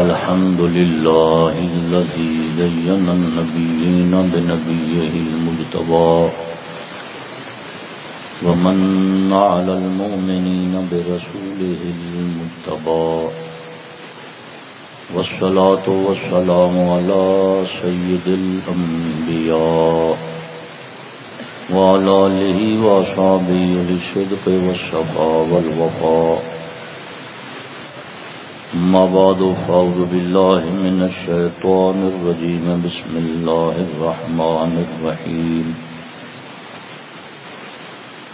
الحمد لله الذي زين النبيين بنبيه المجتبى ومن على المؤمنين برسوله المجتبى والصلاة والسلام على سيد الأنبياء وعلى آله وأصحابه للصدق والصفاء والوفاء أما بعد، فأعوذ بالله من الشيطان الرجيم. بسم الله الرحمن الرحيم.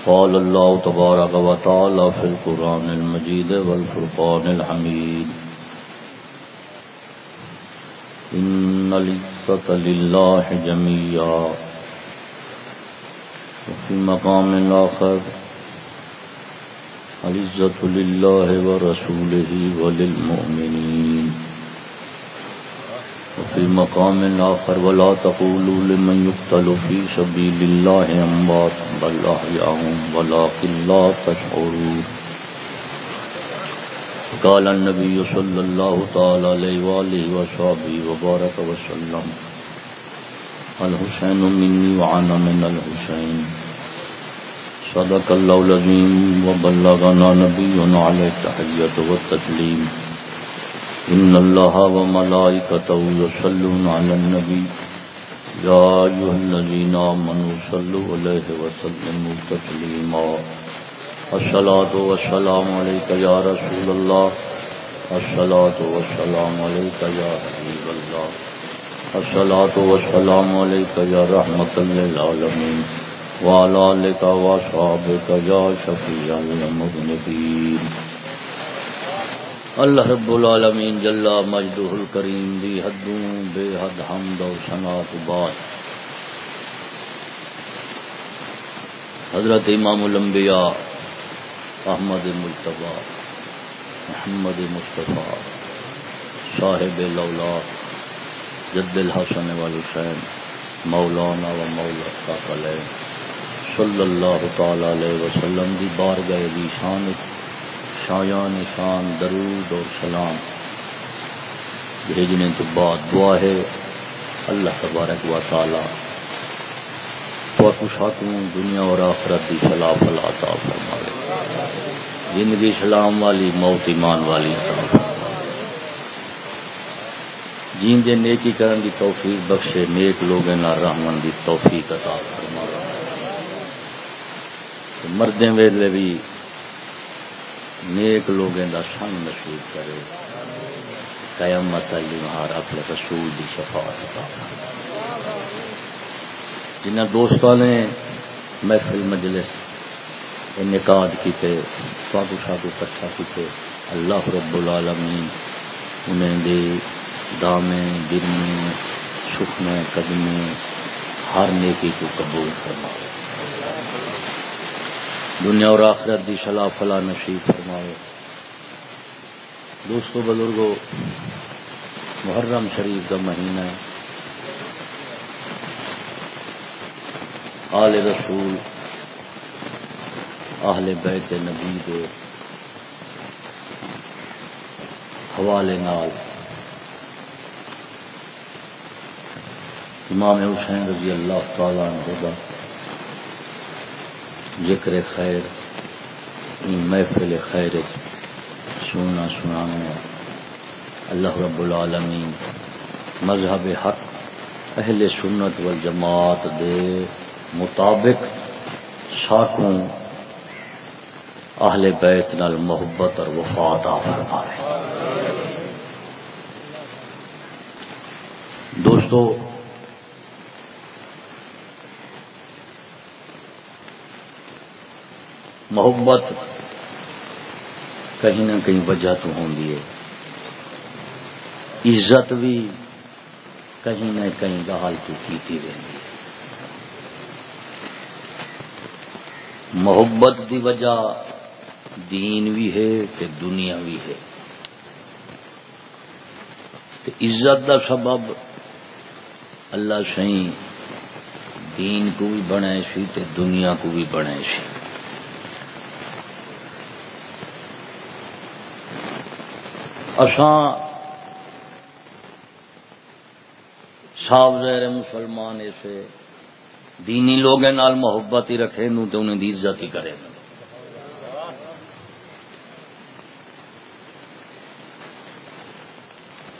قال الله تبارك وتعالى في القرآن المجيد والفرقان الحميد. إن العزة لله جميعا. وفي مقام آخر العزة لله ورسوله وللمؤمنين. وفي مقام آخر، ولا تقولوا لمن يقتل في سبيل الله أموات بل أحياء ولكن لا تشعرون قال النبي صلى الله تعالى عليه وآله وصحبه وبارك وسلم الحسين مني وعنا من الحسين. صدق الله العظيم وبلغنا نبينا عليه التحية والتسليم إن الله وملائكته يصلون على النبي يا أيها الذين آمنوا صلوا عليه وسلموا تسليما الصلاة والسلام عليك يا رسول الله الصلاة والسلام عليك يا حبيب الله الصلاة والسلام عليك يا رحمة للعالمين وعلى لك وصحابك يا شفيع المذنبين اللہ رب العالمین جل مجدہ الکریم دی حدوں بے حد حمد و ثنا بعد حضرت امام الانبیاء احمد ملتبا محمد مصطفیٰ، صاحب لولا، جد الحسن والحسین، مولانا و مولا کا صلی اللہ تعالی علیہ وسلم دی بار گئے دی شان، شایان شان، درود اور سلام۔ بھیجنے تو بعد دعا ہے، اللہ تبارک و تعالی تو خوشاتون دنیا اور آخرت دی فلا فلا عطا فرمائے زندگی سلام والی، موت ایمان والی عطا جین دے نیکی کرن دی توفیق بخشے، نیک لوگیں نہ رحمن دی توفیق عطا فرمائے مردیں ویلے بھی نیک لوگوں کا سن نصیب کرے۔ قیامت علی مہار اپنے رسول کی شفاعت جنہ دوستوں نے محفل مجلس انعقاد کیتے ساتو ساتو کٹھا کیتے، اللہ رب العالمین انہیں دے دامے گرنے سکھنے قدمے ہر نیکی کو قبول فرمائے۔ دنیا اور آخرت دی شلا فلا نصیب فرماؤ دوستو بزرگو، محرم شریف کا مہینہ آل رسول آہل بیت نبی دے حوالے نال۔ امام حسین رضی اللہ تعالی عنہ ذکر خیر محفل خیر سننا سنانا اللہ رب العالمین مذہب حق، اہل سنت والجماعت دے مطابق ساکوں اہل بیت نال محبت اور وفات آ فرما دوستو محبت کہیں نہ کہیں وجہ تو ہوں ہے۔ عزت بھی کہیں نہ کہیں گال تو کیتی رہی محبت دی وجہ دین بھی ہے کہ دنیا بھی ہے۔ عزت دا سبب اللہ سی دین کو بھی بنے سی تے دنیا کو بھی بنے سی۔ اساں صاف زہر مسلمان اسے دینی لوگ نال محبت ہی رکھے نو تو انہیں دی عزت ہی کرے۔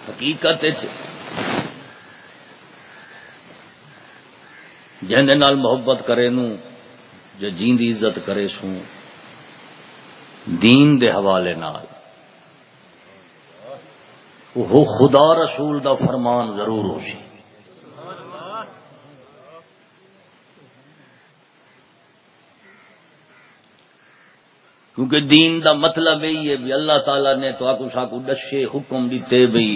حقیقت جہد نال محبت کرے نو، جو جین دی عزت کرے سوں، دین دے حوالے نال۔ وہ خدا رسول دا فرمان ضرور ہو سی۔ کیونکہ دین دا مطلب یہی ہے بھی اللہ تعالی نے تو آکو ساکو دشے حکم دیتے بھی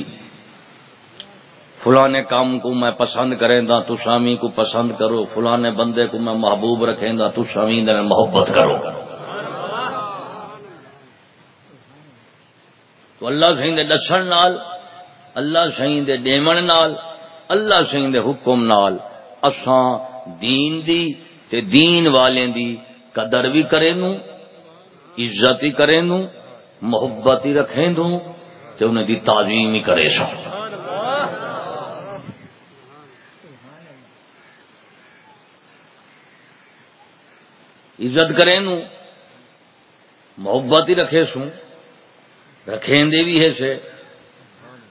فلانے کام کو میں پسند کریں دا تو شامی کو پسند کرو فلانے بندے کو میں محبوب رکھیں دا تو شامی دے محبت کرو۔ تو اللہ سی دے دسن نال، اللہ سی دے ڈیمن نال، اللہ سی دے حکم نال اساں دین دی تے دین والے دی قدر بھی کرے نو عزت ہی کرے نو محبت ہی رکھیں دوں تے انہیں دی تعظیم ہی کرے سا عزت کریں نو محبت ہی رکھے سوں۔ رکھیں دے بھی ہے سے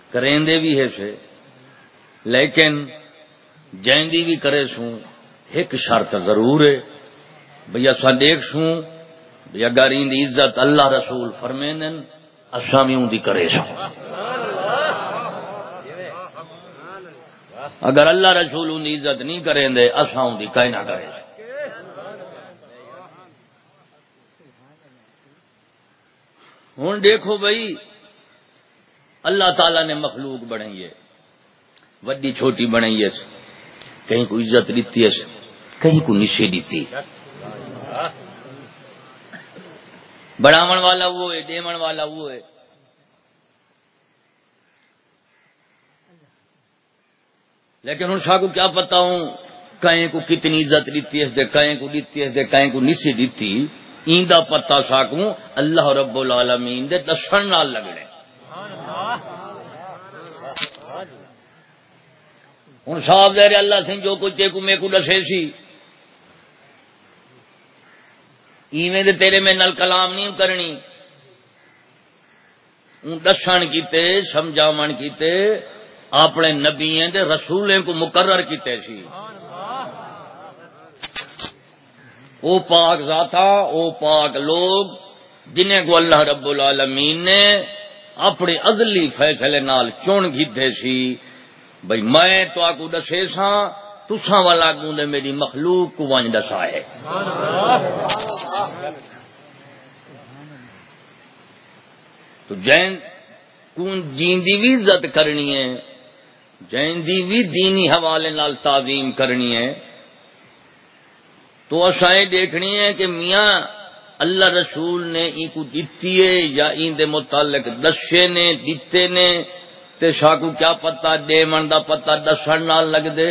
کریں دے بھی ہے سے لیکن جائندی بھی کرے سوں، ایک شرط ضرور ہے۔ بھئی اسا دیکھ سوں، بھئی اگر ان دی عزت اللہ رسول فرمینن اسا بھی ان دی کرے سوں اگر اللہ رسول ان دی عزت نہیں کریں دے اسا ان دی کہیں نہ کرے سوں ہوں دیکھو بھائی، اللہ تعالی نے مخلوق بنائی ہے۔ وڈی چھوٹی بنائی ہے۔ کہیں کو عزت دیتی ہے۔ کہیں کو نشے دیتی بڑھاون والا وہ ہے ڈیمن والا وہ ہے۔ لیکن ہوں شاہ کو کیا پتا ہوں، کہیں کو کتنی عزت دیتی ہے، کہیں کو دیتی ہے، کہیں کو نشے دیتی ایندا پتا ساکوں، اللہ رب العالمین دے دسن نال لگنے۔ ہوں صاحب دے اللہ سی جو کچھ کو میں کو دسے سی۔ ایویں دے تیرے میں نل کلام نہیں کرنی۔ دسن کیتے سمجھاون کیتے، اپنے نبییں دے رسولیں کو مقرر کیتے سی۔ او پاک ذاتا او پاک لوگ جنہیں کو اللہ رب العالمین نے اپنے اگلی فیصلے نال چون گیتے سی۔ بھائی میں تو آکو دسے سا تسا والا گوندے میری مخلوق کو ونج دسا ہے۔ تو جین کون جین دی بھی عزت کرنی ہے، جین دی بھی دینی حوالے نال تعظیم کرنی ہے۔ تو اسائیں دیکھنی ہے کہ میاں اللہ رسول نے ای کو دیتی ہے یا این دے متعلق دسے نے، دیتے نے، تے شاکو کیا پتا دے من دا پتا دسن نال لگ دے،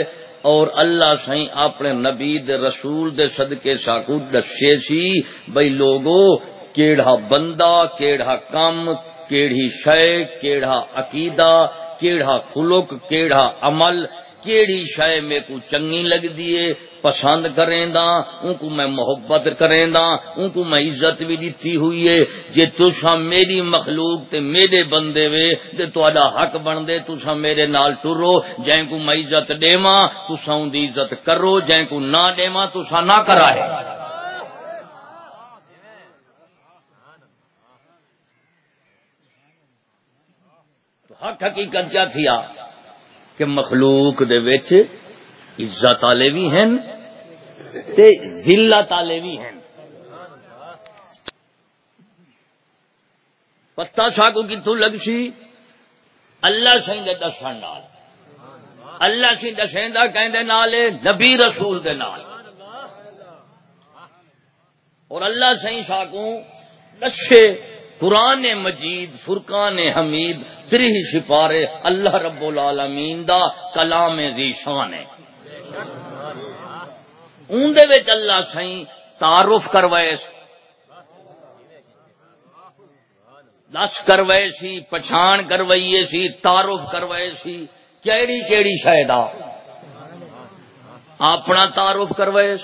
اور اللہ سائیں اپنے نبی دے رسول دے صدقے شاکو دسے سی، بھئی لوگو کیڑا بندہ کیڑا کام کیڑی شے کیڑا عقیدہ کیڑا خلق کیڑا عمل کیڑی شے میں کو چنگی لگ دیے پسند کریں دا ان کو میں محبت کریں دا ان کو میں عزت بھی دیتی ہوئی ہے۔ جے تسا میری مخلوق تے میرے بندے وے، تے تہاڈا حق بن دے تسا میرے نال ٹرو جیں کو میں عزت دیواں تسا ان دی عزت کرو جیں کو نہ دیواں تسا نہ کرائے۔ حق حقیقت کیا تھیا؟ کہ مخلوق دے وچ عزت والے بھی ہیں تے ذلت والے بھی ہیں۔ پتا ساگو کتوں لگ سی، اللہ سی دے دسن نال۔ اللہ سی دسیں کہندے نال نبی رسول دے نال۔ اور اللہ سی ساگو دسے قرآن مجید، فرقان حمید، تری سپارے اللہ رب العالمین دا کلام ذی شان ہے۔ اندر اللہ سائی تعارف کروائے دس کروائے سی پچھان کروائیے سی تعارف کروائے سی کیڑی کیڑی شاید اپنا تعارف کروائے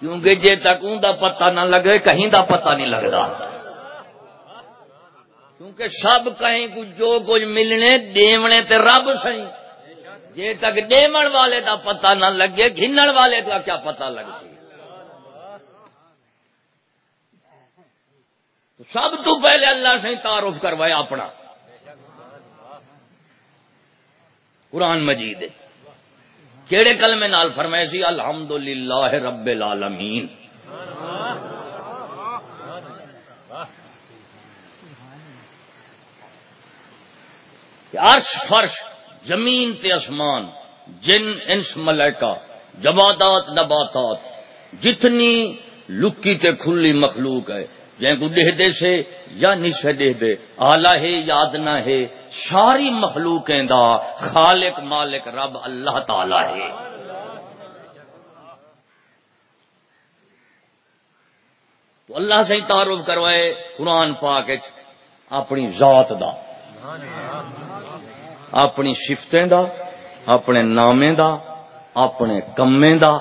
کیونکہ جے تک ان دا پتہ نہ لگے، کہیں دا پتہ نہیں لگتا کیونکہ سب کہیں جو کچھ ملنے، دیونے تے رب سی جے تک دیمن والے دا پتہ نہ لگے، گھنن والے کا کیا پتہ لگ سی تو سب تو پہلے اللہ سے تعارف کروایا اپنا۔ قرآن مجید کہڑے کلمے نال فرمائے سی الحمد للہ رب العالمین۔ عرش فرش زمین تے اسمان جن، انس، ملائکہ جبادات نباتات، جتنی لکی تے کھلی مخلوق ہے، جن کو دہ دے سے یا نشے دہ دے آلہ ہے یاد نہ ہے، ساری مخلوقیں دا خالق، مالک، رب اللہ تعالی ہے۔ تو اللہ سے تعارف کروائے قرآن پاک اپنی ذات دا۔ اپنی شفتیں دا، اپنے نامے دا، اپنے کمے دا،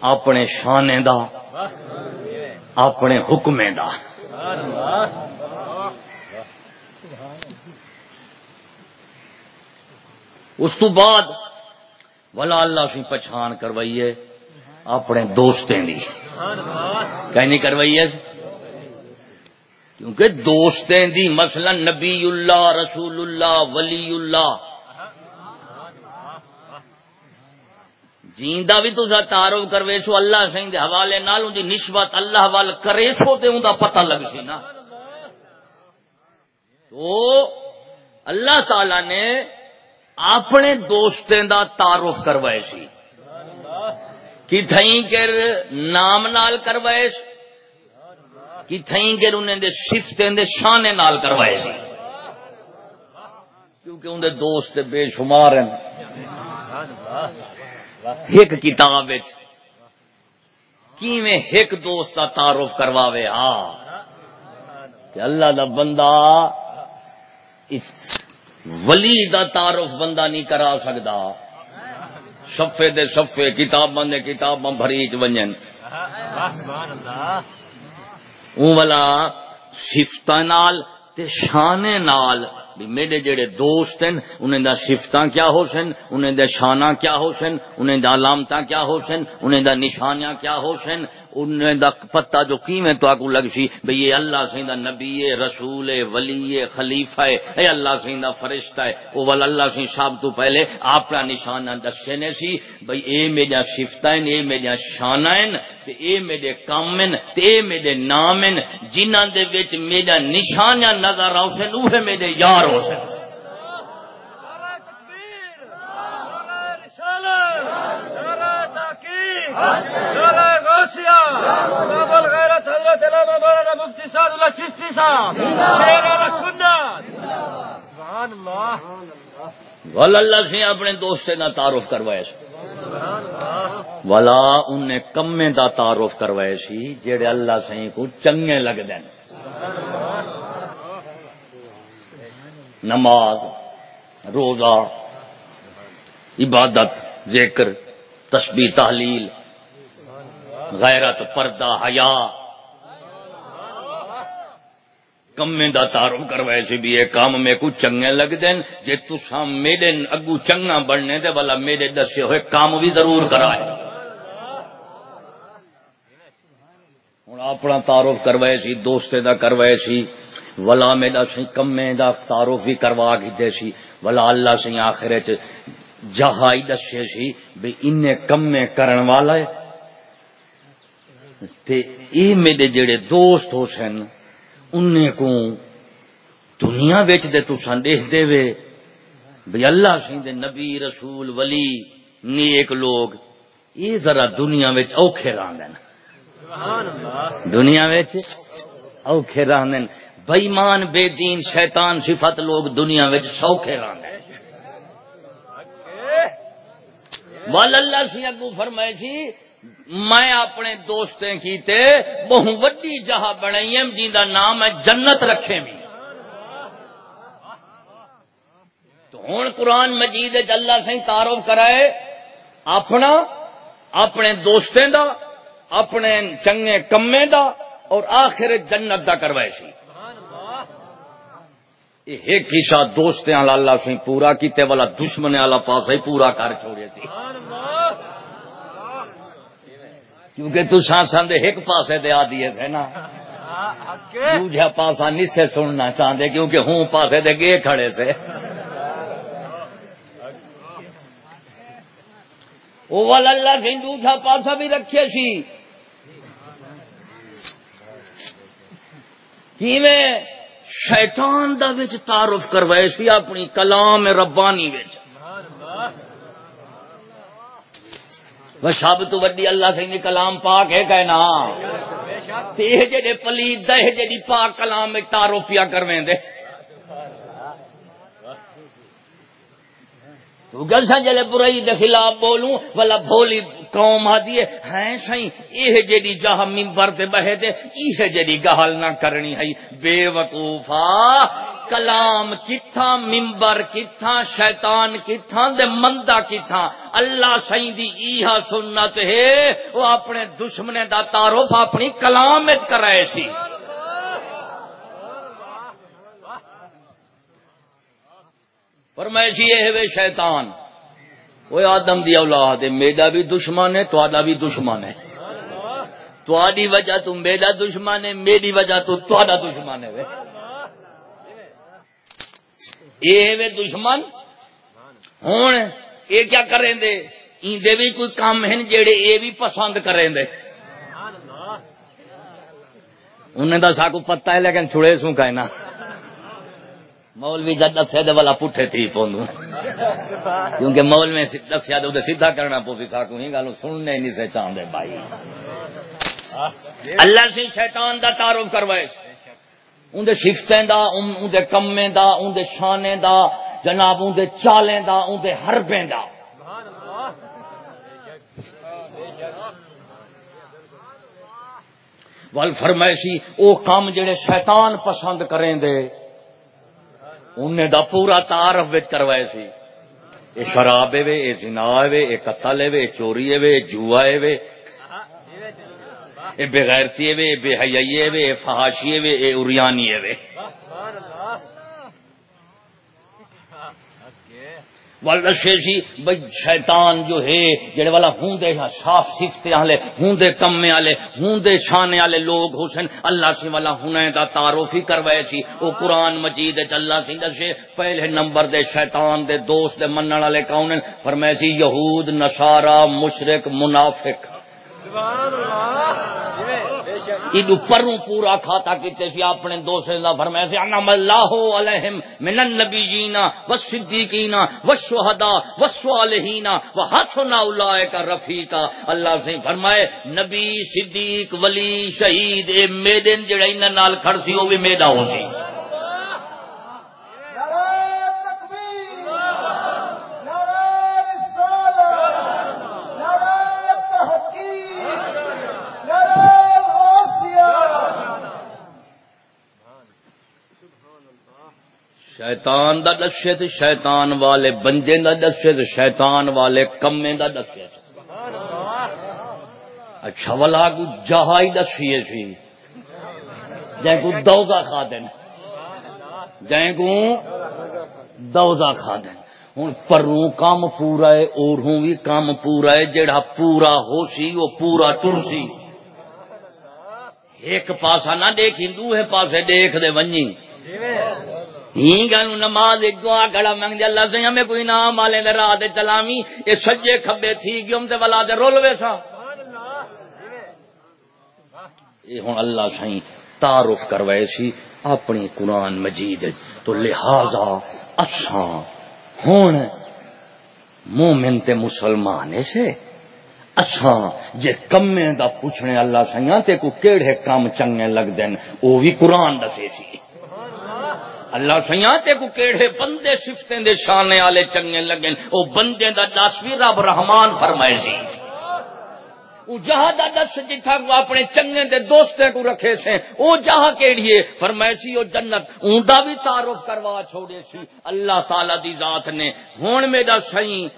اپنے شانے دا، اپنے حکمے دا۔ اس تو بعد ولا اللہ سی پچھان کروائیے اپنے دوستیں دی کہیں نہیں کروائیے؟ کیونکہ دوستیں دی مثلا نبی اللہ، رسول اللہ، ولی اللہ۔ جیندا بھی تو تعارف کروے، سو اللہ سائیں دے حوالے نال دی نسبت اللہ وال کرے، سو تے اوندا پتہ لگ سی نا۔ تو اللہ تعالی نے اپنے دوستیں دا تعارف کروائے سی۔ کی تھیں کر نام نال کروائے سی۔ کی تھیں کر انہیں دے شفتیں دے شانے نال کروائے سی۔ کیونکہ اندے دوست بے شمار ہیں۔ ایک کتاب کی میں ایک دوست کا تعارف کرواوے؟ ہاں کہ اللہ دا بندہ اس ولی دا تعارف بندہ نہیں کرا سکتا سفے دے سفے کتاب بندے کتاب بھریچ ونجن۔ اون والا شفت نال تے شانے نال۔ میرے جڑے دوست ہیں انہیں دا شفتاں کیا ہو سن؟ انہیں دا شانہ کیا ہو سن؟ انہیں دا علامتاں کیا ہو سن؟ انہیں دا نشانیاں کیا ہو سن؟ انہیں دا پتہ جو کیویں تو اگو لگ سی بھئی یہ اللہ سے دا نبی رسول ہے، ولی ہے، خلیفہ ہے، اے اللہ سے فرشتہ ہے۔ او ول اللہ سے صاحب تو پہلے اپنا نشانہ دسے نے سی بھئی اے میرا شفتہ ہیں اے میرا شانہ ہیں تے اے میرے کام ہیں تے اے میرے نام ہیں جنہاں دے وچ میرا نشانیاں نظر آو سن اوہ میرے یار ہو سن اللہ سے اپنے دوست نہ تعارف کروائے والا انہیں کمے دا تعارف کروائے سی جڑے اللہ سے کو چنگے لگ دین نماز روزہ عبادت ذکر تسبیح تحلیل غیرت، پردہ، حیا۔ کمے دا تعارف کروائے سی بھی یہ کام میں کو چنگے لگ دین جے تساں میرے اگو چنگا بننے دے والا میرے دسے ہوئے کام بھی ضرور کرائے۔ ہوں اپنا تعارف کروائے سی، دوستے دا کروائے سی۔ ولا میرا سی کمے دا تعارف بھی کروا کیتے سی۔ ولا اللہ سی آخر جہائی دسے سی بھی ان کمے کرن والا ہے تے اے میرے جڑے دوست ہو سن انہیں کو دنیا ویچ دے تو سن دیکھ دے وے بھی اللہ سی دے نبی رسول ولی نیک لوگ یہ ذرا دنیا ویچ اوکھے راندن دنیا ویچ اوکھے راندن بےمان بے دین شیطان صفت لوگ دنیا وچ سوکھے راندے وال اللہ سی اگو فرمائے سی میں اپنے دوستیں کیتے بہت وڈی جہاں بنائی جی دا نام ہے جنت رکھے بھی تو ہوں قرآن مجید اللہ سی تعارف کرائے، اپنا، اپنے دوستیں دا، اپنے چنگے کمے دا اور آخر جنت دا کروائے سی۔ ایک حصہ دوستیں اللہ سی پورا کیتے، والا دشمن والا پاس ہی پورا کر چھوڑے سی۔ کیونکہ تو سان ایک پاسے دے آ دیے تھے نا دوجا پاسا نہیں سے سننا چاہتے کیونکہ ہوں پاسے دے گے کھڑے سے۔ وہ والا اللہ سی دوجا پاسا بھی رکھے سی۔ شیطان دا وچ تعارف کروائے سی اپنی کلام ربانی وچ۔ وہ سب تو وڈی اللہ سی کلام پاک ہے کہنا۔ جڑے پلیت دہ جی پاک کلام تعارف پیا کرویں دے تو گل سا جلے برائی دے خلاف بولوں، والا بھولی قوم آدھی ہے۔ سائیں، یہ جیڑی جہاں ممبر پہ بہے دے، یہ جیڑی گہل نہ کرنی ہے۔ بے وقوفا۔ کلام کتھا ممبر کتھا شیطان کتھا دے مندہ کتھا اللہ سائیں دی ایہا سنت ہے، وہ اپنے دشمنے دا تعارف اپنی کلام میں کر رہے سی۔ فرمائشی یہ شیطان وہ آدم دی اولاد ہے میرا بھی دشمن ہے تو بھی دشمن ہے۔ تو وجہ تو میرا دشمن ہے، میری وجہ تو تا دشمن ہے۔ یہ دشمن۔ ہوں یہ کیا کریں دے؟ اندے بھی کوئی کام ہیں جڑے یہ بھی پسند کریں دے۔ انہیں تو ساکو پتہ ہے لیکن چھڑے سو کہنا مولوی جد دسے دے والا پٹھے تھی پوندو۔ کیونکہ مول میں دسیا دے سیدھا کرنا پو سا کو ہی گالوں سننے نہیں سے چاندے بھائی۔ اللہ سے شیطان دا تعارف کروائے۔ ان دے شفتیں دا ان دے کمیں دا ان دے شانے دا، جناب ان دے چالیں دا ان دے حربیں دا۔ وال فرمائشی، او کام جڑے شیطان پسند کریں دے انہیں دا پورا تعارف وچ کروائے سی۔ اے شراب وے، اے زنا وے، اے قتل وے، اے چوری وے، اے جوا وے اے بغیرتی وے بے حیائی وے، اے فحاشی وے، اے اوریانی وے۔ سی بھائی شیطان جو ہے، جڑے والا ہوں دے صاف سفتے والے ہوں دے کمے والے ہوں دے شانے والے لوگ حسین اللہ سی والا ہنے دا تعارف ہی کروائے سی۔ او قرآن مجید اللہ سی دسے، پہلے نمبر دے شیطان دے دوست دے منن والے کون فرمائے سی، یہود، نصارا مشرک منافق۔ ایڈو پروں پورا کھاتا کیتے سی، اپنے دوسرے دا فرمایا سی انم اللہ علیہم من النبیین والصدیقین والشہداء والصالحین وحسن اولئک رفیقا۔ اللہ سے فرمائے، نبی، صدیق، ولی، شہید، اے میدن جڑا انہاں نال کھڑ سی، او بھی میدا ہو سی۔ شیطان دا دسے تو شیطان والے، بندے دا دسے تو شیطان والے، کمے دا دسے اچھا والا کو جہائی دسیے سی۔ جائیں کو دوزا کھا دین۔ جائیں کو دوزا کھا دین۔ ہوں پروں کام پورا ہے اور ہوں بھی کام پورا ہے۔ جڑا پورا ہو سی، وہ پورا ٹر سی۔ ایک پاسا نہ دیکھ ہندو ہے پاسے دیکھ دے ونجی۔ ہی گانو نماز دعا کڑا منگ دے اللہ سے ہمیں کوئی نام آلے دے راہ دے چلامی، اے سجے کھبے تھی گیوں تے والا دے رول ویسا اے ہن اللہ سائیں تعارف کروائے سی، اپنی قرآن مجید تو لہذا اساں ہن مومن تے مسلمان سے اساں جے کمے دا پوچھنے اللہ سائیں تے کو کیڑے کام چنگے لگ دین، او بھی قرآن دسے سی۔ اللہ سیاں تے کو کیڑے بندے سفتیں دے شانے والے چنگے لگے او بندے دا دس بھی رب رحمان فرمائے سی۔ جہاں دا دس جتھا کو اپنے چنگے دے دوستے کو رکھے سے او جہاں کیڑیے فرمائشی او جنت۔ اوندا بھی تعارف کروا چھوڑے سی۔ اللہ تعالی دی ذات نے۔ ہون میرا سائیں۔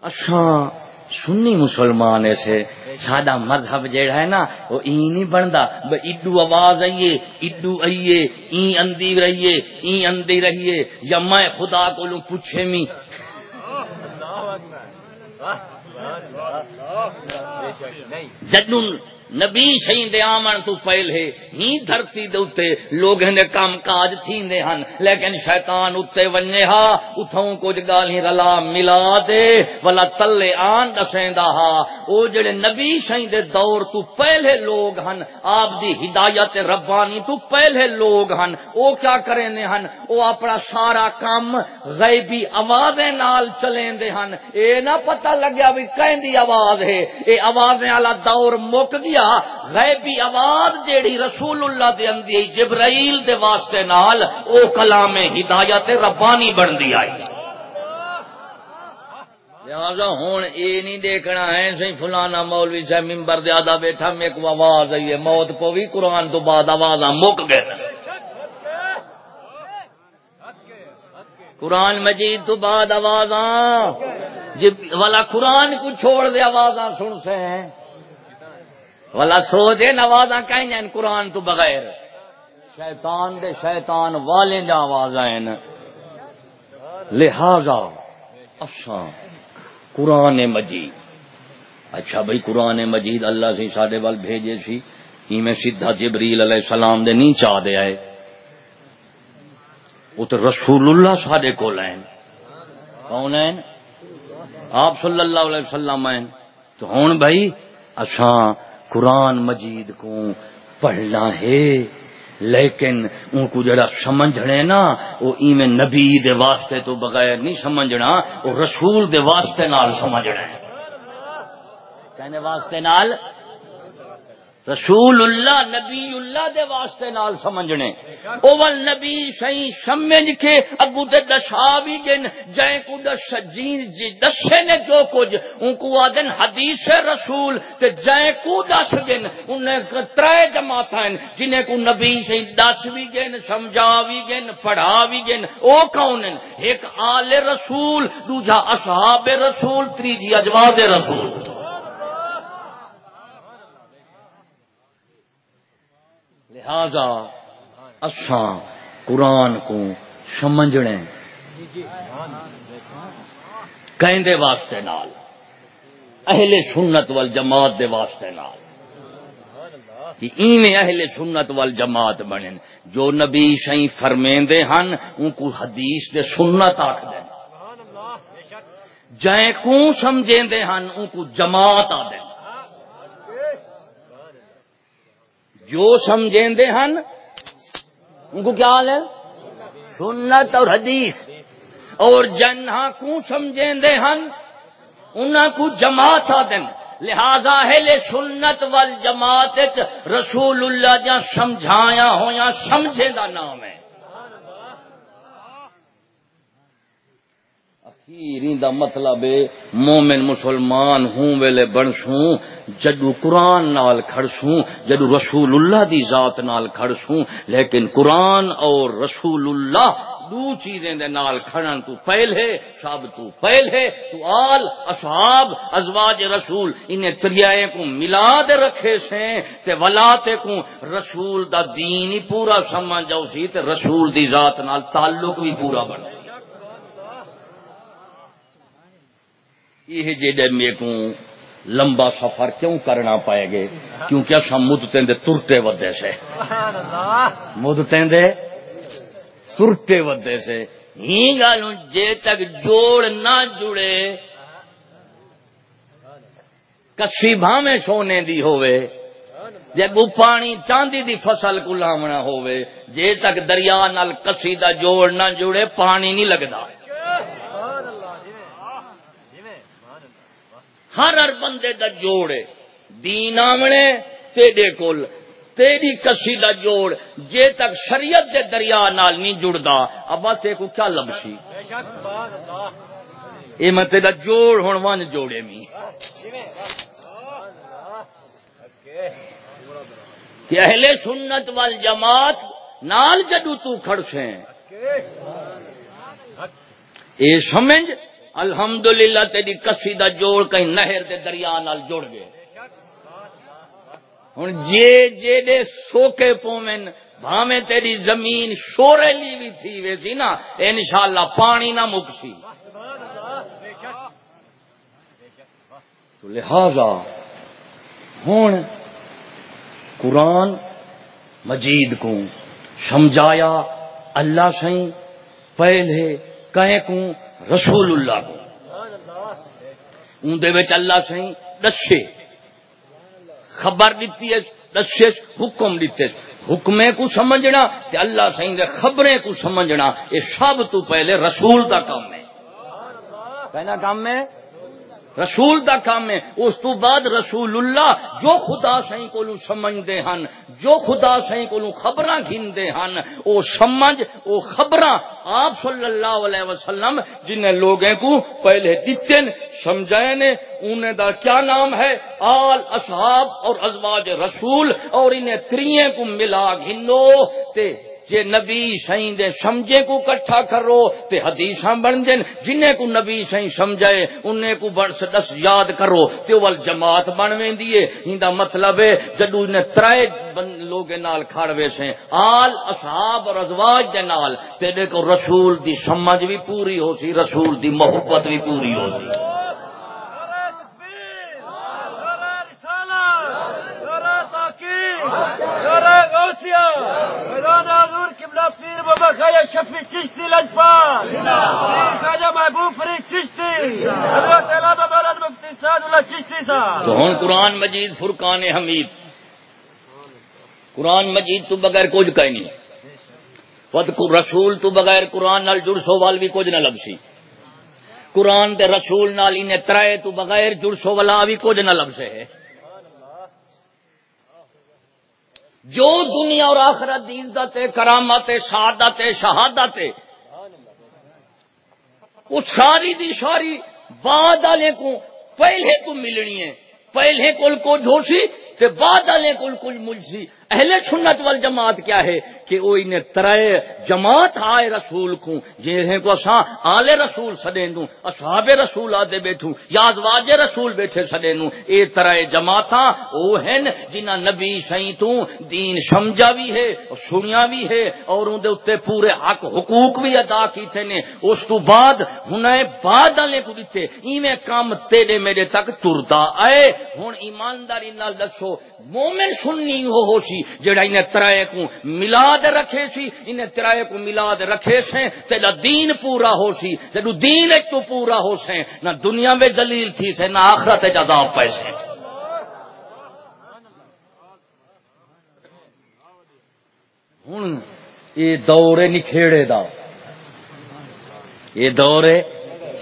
اچھا۔ سنی مسلمان ایسے۔ ساڈا مذہب جیڑا ہے نا، وہ ای نہیں بنتا ایڈو آواز آئیے، ایڈو آئیے ای اندی رہیے ای اندی رہیے۔ یا میں خدا کو پوچھے می جدن نبی شہی دے آمن تو پہلے ہی دھرتی دے اتے لوگ نے کام کاج تھی دے ہن۔ لیکن شیطان اتے ونجے ہا اتھوں کچھ گالی رلا ملا دے۔ ولا تلے آن دسیں دا ہا۔ او جڑے نبی شہی دے دور تو پہلے لوگ ہن، آپ دی ہدایت ربانی تو پہلے لوگ ہن۔ او کیا کریں دے ہن؟ او اپنا سارا کام غیبی آوازیں نال چلیں دے ہن۔ اے نہ پتہ لگیا بھی کہیں دی آواز ہے۔ اے آوازیں والا دور مک گیا دیا غیبی آواز جیڑی رسول اللہ دے اندی جبرائیل دے واسطے نال، او کلام ہدایت ربانی بن دی آئی۔ لہذا ہوں یہ نہیں دیکھنا ہے سی فلانا مولوی صاحب ممبر دے بیٹھا میں کو آواز آئی ہے، موت پو بھی قرآن تو بعد آواز مک گئے۔ قرآن مجید تو بعد آواز جب والا قرآن کو چھوڑ دے، آواز سن سے ہیں والا سوچے نوازا کہیں قرآن تو بغیر۔ شیطان دے شیطان والے دا آواز لہذا اچھا قرآن مجید۔ اچھا بھائی، قرآن مجید اللہ سے ساڈے وال بھیجے سی۔ ای میں سیدھا جبریل علیہ السلام دے نہیں چاہ دے آئے۔ وہ تو رسول اللہ ساڈے کو لین کون ہیں آپ صلی اللہ علیہ وسلم ہیں تو ہوں بھائی اچھا قرآن مجید کو پڑھنا ہے، لیکن ان کو جڑا سمجھنے نا، وہ ایویں نبی دے واسطے تو بغیر نہیں سمجھنا، وہ رسول دے واسطے نال سمجھنا کہنے واسطے نال رسول اللہ نبی اللہ دے واسطے نال سمجھنے۔ اول نبی سہی سمجھ کے ابو دے دشا بھی گن جائیں کو دش جین جی دشے نے جو کچھ۔ ان کو آدن حدیث رسول، تے جائیں کو دس گن انہیں ترے جماعت ہیں جنہیں کو نبی سہی دس بھی گن سمجھا بھی گن پڑھا بھی گن او کون ہیں؟ ایک آل رسول، دوجا اصحاب رسول، تریجی اجواد رسول۔ لہذا اساں قرآن کو سمجھنے کہیں دے واسطے نال، اہل سنت وال جماعت دے واسطے نال۔ ایویں اہل سنت وال جماعت بنے جو نبی شاہی فرمیندے ہن، ان کو حدیث دے سنت آخ دیں جائیں کو سمجھیندے ہن، ان کو جماعت آ دیں جو سمجھیں دے ہن، ان کو کیا حال ہے؟ سنت اور حدیث۔ اور جنہا کو سمجھیں دے ہن، انہاں کو جماعت دن لہذا ہے سنت وال جماعت رسول اللہ جا سمجھایا ہو یا سمجھے دا نام ہے۔ اخیری دا مطلب مومن مسلمان ہوں ویلے بنسوں، جدو قرآن نال کھڑسوں، جدو رسول اللہ دی ذات نال کھڑسوں، لیکن قرآن اور رسول اللہ دو چیزیں دے نال کھڑن تو پہلے سب تو پہلے تو آل، اصحاب، ازواج رسول، انہیں تریائے کو ملا دے رکھے سے تے ولاتے کو رسول دا دین ہی پورا سمجھ جاؤ سی، تے رسول دی ذات نال تعلق بھی پورا بن یہ جے میرے کو لمبا سفر کیوں کرنا پائے گے؟ کیونکہ اصا مدتیں دے ترتے ودے سے۔ مدتیں دے ترتے ودے سے۔ ہی گل جے تک جوڑ نہ جڑے کسی بھاویں سونے دی ہوئے جے گو پانی چاندی دی فصل کو لاونا ہوئے جے تک دریا نال کسی دا جوڑ نہ جڑے پانی نہیں لگتا ہر ہر بندے دا جوڑے دین آمنے تیرے کول، تیری کسی دا جوڑ، جے تک شریعت دے دریا نال نہیں جڑدا۔ ابا تے کو کیا لبسی اے میں تیرا جوڑ ہن ون جوڑے می کہ اہل سنت وال جماعت نال جدو تو کھڑ سے اے سمجھ؟ الحمدللہ تیری کسی دا جوڑ کہیں نہر دے دریا نال جڑ گئے۔ ہوں جے جے دے سوکے پومن، بھاویں تیری زمین شوریلی بھی تھی ویسی نا، انشاءاللہ پانی نہ مکسی۔ تو لہذا ہوں قرآن مجید کو سمجھایا، اللہ سی پہلے کہیں کو رسول اللہ۔ کو اندر اللہ سی دسے۔ خبر دیتی ہے، دسے، حکم دیتے حکمے کو سمجھنا تے اللہ سی دے خبریں کو سمجھنا، یہ سب تو پہلے رسول کا کام ہے۔ پہلا کام ہے رسول دا کام ہے۔ اس تو بعد رسول اللہ جو خدا سائیں کو سمجھتے ہیں جو خدا سائیں کو خبر گھنتے ہیں وہ سمجھ وہ خبر آپ صلی اللہ علیہ وسلم جن لوگوں کو پہلے دیتے سمجھائے نے، انہیں دا کیا نام ہے؟ آل اصحاب اور ازواج رسول اور انہیں تریے کو ملا گھنو تے جے نبی سائیں دے سمجھے کو کٹھا کرو تے حدیثاں بن دین جنہیں کو نبی سائیں سمجھائے، انہیں کو بن دس یاد کرو تے ول جماعت بن ویندی ہے۔ ایندا مطلب ہے، جدو نے ترائے لوگ نال کھڑ ویسے آل اصحاب اور ازواج دے نال، تے دیکھو رسول دی سمجھ بھی پوری ہو سی، رسول دی محبت بھی پوری ہو سی۔ پیر بابا خواجہ شفیع چشتی لجپال خواجہ محبوب فرید چشتی حضرت علامہ مولانا مفتی سعد اللہ چشتی صاحب تو ہوں قرآن مجید فرقان حمید۔ قرآن مجید تو بغیر کچھ کہیں نہیں۔ رسول تو بغیر قرآن نال جڑ سو وال بھی کچھ نہ لگ سی۔ قرآن دے رسول نال انہیں ترائے تو بغیر جڑ سو والا بھی کچھ نہ لگ سے ہے جو دنیا اور آخرت دی عزت کرامت شہادت شہادت وہ ساری دی ساری بعد والے کو پہلے کو ملنی ہے۔ پہلے کول کو جوشی تے بعد والے کول کل ملسی اہل سنت وال جماعت کیا ہے؟ کہ وہ انہیں ترائے جماعت آئے رسول کو جنہیں جی کو اساں آل رسول سدے دوں اصحاب رسول آدے بیٹھوں یا ازواج رسول بیٹھے سدے دوں اے ترائے جماعت وہ ہیں جنہ نبی سائیں تو دین سمجھا بھی ہے سنیا بھی ہے، اور ان دے اتے پورے حق حقوق بھی ادا کیتے نے۔ اس تو بعد ہنے بعد والے کو دیتے ایویں کام تیرے میرے تک ترتا آئے۔ ہن ایمانداری نال دسو مومن سننی ہو ہوشی، جڑا انہیں ترائے کو ملاد رکھے سی، انہیں ترائے کو ملاد رکھے سے تیرا دین پورا ہو سی تیرو دین ایک تو پورا ہو سے نہ دنیا میں جلیل تھی سے نہ آخرت جذاب پیسے ہوں یہ دورے نکھےڑے دا یہ دورے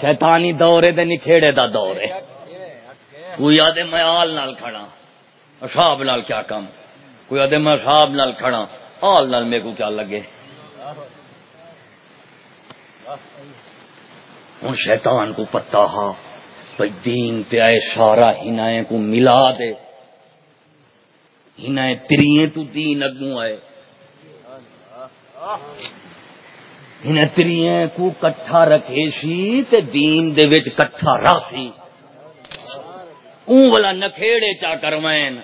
شیطانی دورے دے نکھےڑے دا دورے کوئی آدھے میں آل نال کھڑا۔ اشاب نال کیا کام؟ کوئی آدھے میں صاحب نال کھڑا، آل نال میرے کو کیا لگے؟ ہوں شیطان کو پتا ہا، بھائی دین تے آئے سارا ہنائے کو ملا دے۔ ہنائے تریے تو دین اگوں آئے۔ ہن تریے کو کٹھا رکھے سی تے دین دے وچ کٹھا رافی اون والا نکھےڑے چا کروائن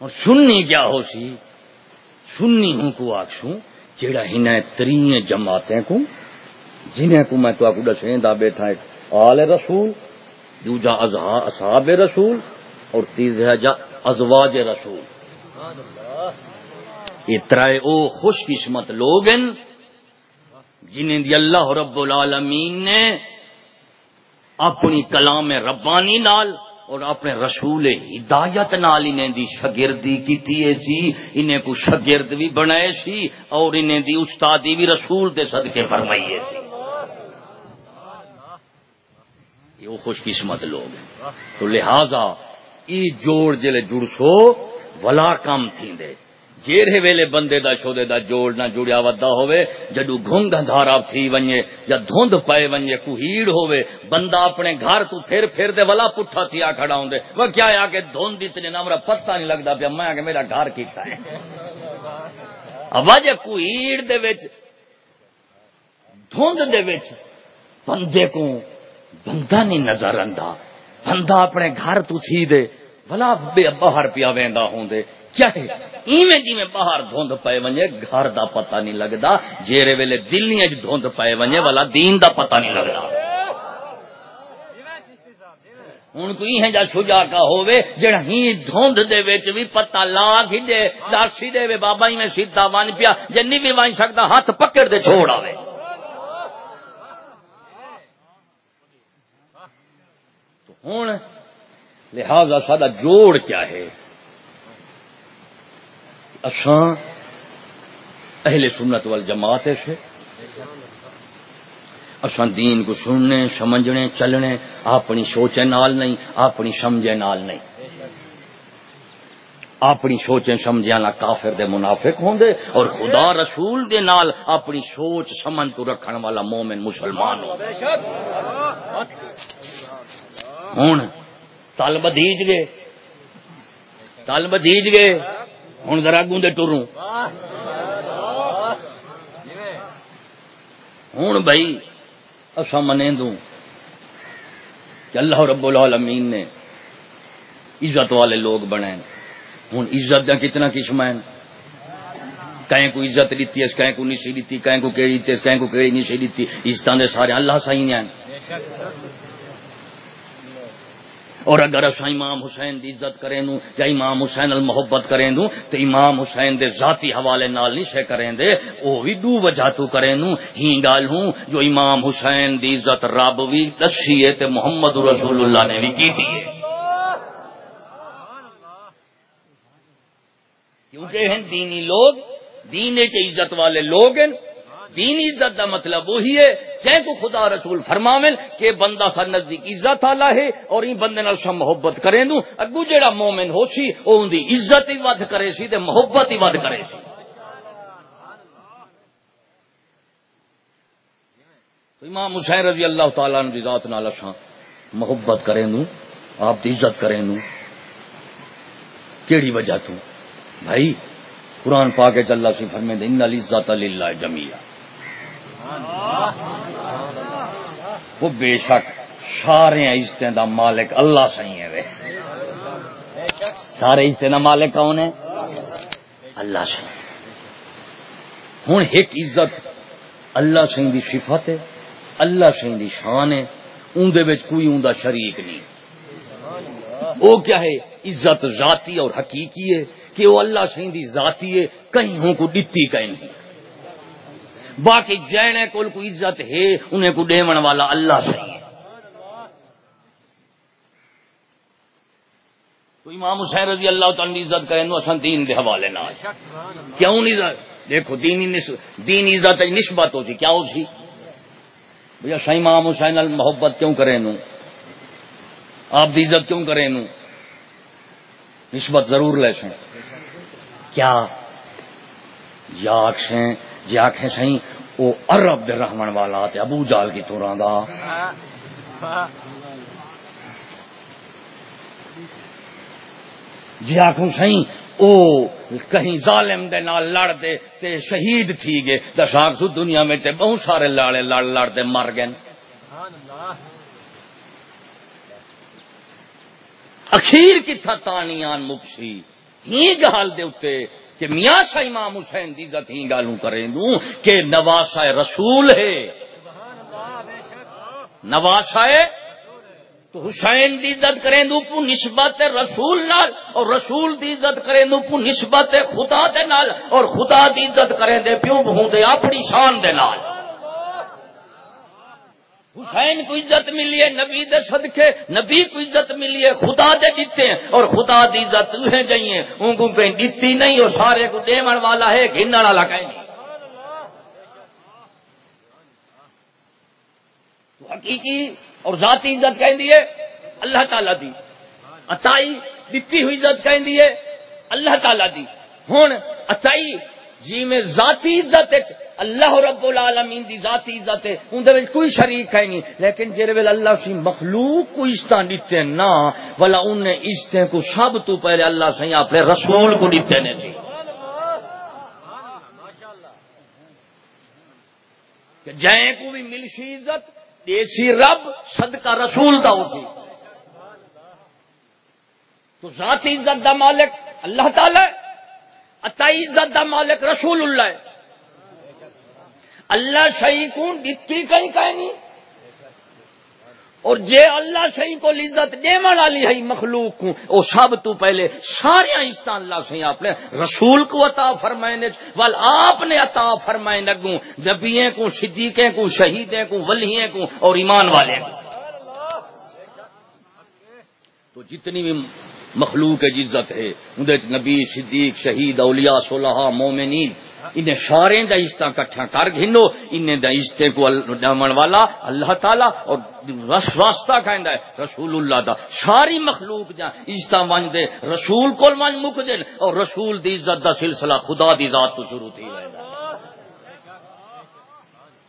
اور سننی کیا ہو سی سننی ہوں کو آخسوں جیڑا ہن تری جماعتیں کو جنہیں کو میں تو آپ دسیں دا بیٹھا ایک آل رسول دوجا اصحاب رسول اور تیسرا جا ازواج رسول یہ ترائے او خوش قسمت لوگ ہیں جنہیں دی اللہ رب العالمین نے اپنی کلام ربانی نال اور اپنے رسول ہدایت نال انہیں دی شگردی کی سی جی۔ انہیں کو شگرد بھی بنائے سی اور انہیں دی استادی بھی رسول دے صدقے فرمائیے سی یہ وہ خوش قسمت لوگ ہیں۔ تو لہذا، ای جوڑ جلے جڑ سو ولا کم تھی دے جیرے ویلے بندے دا شودے دا جوڑ نہ جڑیا ودا ہوئے جدو گھنگ اندھارا تھی ونجے، یا دھند پائے ونجے کوہیڑ ہوئے بندہ اپنے گھر تو پھر پھر دے ولا پٹھا تھیا کھڑا ہوندے۔ وہ کیا ہے کہ دھند اتنے نامرا پتہ نہیں لگدا پیا، میں کہ میرا گھر کیتا ہے۔ وجہ کوہیڑ دے وچ، دھند دے وچ بندے کو بندہ نہیں نظر آندا۔ بندہ اپنے گھر تو تھی دے بلا باہر پیا ویندا ہوندے کیا ہے؟ ایویں جی میں باہر دھند پے ونجے، گھر دا پتہ نہیں لگدا۔ جیرے ویلے دلیاں وچ دھند پے ونجے، والا دین دا پتہ نہیں لگدا۔ ہن کوئی ہے جا شجا کا ہووے، جڑا ہی دھند دے وچ بھی پتہ لا کھڈے دارسی دے بابا ہی میں سیدھا ون پیا جے نہیں بھی ون سکدا ہاتھ پکڑ دے چھوڑ آوے۔ تو ہن لہذا سارا جوڑ کیا ہے؟ اساں اہل سنت وال جماعت سے۔ اساں دین کو سننے، سمجھنے، چلنے، اپنی سوچے نال نہیں، اپنی سمجھے نال نہیں۔ اپنی سوچیں سمجھے نہ کافر دے منافق ہوں دے اور خدا رسول دے نال اپنی سوچ سمجھ کو رکھن والا مومن مسلمان ہو۔ ہوں تل بدیج گئے۔ تل بدیج گئے۔ ہوں ذرا گوندے ٹروں۔ ہوں بھائی اصا منے دوں کہ اللہ رب العالمین نے عزت والے لوگ بنے ہوں عزت دا کتنا قسم ہے کہیں کو عزت دیتی ہے، کہیں کو نہیں دیتی کہیں کو کہڑی دیتی کہیں کو کہڑی نہیں دیتی عزت دے سارے اللہ صحیح ہیں۔ اور اگر اصا امام حسین دی عزت کریں دوں یا امام حسین محبت کریں دوں، تو امام حسین دے ذاتی حوالے نال نہیں شے کریں دے، او بھی دو وجہ تو کریں دوں۔ ہی گال ہوں، جو امام حسین دی عزت رب بھی دسی ہے تے محمد رسول اللہ نے بھی کی دی ہے۔ کیونکہ ہیں دینی لوگ دینے چ عزت والے لوگ ہیں دینی عزت دا مطلب وہی ہے۔ جے کو خدا رسول فرماون کہ بندہ سا نزدیک عزت والا ہے اور این بندے نال سا محبت کرے نو۔ اگو جیڑا مومن ہو سی، او ان دی عزت ہی ود کرے سی تے محبت ہی ود کرے سی۔ امام حسین رضی اللہ تعالی عنہ دی ذات نال اساں محبت کرے نو، آپ دی عزت کرے نو۔ کیڑی وجہ تو؟ بھائی، قرآن پاک چل سی فرمے ان العزت للہ جمیعہ۔ وہ بے شک سارے عزتیں دا مالک اللہ سہی ہے سارے عزتیں دا مالک کون ہے اللہ سہی ہوں ایک عزت اللہ سی دی صفت ہے، اللہ سی دی شان ہے اندر کوئی اندر شریک نہیں۔ وہ کیا ہے؟ عزت ذاتی اور حقیقی ہے کہ وہ اللہ سی دی ذاتی ہے، کہیں ہوں کو ڈتی کہیں۔ نہیں باقی جینے کول کوئی عزت ہے، انہیں کو ڈیون والا اللہ صحیح ہے تو امام حسین رضی اللہ تعالی عزت کریں نو اساں دین دے حوالے نہ کیوں نہیں عزت؟ دیکھو دینی نس دین عزت نسبت ہوتی، کیا ہو سی؟ بھیا سائی امام حسین ال محبت کیوں کریں نو؟ آپ دی عزت کیوں کریں نو؟ نسبت ضرور لے سیں کیا؟ یا آخیں جی آخیں سی وہ ارب دے رحمن والا تے ابو جال کی تو دا۔ جی آخوں سی او کہیں ظالم دے نال لڑ دے تے شہید تھی گئے۔ دشاک سو دنیا میں تے بہت سارے لاڑے لڑ لڑ دے مر گئے۔ اخیر کتھا تانیان مکسی ہی گال دے اتے۔ کہ میاں سا امام حسین دی عزت ہی گالوں کریں دوں کہ نواسا رسول ہے۔ نواسا تو حسین دی عزت کریں دوں پو نسبت رسول نال اور رسول دی عزت کریں دوں پو نسبت خدا دے نال اور خدا دی عزت کریں دے پیوں بہوں دے اپنی شان دے نال۔ حسین کو عزت ملی ہے، نبی دے صدقے، نبی کو عزت ملی ہے، خدا دے دیتے ہیں اور خدا دی عزت تہیں جائیے ان کو کہیں دیتی نہیں، اور سارے کو دیمن والا ہے گھنن والا کہیں تو حقیقی اور ذاتی عزت کہیں دیے اللہ تعالی دی۔ عطائی دیتی ہوئی عزت کہیں دیے اللہ تعالی دی۔ ہوں اتائی جی میں ذاتی عزت اللہ رب العالمین دی ذاتی عزت ہے. اندر کوئی شریک ہے نہیں. لیکن جی ویل اللہ سی مخلوق کو عزت دیتے نا والا ان عزتیں کو سب تو پہلے اللہ سی اپنے رسول کو دیتے نے دی جائیں کو بھی ملشی عزت، دیسی رب صدقہ رسول دا اسی تو ذاتی عزت دا مالک اللہ تعالی اتائی عزت دا مالک رسول اللہ ہے۔ اللہ شہی کو ڈتی کہیں کہ نہیں۔ اور جے اللہ شہی کو عزت دے والی ہے، مخلوق کو او سب تو پہلے سارے عزت اللہ سے آپ نے رسول کو عطا فرمائے نے وال آپ نے عطا فرمائے نگوں نبییں کو، صدیقیں کو، شہیدیں کو ولییں کو اور ایمان والے کو۔ تو جتنی بھی مخلوق عزت ہے۔ اندر نبی، صدیق، شہید، اولیاء صلحہ مومنین، انہیں سارے دا عزت کٹھا کر گھنو۔ انہیں دا عزتے کو ڈامن والا، اللہ تعالی اور رس راستہ کہندا ہے رسول اللہ دا۔ ساری مخلوق جا عزت ون دے، رسول کول من مک دین اور رسول دی عزت دا سلسلہ خدا دی ذات تو شروع تھی ویندا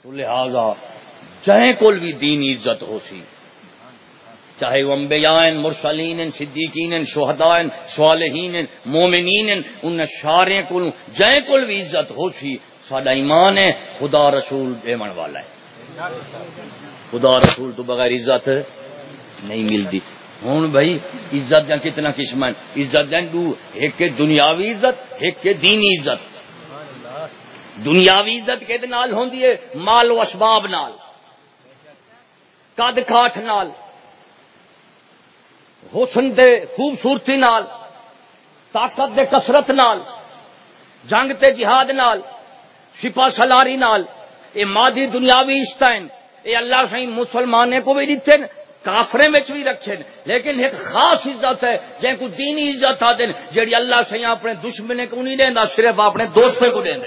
تو لہذا جہیں کول بھی دین عزت ہو سی۔ چاہے وہ امبیاء مرسلین صدیقین شہداء صالحین مومنین ان سارے کو جائیں کل بھی عزت ہو سی ساڈا ایمان ہے، خدا رسول دیمن والا ہے۔ خدا رسول تو بغیر عزت نہیں ملتی۔ ہوں بھائی، عزت دیا کتنا قسم ہے۔ عزت دیں دو، ایک دنیاوی عزت، ایک دینی عزت۔ دنیاوی عزت کے نال ہوندی ہے؟ مال و اسباب نال۔ قد کاٹ نال۔ حسن دے خوبصورتی نال، طاقت دے کسرت نال، جنگ تے جہاد نال، شپا سلاری نال، اے مادی دنیاوی استائن اے اللہ سے مسلمانے کو بھی دیتے کافرے میں بھی رکھے لیکن ایک خاص عزت ہے جن کو دینی عزت آ دین، جیڑی اللہ سے اپنے دشمنے کو نہیں دینا صرف اپنے دوستوں کو دیں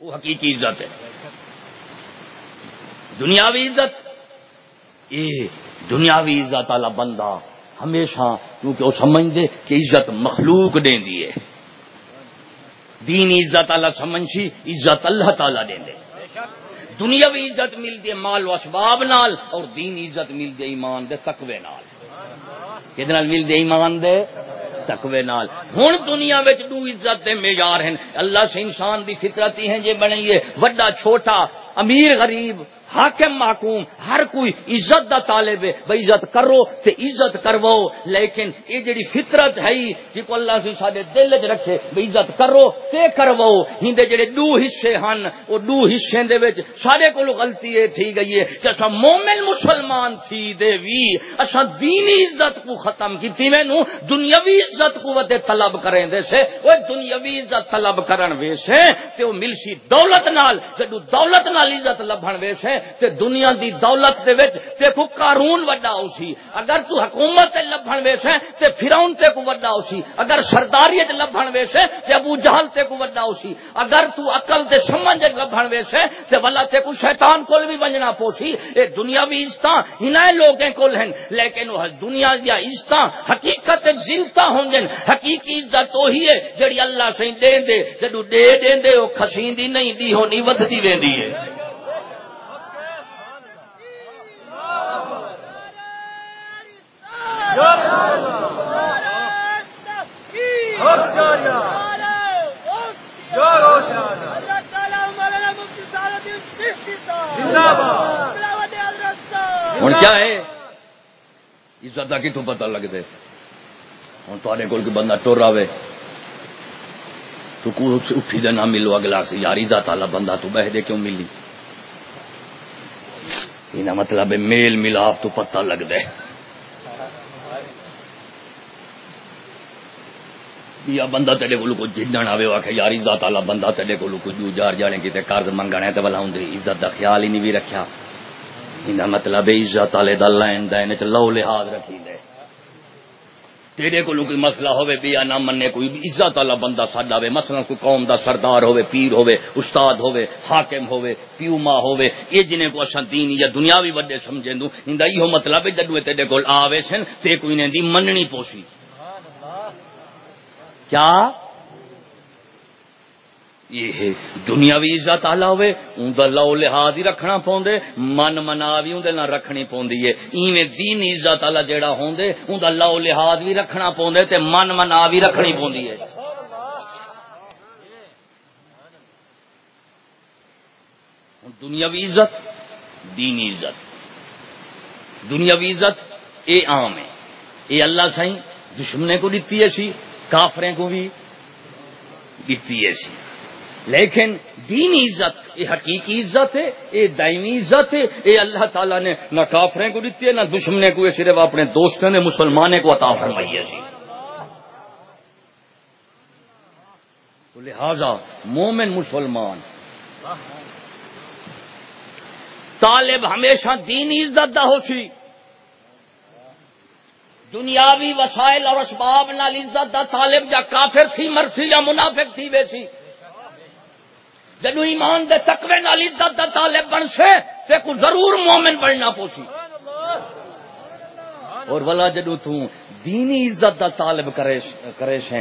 وہ حقیقی عزت ہے۔ دنیاوی عزت۔ اے دنیاوی عزت والا بندہ، ہمیشہ کیونکہ وہ سمجھ دے کہ عزت مخلوق دیں دیے دین عزت اللہ سمجھی عزت اللہ تعالی دیں دے۔ دنیاوی عزت ملتی ہے مال و اسباب نال اور دین عزت ملتی ہے ایمان دے تقوی نال۔ کہ ملتی ایمان دے؟ تقوی نال۔ ہوں دنیا دو عزت دے معیار ہیں اللہ سے انسان دی فطرتی ہیں، جے بنائیے وڈا، چھوٹا، امیر، غریب۔ حاکم محکوم ہر کوئی عزت دا طالب ہے، بھائی عزت کرو تے عزت کرو لیکن یہ جڑی فطرت ہے جی کو اللہ سے سارے دل چ رکھے، بھائی عزت کرو تے کرو ہندے جڑے دو حصے ہن وہ دو حصے دے وچ سارے کو غلطی یہ تھی گئی ہے کہ اسا مومن مسلمان تھی دے وی اسا دینی عزت کو ختم کیتی۔ مینوں دنیاوی عزت کو ودے طلب کریں دے سے او دنیاوی عزت طلب کرن وے سے تے او ملسی دولت نال جدو دولت نال عزت لبھن وے سے تے دنیا دی دولت دے وچ تے کو قارون وڈا اوسی اگر تو حکومت تے لبھن ویسے تے فرعون تے کو وڈا اوسی اگر سرداریت لبھن ویسے تے ابو جہل تے کو وڈا اوسی اگر تو عقل تے سمجھ تے لبھن ویسے تے ولا تے کو شیطان کول بھی ونجنا پوسی۔ اے دنیاوی عزتاں ہنائے لوگیں کول ہیں۔ لیکن وہ دنیا دی عزتاں حقیقت زندہ ہوندن حقیقی عزت وہی ہے جڑی اللہ سے دے دے۔ جدو دے دے دے او کھسیندی نہیں، دی ہونی، ودھدی ویندی ہے۔ ہوں کیا ہے؟ عزت کا کتوں پتا لگتے ہوں تے کول بندہ ٹر آئے تو اٹھی دے نہ ملو، اگلا سی یار عزت والا بندہ تو بہ دے کیوں ملی؟ یہ مطلب میل ملاپ تو پتہ لگتا ہے یا بندہ تیرے کو کچھ جدن آئے آخ یار عزت والا بندہ تیرے کو کچھ جار جانے کی قرض منگنا تو بلا ہوں عزت کا خیال ہی نہیں بھی رکھا یہ مطلب ہے عزت والے دا لین دین چ لو لحاظ رکھی دے۔ تیرے کو کوئی مسئلہ ہوے بیا نہ مننے، کوئی عزت والا بندہ ساڈا ہوے مثلا کوئی قوم دا سردار ہوے پیر ہوے استاد ہوے حاکم ہوے پیو ماں ہوے یہ جنہیں کو اساں دین یا دنیاوی وڈے سمجھندو ایندا ایہو مطلب ہے جدوں تیرے کول آوے سن، تے کوئی نے دی مننی پوسی کیا؟ یہ دنیاوی عزت آلہ ہوئے ان لو لحاظ ہی رکھنا پوندے، من منا بھی اندر نہ رکھنی پوندی ہے۔ ایویں دین عزت آلہ جیڑا ہوندے ان لو لحاظ بھی رکھنا پوندے تے من منا بھی رکھنی پوندی ہے۔ دنیاوی عزت، دینی عزت۔ دنیاوی عزت، اے عام ہے۔ اے اللہ سائیں دشمنے کو دیتی ہے سی کافریں کو بھی دیتی ہے سی لیکن دینی عزت، یہ حقیقی عزت ہے، یہ دائمی عزت ہے، یہ اللہ تعالیٰ نے نہ کافریں کو دیتی ہے، نہ دشمنے کو صرف اپنے دوستوں نے، مسلمانوں کو عطا فرمائی ہے جی۔ لہذا مومن مسلمان، طالب ہمیشہ دینی عزت دا ہو سی۔ دنیاوی وسائل اور اسباب نال عزت دا طالب یا کافر تھی مرسی یا منافق تھی ویسی جدو ایمان دے تقوی نال عزت دا طالب بن سے، تے کو ضرور مومن بننا پوسی۔ اور ولا جدو تو دینی عزت دا طالب کرے کرے سے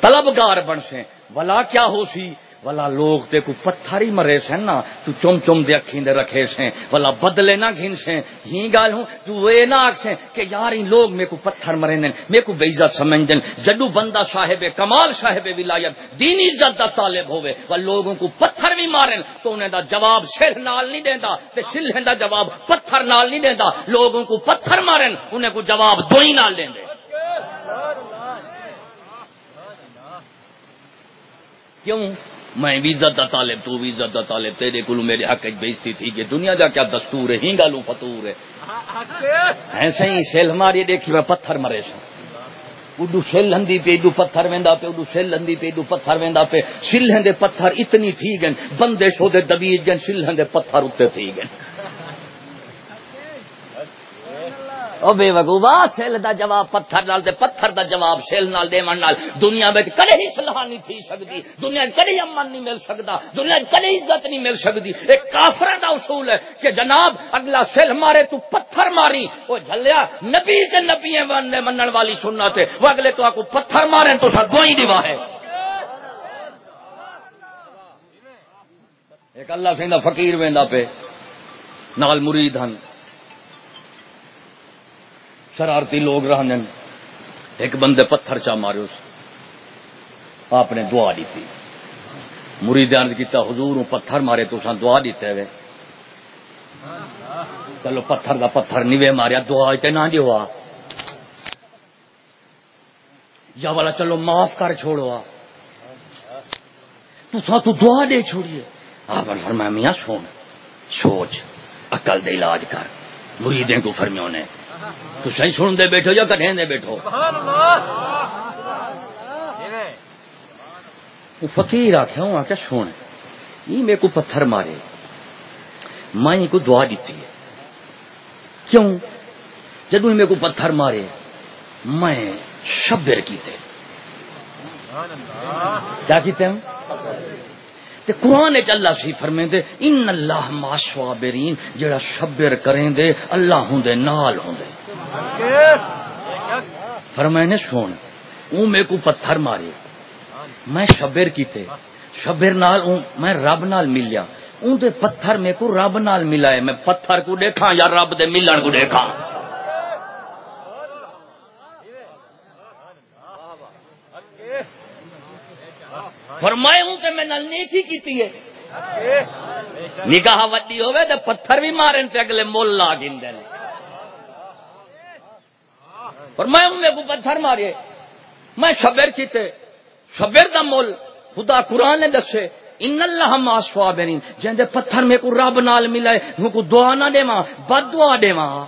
طلبگار بن سے ولا کیا ہو سی؟ والا لوگ تے کو پتھر ہی مرے سن نا، تو چم چم دے اکھیں دے رکھے سے والا بدلے نہ گھن سے ہی گال ہوں تو اے نہ آکھ کہ یار ان لوگ میں کو پتھر مرے نن میں کو بے عزت سمجھ دن جدو بندہ صاحب کمال صاحب ولایت دین عزت دا طالب ہوے و لوگوں کو پتھر بھی مارن، تو انہیں دا جواب شر نال نہیں دیندا، تے سلہ دا جواب پتھر نال نہیں دیندا۔ لوگوں کو پتھر مارن، انہیں کو جواب دو ہی نال دیندے کیوں؟ میں بھی عزت دا طالب، تو بھی عزت دا طالب، تیرے کلو میرے حق بیچتی تھی کہ دنیا کا کیا دستور ہے، ہی گالو فتور ہے۔ ایسے ہی سیل ہماری دیکھی، میں پتھر مرے سن اڈو سل ہندی پہ، اڈو پتھر ویندا پہ، اڈو سل ہندی پہ، اڈو پتھر ویندا پہ۔ سل ہندے پتھر اتنی تھی گن بندے سو دبی دبیج گن سل ہندے پتھر اتنے تھی گن او بے وقوبا سیل دا جواب پتھر نال دے پتھر دا جواب سیل نال دے من نال۔ دنیا میں کدے ہی صلاح نہیں تھی سکتی دنیا کدے امن نہیں مل سکتا دنیا کدے عزت نہیں مل سکتی ایک کافر دا اصول ہے کہ جناب، اگلا سیل مارے، تو پتھر ماری۔ وہ جھلیا، نبی تے نبی نے منن والی سننا تے وہ اگلے تو کو پتھر مارے، تو سا گوئی دیوا ہے۔ ایک اللہ سے فقیر ویندا پہ نال مرید ہن۔ شرارتی لوگ رہنے ایک بندے پتھر چا مارے اس آپ نے دعا دیتی مرید کیتا حضور پتھر مارے تو دعا دیتے ہوئے چلو پتھر دا پتھر نیوے ماریا دعا تے نہ دیوا یا والا چلو معاف کر چھوڑو تو تو دعا دے چھوڑیے آپ نے فرمایا میاں سن سوچ عقل دے علاج کر مریدیں کو فرمیوں نے تو صحیح سن دے بیٹھو یا کٹیں دے بیٹھو؟ وہ فقیر آخیا ہوں آخیا سن، یہ میرے کو پتھر مارے، میں کو دعا دیتی ہے۔ کیوں؟ جدو میرے کو پتھر مارے، میں شبر کیتے۔ کیا کیتے ہیں تے قرآن اللہ سی فرمے دے ان اللہ ماشوابرین جڑا شبر کریں دے اللہ ہوں دے، نال ہوں دے۔ فرمائے نے، سن اون میں کو پتھر مارے۔ میں شبر کیتے شبر نال اون میں رب نال ملیا۔ اون دے پتھر میں کو رب نال ملائے۔ میں پتھر کو دیکھا یا رب دے ملن کو دیکھا فرمائے ہوں کہ میں نل نیکی کیتی ہے۔ نکاح وڈی ہوئے تو پتھر بھی مارن تے اگلے مول لا گندے نے۔ فرمائے ہوں میں کو پتھر مارے۔ میں شبر کیتے۔ شبر دا مول خدا قرآن نے دسے۔ ان اللہ ماسوا برین جندے پتھر میں کو رب نال ملائے۔ میں کو دعا نہ دے ماں۔ بد دعا دے ماں۔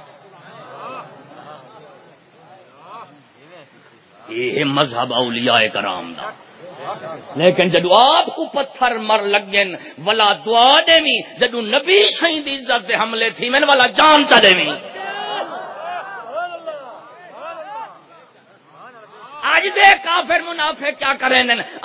یہ مذہب اولیاء کرام دا۔ لیکن جدو آپ کو پتھر مر لگن، ولا دعا دے جدو نبی شہید عزت دے حملے تھی، میں والا جان چا دے سجدے کافر منافع کیا کریں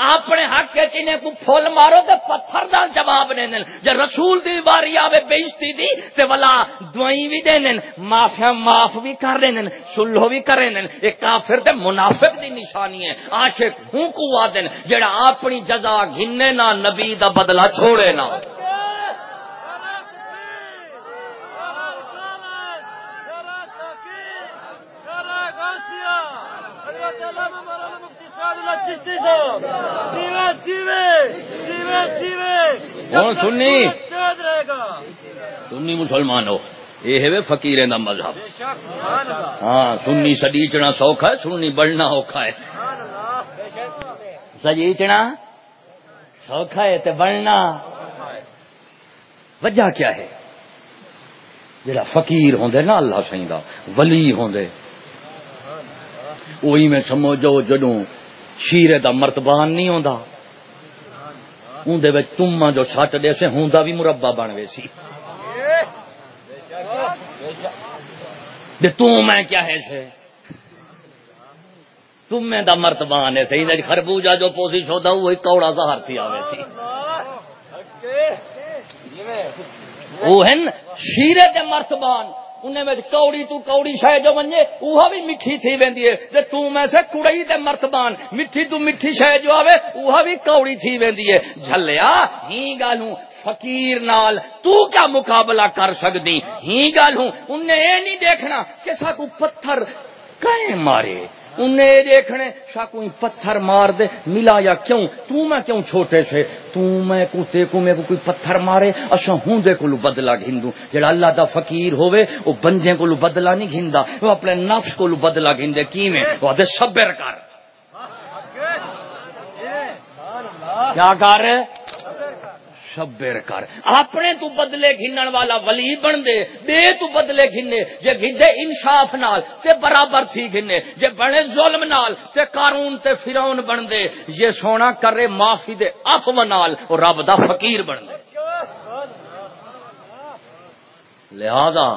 اپنے حق کے چنے کو پھول مارو تے پتھر دا جواب دیں جے رسول دی باری آوے بےزتی دی تے ولا دوائی بھی دیں معافیا معاف بھی کر رہے ہیں سلو بھی کر رہے ہیں کافر تے منافق دی نشانی ہے۔ عاشق ہوں کو دن۔ جڑا اپنی جزا گھنے نہ، نبی دا بدلہ چھوڑے نہ۔ سنی سنی مسلمان ہو۔ یہ ہے فکیر کا مذہب۔ ہاں سنی سڈیچنا سوکھا ہے سننی بڑھنا اوکھا ہے۔ سجیچنا سوکھا ہے تے بڑھنا۔ وجہ کیا ہے؟ جڑا فقیر ہوندے نا اللہ سی دا ولی ہوندے۔ وہی میں سمجھو جدوں شیرے دا مرتبان نہیں ہوندا۔ اندر تما جو سٹ دے سے ہوں بھی مربع بن گئے سی۔ میں کیا ہے سے؟ تم دا مرتبان ہے صحیح خربوجا جو پوسی شودا وہی کوڑا سا ہاتھی آوے سی۔ وہ ہے شیرے دے مرتبان انہیں کوڑی تو کوڑی شہ جو بنجے وہ بھی میٹھی تھی ویندی ہے تو میں سے کڑئی تے مرتبان میٹھی تو میٹھی شہ جو آوے وہ بھی کوڑی تھی ویندی ہے جھلیا ہی گالوں فقیر نال تو کیا مقابلہ کر سکتی ہی گالوں انہیں یہ نہیں دیکھنا کہ سا کو پتھر کہیں مارے انہیں دیکھنے شا کوئی پتھر مار دے ملا یا کیوں؟ تو میں کیوں چھوٹے سے تو میں کو تے کو میں کو کوئی پتھر مارے؟ اسا ہوں دے کو بدلا گھندوں۔ جڑا اللہ دا فقیر ہوے او بندے کو بدلا نہیں گھندا۔ وہ اپنے نفس کو بدلا گھندے۔ کی میں وہ دے صبر کر۔ کیا کر شبر کر۔ اپنے تو بدلے گھنن والا ولی بن دے بے تو بدلے گھنے جے گھدے انصاف نال تے برابر تھی گھنے جے بنے ظلم نال تے قارون تے فرعون بن دے، یہ سونا کرے معافی دے عفو نال اور رب دا فقیر بن دے۔ لہذا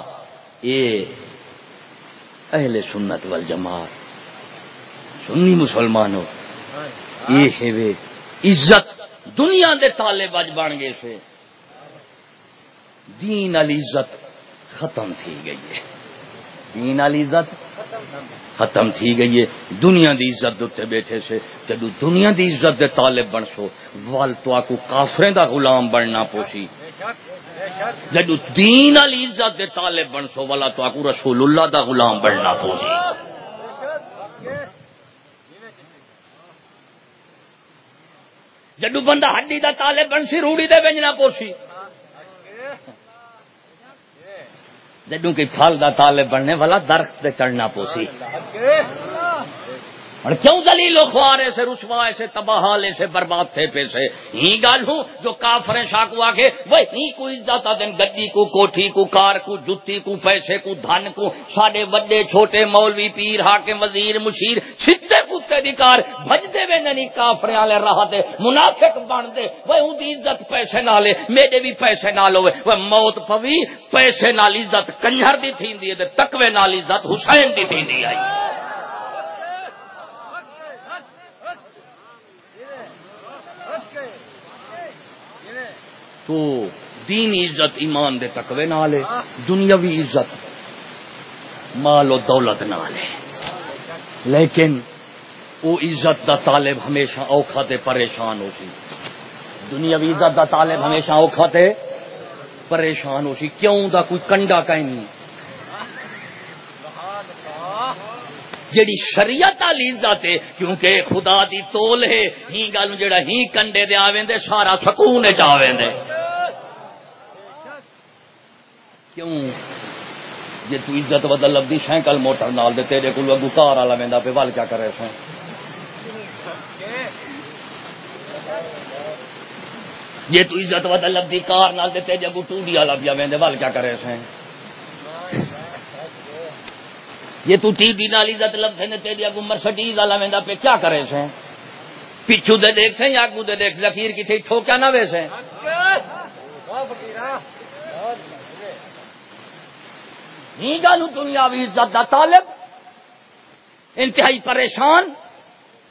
اے اہل سنت والجماعت، سنی مسلمانوں یہ ہے عزت دنیا دے تالے بج بن گئے سے دین علی عزت ختم تھی گئی ہے۔ دین علی عزت ختم تھی گئی ہے۔ دنیا دی عزت دے بیٹھے سے جدو دنیا دی عزت دے طالب بن سو، وال تو آکو کافریں دا غلام بننا پوسی جدو دین علی عزت دے طالب بن سو والا تو آکو رسول اللہ دا غلام بننا پوسی جدو بندہ ہڈی دا تالے بن سی، روڑی دے بنجنا پوسی۔ جدو کی پھل دا تالے بننے والا درخت دے چڑھنا پوسی۔ اور کیوں دلیل خوارے سے رسوا سے تباہالے سے برباد تھے پیسے؟ ہی گال ہوں جو کافر شاکو آگے وہ ہی کو عزت دن گڈی کو، کوٹھی کو، کار کو، جتی کو، پیسے کو، دھن کو ساڈے وڈے، چھوٹے مولوی، پیر، حاکم، وزیر، مشیر، چھتے کتے دی کار بھجدے وے نہیں کافر والے راہ دے، منافق بن دے وہ اون دی عزت پیسے نہ لے میرے بھی پیسے نہ لو وہ موت پوی پیسے نال عزت کنجر دی تھیندی تے تقوی نال عزت، حسین دی تھیندی آئی تو دین عزت ایمان دے تقوی نال ہے، دنیاوی عزت مال و دولت نال ہے۔ لیکن وہ عزت دا طالب ہمیشہ اوکھا تے پریشان ہو سی۔ دنیاوی عزت دا طالب ہمیشہ اوکھا تے پریشان ہو سی۔ کیوں دا کوئی کنڈا کہیں نہیں؟ جیڑی شریعت والی عزت ہے، کیونکہ خدا دی تول ہے۔ ہی گل جڑا ہی کنڈے دے آویں دے سارا سکون چ آویں دے کیوں؟ جی تو عزت بدل لگتی سائیکل موٹر نال دے تیرے کو اگو کار والا وہدا پہ ول کیا کرے سو جی تو عزت بدل لگتی کار نال دے تیرے اگو ٹوڈی والا پیا وہدے ول کیا کرے سو جی تو ٹی وی نال عزت لبتے نے تیرے اگو مرسڈیز والا وہدا پہ کیا کرے سو پچھو دے دیکھ سے یا اگو دے دیکھ لکیر کتنے ٹھوکیا نہ ویسے؟ ہاں، ہی گالو دنیاوی عزت دا طالب، انتہائی پریشان،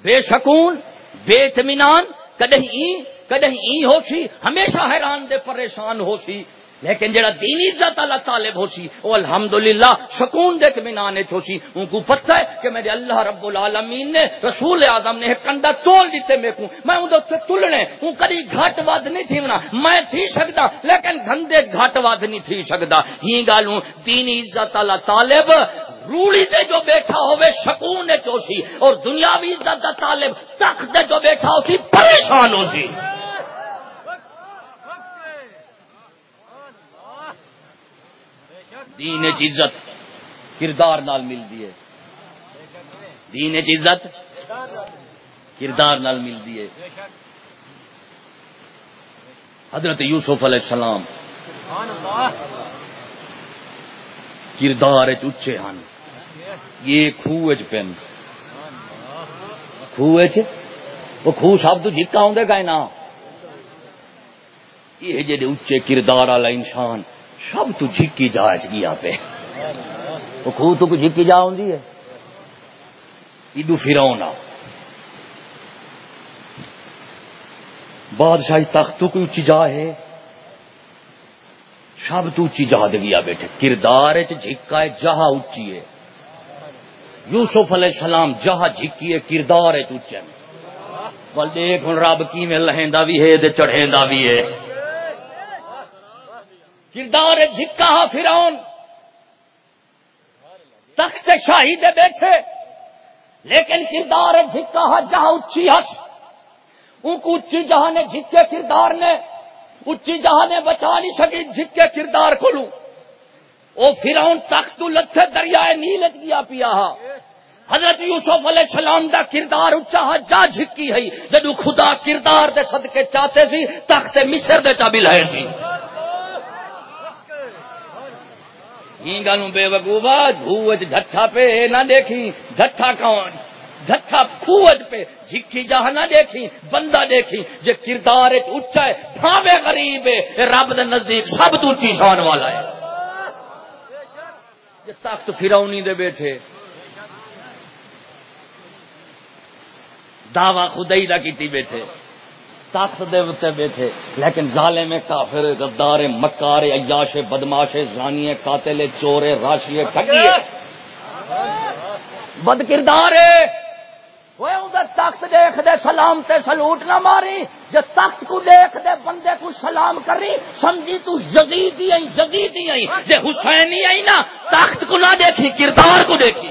بے شکون بے اطمینان کدیں ای کدیں ای ہو سی ہمیشہ حیران دے پریشان ہو سی لیکن جڑا دینی عزت اللہ طالب ہو سی وہ الحمدللہ، سکون دے اطمینان ہو سی۔ ان کو پتہ ہے کہ میرے اللہ رب العالمین نے رسول اعظم نے کنڈا تول دیتے میں کو۔ میں ان دے تلنے ہوں کدی گھٹ ود نہیں تھی ونا میں تھی سکدا لیکن دھندے گھٹ ود نہیں تھی سکدا ہی گالوں، دینی عزت اللہ طالب روڑی دے جو بیٹھا ہوے سکون نے چوسی اور دنیاوی عزت دا طالب تخت دے جو بیٹھا ہو سی، پریشان ہو سی دین عزت کردار نال ملتی ہے۔ دین عزت کردار نال ملتی ہے۔ حضرت یوسف علیہ السلام کردار اچے ہیں یہ خوہ پن۔ خوہ وہ خوہ سب تو جیتا ہوں گا نا یہ جی اچے کردار والا انسان۔ سب تو جھکی جا گیا پہ وہ خوہ تو کوئی جھکی جا ہوں ہے۔ ادو فرونا بادشاہی تخت تو کوئی اچھی جا ہے۔ سب تو اچھی جا گیا بیٹھے۔ کردار جھکا ہے، جہاں اچھی ہے۔ یوسف علیہ السلام جہاں جھکی ہے، کردار اچھا بل دیکھ ہوں رب کی میں لہندا بھی ہے چڑھیندا بھی ہے۔ کردار جھکا ہا فرون تخت شاہی دے بیٹھے۔ لیکن کردار جھکا جہاں اچھی ہس ان کو اچھی جہاں نے جھکے کردار نے۔ اچھی جہاں نے بچا نہیں سکی، جھکے کردار کو لوں او فرون تخت لتھے، دریائے نیلت گیا پیا حضرت یوسف علیہ السلام دا کردار اچا ہا، جا جھکی ہے جدو خدا کردار دے صدقے چاہتے سی، تخت مصر دے چا بھی لائے سی۔ ہی گل بے وقوبا دھوج دھٹا پہ نہ دیکھی دھٹا کون؟ دھٹا خوج پہ جھکی جہاں نہ دیکھی بندہ دیکھی جے کردار اچا ہے، بھاوے غریب ہے رب دے نزدیک سب تو اچھی شان والا ہے۔ یہ تخت فرونی دے بیٹھے۔ دعوی خدائی دا کیتی بیٹھے۔ تخت دے اتنے بیٹھے۔ لیکن ظالم میں کافر، غدار، مکار، عیاش، بدماش، زانی، قاتل، چور، راشی، ٹھگی۔ بد کردار تخت دیکھ دے، سلام تے سلوٹ نہ ماری۔ جو تخت کو دیکھ دے، بندے کو سلام کری۔ سمجھی تو جزیدی آئی جزیدی آئی جے حسینی آئی نا تخت کو نہ دیکھی، کردار کو دیکھی۔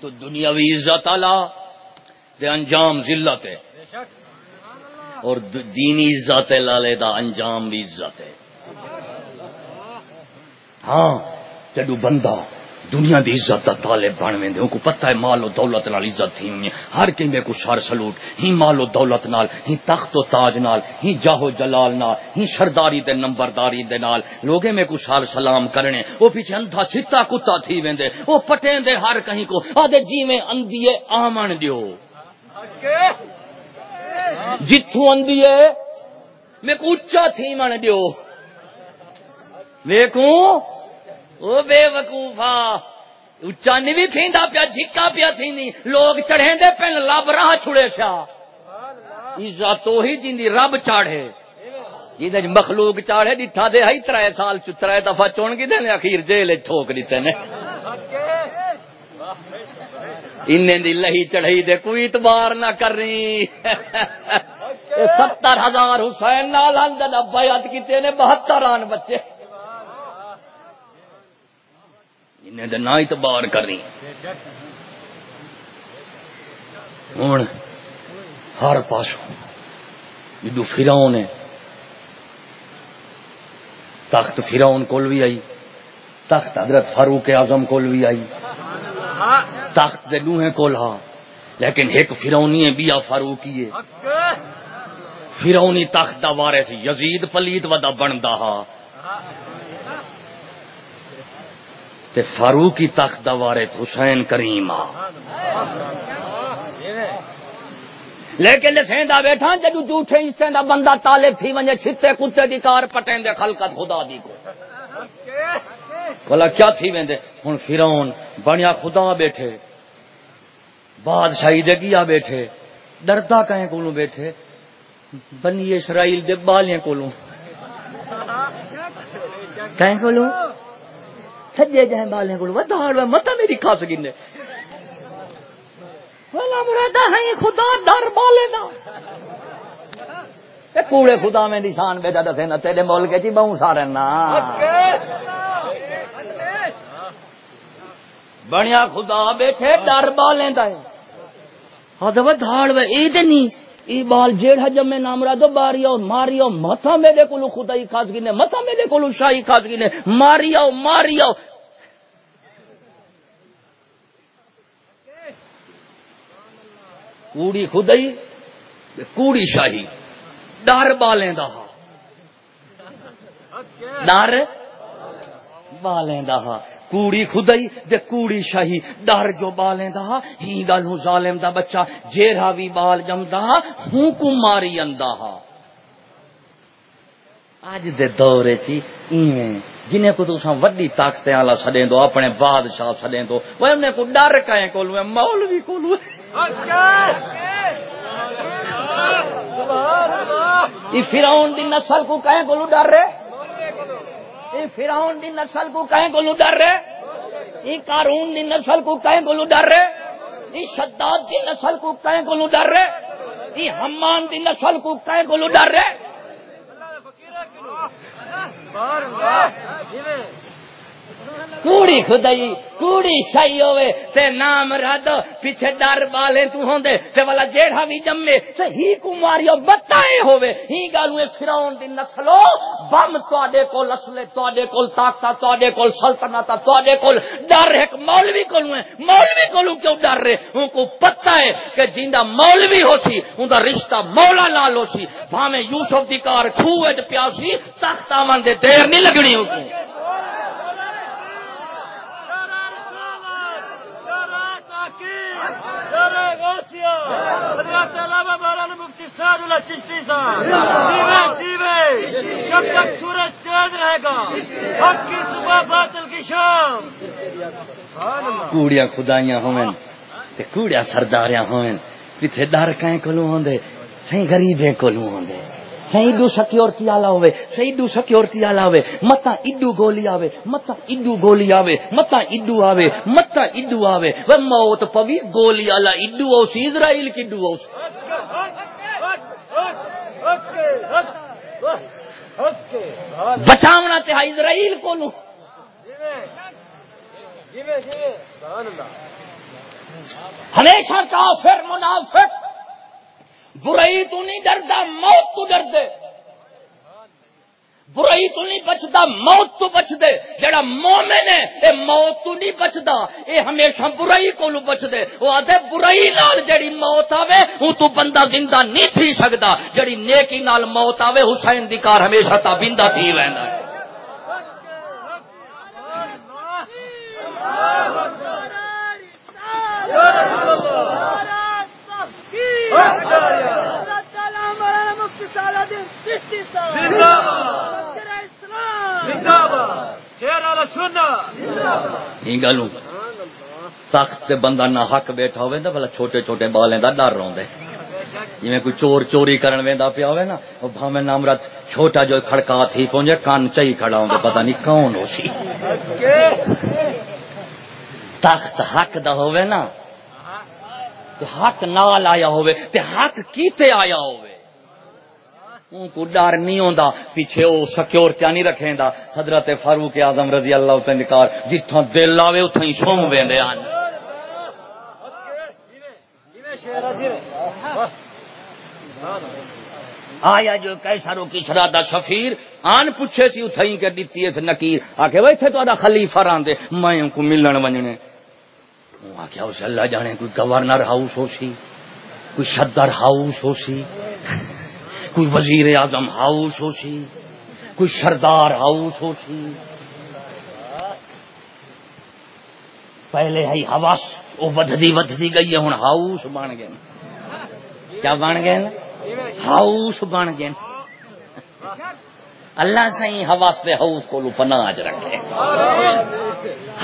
تو دنیاوی عزت دے انجام ذلت ہے۔ اور دینی عزت لالے دا انجام بھی عزت ہے۔ ہاں جڈو بندہ دنیا دی عزت دا طالب بن ویندے کو پتہ ہے مال و دولت نال عزت تھی ہوئی ہر کیندے کو سر سلوٹ۔ ہی مال و دولت نال، ہی تخت و تاج نال، ہی جاہ و جلال نال، ہی سرداری دے نمبرداری دے نال۔ لوگے میں کو سال سلام کرنے۔ او پیچھے اندھا چھتا کتا تھی ویندے۔ او پٹیں دے ہر کہیں کو۔ آدے جی میں اندیے آمن دیو۔ جتھوں اندیے میں کو اچا تھی من دیو۔ ویکھوں؟ وہ بے وقوفا اچا نہیں بھی تھی پیا جھکا پیا تھی لوگ چڑھے دے پن لب راہ چھڑے عزت تو ہی جی رب چاڑے جی مخلوق چاڑے ڈٹھا دے ہی تر سال تر دفعہ چون کی دے اخیر جیل ٹھوک دیتے نے۔ ان دی لہی چڑھائی دے کوئی اتبار نہ کرنی۔ ستر ہزار حسین نال بیعت کیتے نے بہتر آن بچے۔ انہیں نہ اعتبار کرنی ہوں ہر پاسوں جدو فراؤن ہے، تخت فراؤن کول بھی آئی، تخت حضرت فاروق اعظم کول بھی آئی، تخت دے لوہے کول ہاں لیکن ایک فرونی ہے بیا فاروقی ہے۔ فرونی تخت دا وارث یزید پلیت ودا بندا ہا تے فاروقی تخت دا وارث حسین کریم آ۔ لیکن لسیندا بیٹھا جدو جھوٹے حصے دا بندہ طالب تھی ونجے چھتے کتے دی کار پٹیں دے خلقت خدا دی کو۔ بلا کیا تھی ویندے؟ ہن فرعون، بنیا خدا بیٹھے، بادشاہی دے گیا بیٹھے، ڈردا کہیں کولوں بیٹھے، بنی اسرائیل دے بالیاں کولوں۔ کہیں کولوں؟ سجے جائیں بالیاں کولوں ودھاڑ متا میری کھا سکینے بلا مرادہ ہے خدا ڈر بالے دا تے کوڑے خدا میں نشان بیٹا دسے نا تیرے ملک چ بہوں سارے نا۔ بنیا خدا بیٹھے، ڈر بالے دا ہے ہاں دھاڑ وے اے تے نہیں ای بال جیڑا جمے نام را دو باریو ماریو متا میرے کولو خدائی خاصگی نے متا میرے کولو شاہی خاصگی نے ماریو ماریو کوڑی خدائی کوڑی شاہی، ڈر بالیں دا ڈر؟ بالیں دا ہاں۔ کوڑی خدائی دے کوڑی شاہی ڈر جو بالیں دا ہاں۔ ہی گل ہوں ظالم دا بچہ جیرا بھی بال جمدا ہاں، ہوں کو ماری اندا اج دے دور چی ایویں، جنہیں کو تساں وڈی طاقتیں والا سدیں دو، اپنے بادشاہ سدیں دو۔ وہ انہیں کو ڈر کہیں کولو مولوی کولو۔ فراؤن دی نسل کو کہیں کو ڈر رہے؟ فراؤن دی نسل کو کہیں کو ڈر رہے کارون دی نسل کو کہیں کو ڈر رہے شداد دی نسل کو کہیں کو ڈر رہے ہمان دی نسل کو کہیں کو ڈر رہے کوڑی خدائی کوڑی شاہی ہوئے تے نام رد پیچھے ڈر بالے تو ہوندے تے والا جیڑا بھی جمے تے ہی کو ماریو بتائے ہوئے ہی گالوے فراؤن دی نسلو بم تواڈے کول اسلے تواڈے کول طاقت تواڈے کول سلطنت تواڈے کول ڈر ایک مولوی کولو ہے مولوی کولو کیوں ڈر رہے ان کو پتہ ہے کہ جیندا مولوی ہو سی ان دا رشتہ مولا نال ہو سی بھاویں یوسف دی کار کھوے تے پیاسی تخت آمن دے دیر نہیں لگنی ہوتی مفتی سعد اللہ چشتی صاحب۔ جب تک سورج چاند رہے گا حق کی صبح باطل کی شام۔ کوڑیاں خدائیاں ہوئن تے کوڑیاں سرداریاں ہوئن پیچھے ڈر کہیں کولوں ہوندے سہی غریبیں کولوں ہوندے۔ سہی دو سکیورٹی والا ہوئے سہی دو سکیورٹی والا ہوئے متا ایڈو گولی آوے، متا ایڈو گولی آوے، متا ایڈو آوے، متا ایڈو آوے۔ وہ موت پوی گولی والا ایڈو او سی اسرائیل کی ڈو او بچاونا تے اسرائیل کو لو ہمیشہ کافر، منافق۔ برائی تو نہیں ڈردا موت تو ڈر دے برائی تو نہیں بچتا موت تو بچ دے جڑا مومن ہے اے موت تو نہیں بچتا اے ہمیشہ برائی کو بچ دے وہ آدھے برائی نال جڑی موت آوے وہ تو بندہ زندہ نہیں تھی سکتا جڑی نیکی نال موت آوے حسین دی کار ہمیشہ تا بندہ تھی رہنا ہے گلوں تخت بندہ نہ حق بیٹھا ہوئے نا بلا چھوٹے چھوٹے بالیں دا ڈر روندے جی کوئی چور چوری کرن ویندا پیا ہوئے نا وہ بھاویں نامرت چھوٹا جو کھڑکا تھی پہنچے کان چئی کھڑا ہوں پتہ نہیں کون ہو سی۔ تخت حق دا ہوئے نا تے حق نال آیا ہوئے تے حق کیتے آیا ہوئے ان کو ڈر نہیں ہوندا، پیچھے او سکیورٹی نہیں رکھیں دا حضرت فاروق اعظم رضی اللہ تعالی نکار جتھوں دل آوے اوتھوں ہی سوم ویندے ہن۔ آیا جو کیسرو کسرا دا سفیر آن پوچھے سی اتھائی کے دیتی اس نکیر۔ آکے وہ تھے تو آدھا خلیفہ راندے میں ان کو ملن ونجنے۔ آکے اسے اللہ جانے کوئی گورنر ہاؤس ہو سی کوئی صدر ہاؤس ہو سی کوئی وزیر اعظم ہاؤس ہو سی کوئی سردار ہاؤس ہو سی پہلے ہے ہواس وہ ودتی ودتی گئی ہے ہوں ہاؤس بن گئے۔ کیا بن گئے؟ ہاؤس بن گئے۔ اللہ سائیں حواس دے ہاؤس کو پناہ چ رکھے۔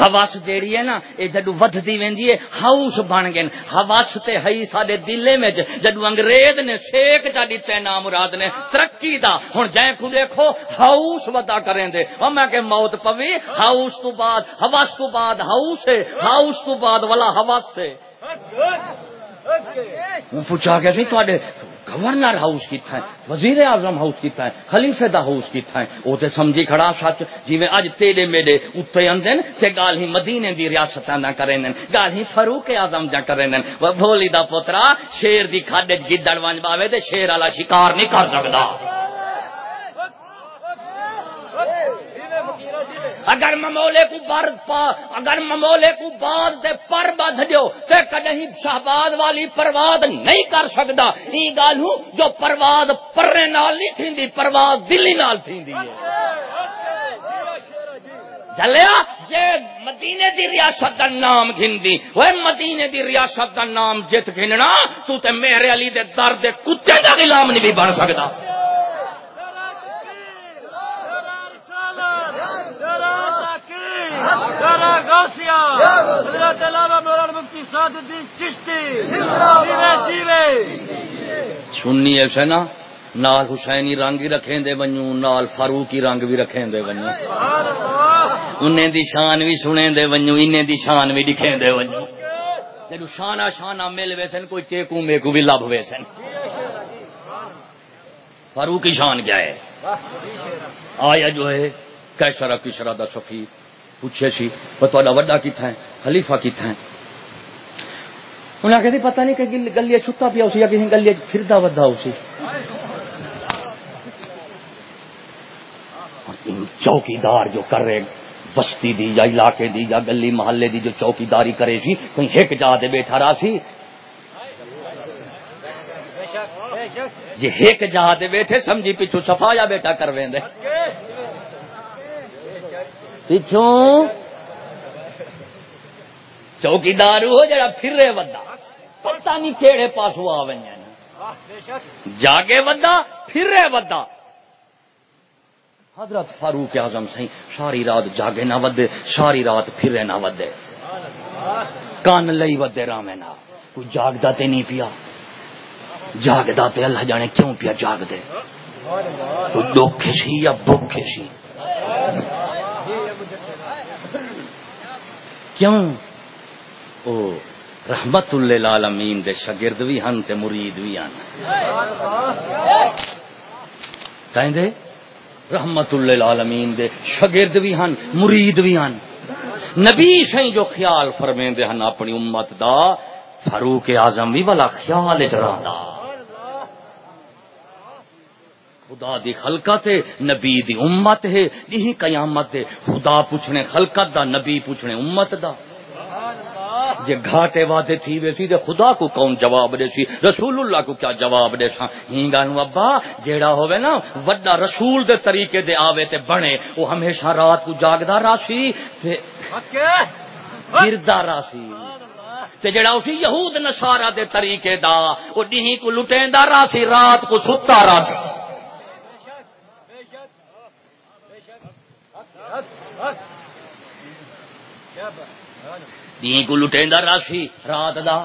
حواس جیڑی ہے نا یہ جدو ودتی ویندی ہے ہاؤس بن گئے۔ حواس تے ہئی سارے دلے میں جدو انگریز نے شیک چا دیتے نام مراد نے ترقی دا ہن جائیں کو دیکھو ہاؤس ودا کریں دے۔ او میں کہ موت پوی ہاؤس تو بعد حواس تو بعد ہاؤس ہے ہاؤس تو بعد والا حواس سے وہ پوچھا کہ سی تے گورنر ہاؤس کتنا ہے وزیر اعظم ہاؤس کتنا ہے خلیفے دا ہاؤس کتنا ہے وہ تے سمجھی کھڑا سچ جی میں اج تیرے میرے اتنے آدھے تے گال ہی مدینے دی ریاست دا کرے گال ہی فاروق اعظم دا کرے و بھولی دا پوترا شیر دی کھڈ گدڑ ونج باوے تے شیر والا شکار نہیں کر سکتا اگر ممولے کو بر پا اگر ممولے کو بعد دے پر بدھ دیو تے کدی شہباد والی پرواز نہیں کر سکتا ای گل ہوں، جو پرواز پرے نال نہیں تھیندی، پرواز دلی نال تھیندی ہے۔ جلیا، جے مدینے دی ریاست دا نام گھندی وہ مدینے دی ریاست دا نام جت گھننا، تو تے میرے علی دے در دے کتے دا غلام نہیں بھی بن سکدا۔ سننی ایسے نا نال حسینی رنگ ہی رکھیں دے ونجو نال فاروقی رنگ بھی رکھیں دے ونجو انہیں دی شان بھی سنیں دے ونجو انہیں دی شان بھی دکھیں دے ونجو جدو شانہ شانہ مل ویسن کوئی ٹیکو میکو بھی لب ویسن فاروقی شان کیا ہے؟ آیا جو ہے کیسرا کسرا دا سفیر پوچھے سی وہ تا وڈا کتنا ہے خلیفہ کتنا ہے انہیں کہتے پتہ نہیں کہ گلی چھتا پیا اسی یا کسی گلی پھردا ودا اسی چوکیدار جو کر رہے، بستی دی یا علاقے دی یا گلی محلے دی جو چوکیداری کرے سی کہیں ہک جا دے بیٹھا رہا سی۔ جی ہک جا دے بیٹھے، سمجھی پیچھو سفایا بیٹا کر ویندے۔ پچھوں چوکیدار ہو جڑا پھر رہے ودا پتہ نہیں کہڑے پاسو آ جاگے ودا پھر رہے ودا حضرت فاروق اعظم سی ساری رات جاگے نہ ودے، ساری رات پھرے نہ ودے۔ کان لئی ودے رامے نہ۔ کوئی جاگدا تے نہیں پیا۔ جاگدا پہ اللہ جانے کیوں پیا جاگ دے کوئی دکھ سی یا بکھ سی کیوں؟ او، رحمت للعالمین دے شاگرد بھی ہن تے مرید بھی ہن۔ کہیں رحمت للعالمین دے شاگرد بھی ہن، مرید بھی ہن۔ نبی سائیں جو خیال فرمیندے ہن اپنی امت دا، فاروق اعظم بھی والا خیال چراندا خدا دی خلقت ہے نبی دی امت ہے یہی قیامت ہے۔ خدا پوچھنے خلقت دا نبی پوچھنے امت دا۔ جے گھاٹے وعدے تھی ویسی تے خدا کو کون جواب دے سی؟ رسول اللہ کو کیا جواب دے سا ہینگا نو ابا جیڑا ہوے نا وڈا رسول دے طریقے دے آوے تے بنے وہ ہمیشہ رات کو جاگدا راسی تے پھردا راسی تے جڑا اسی یہود نصارا دے طریقے دا او ڈیہی کو لٹیندا راسی رات کو ستا راسی دین کو لٹیندا راسی، رات دا۔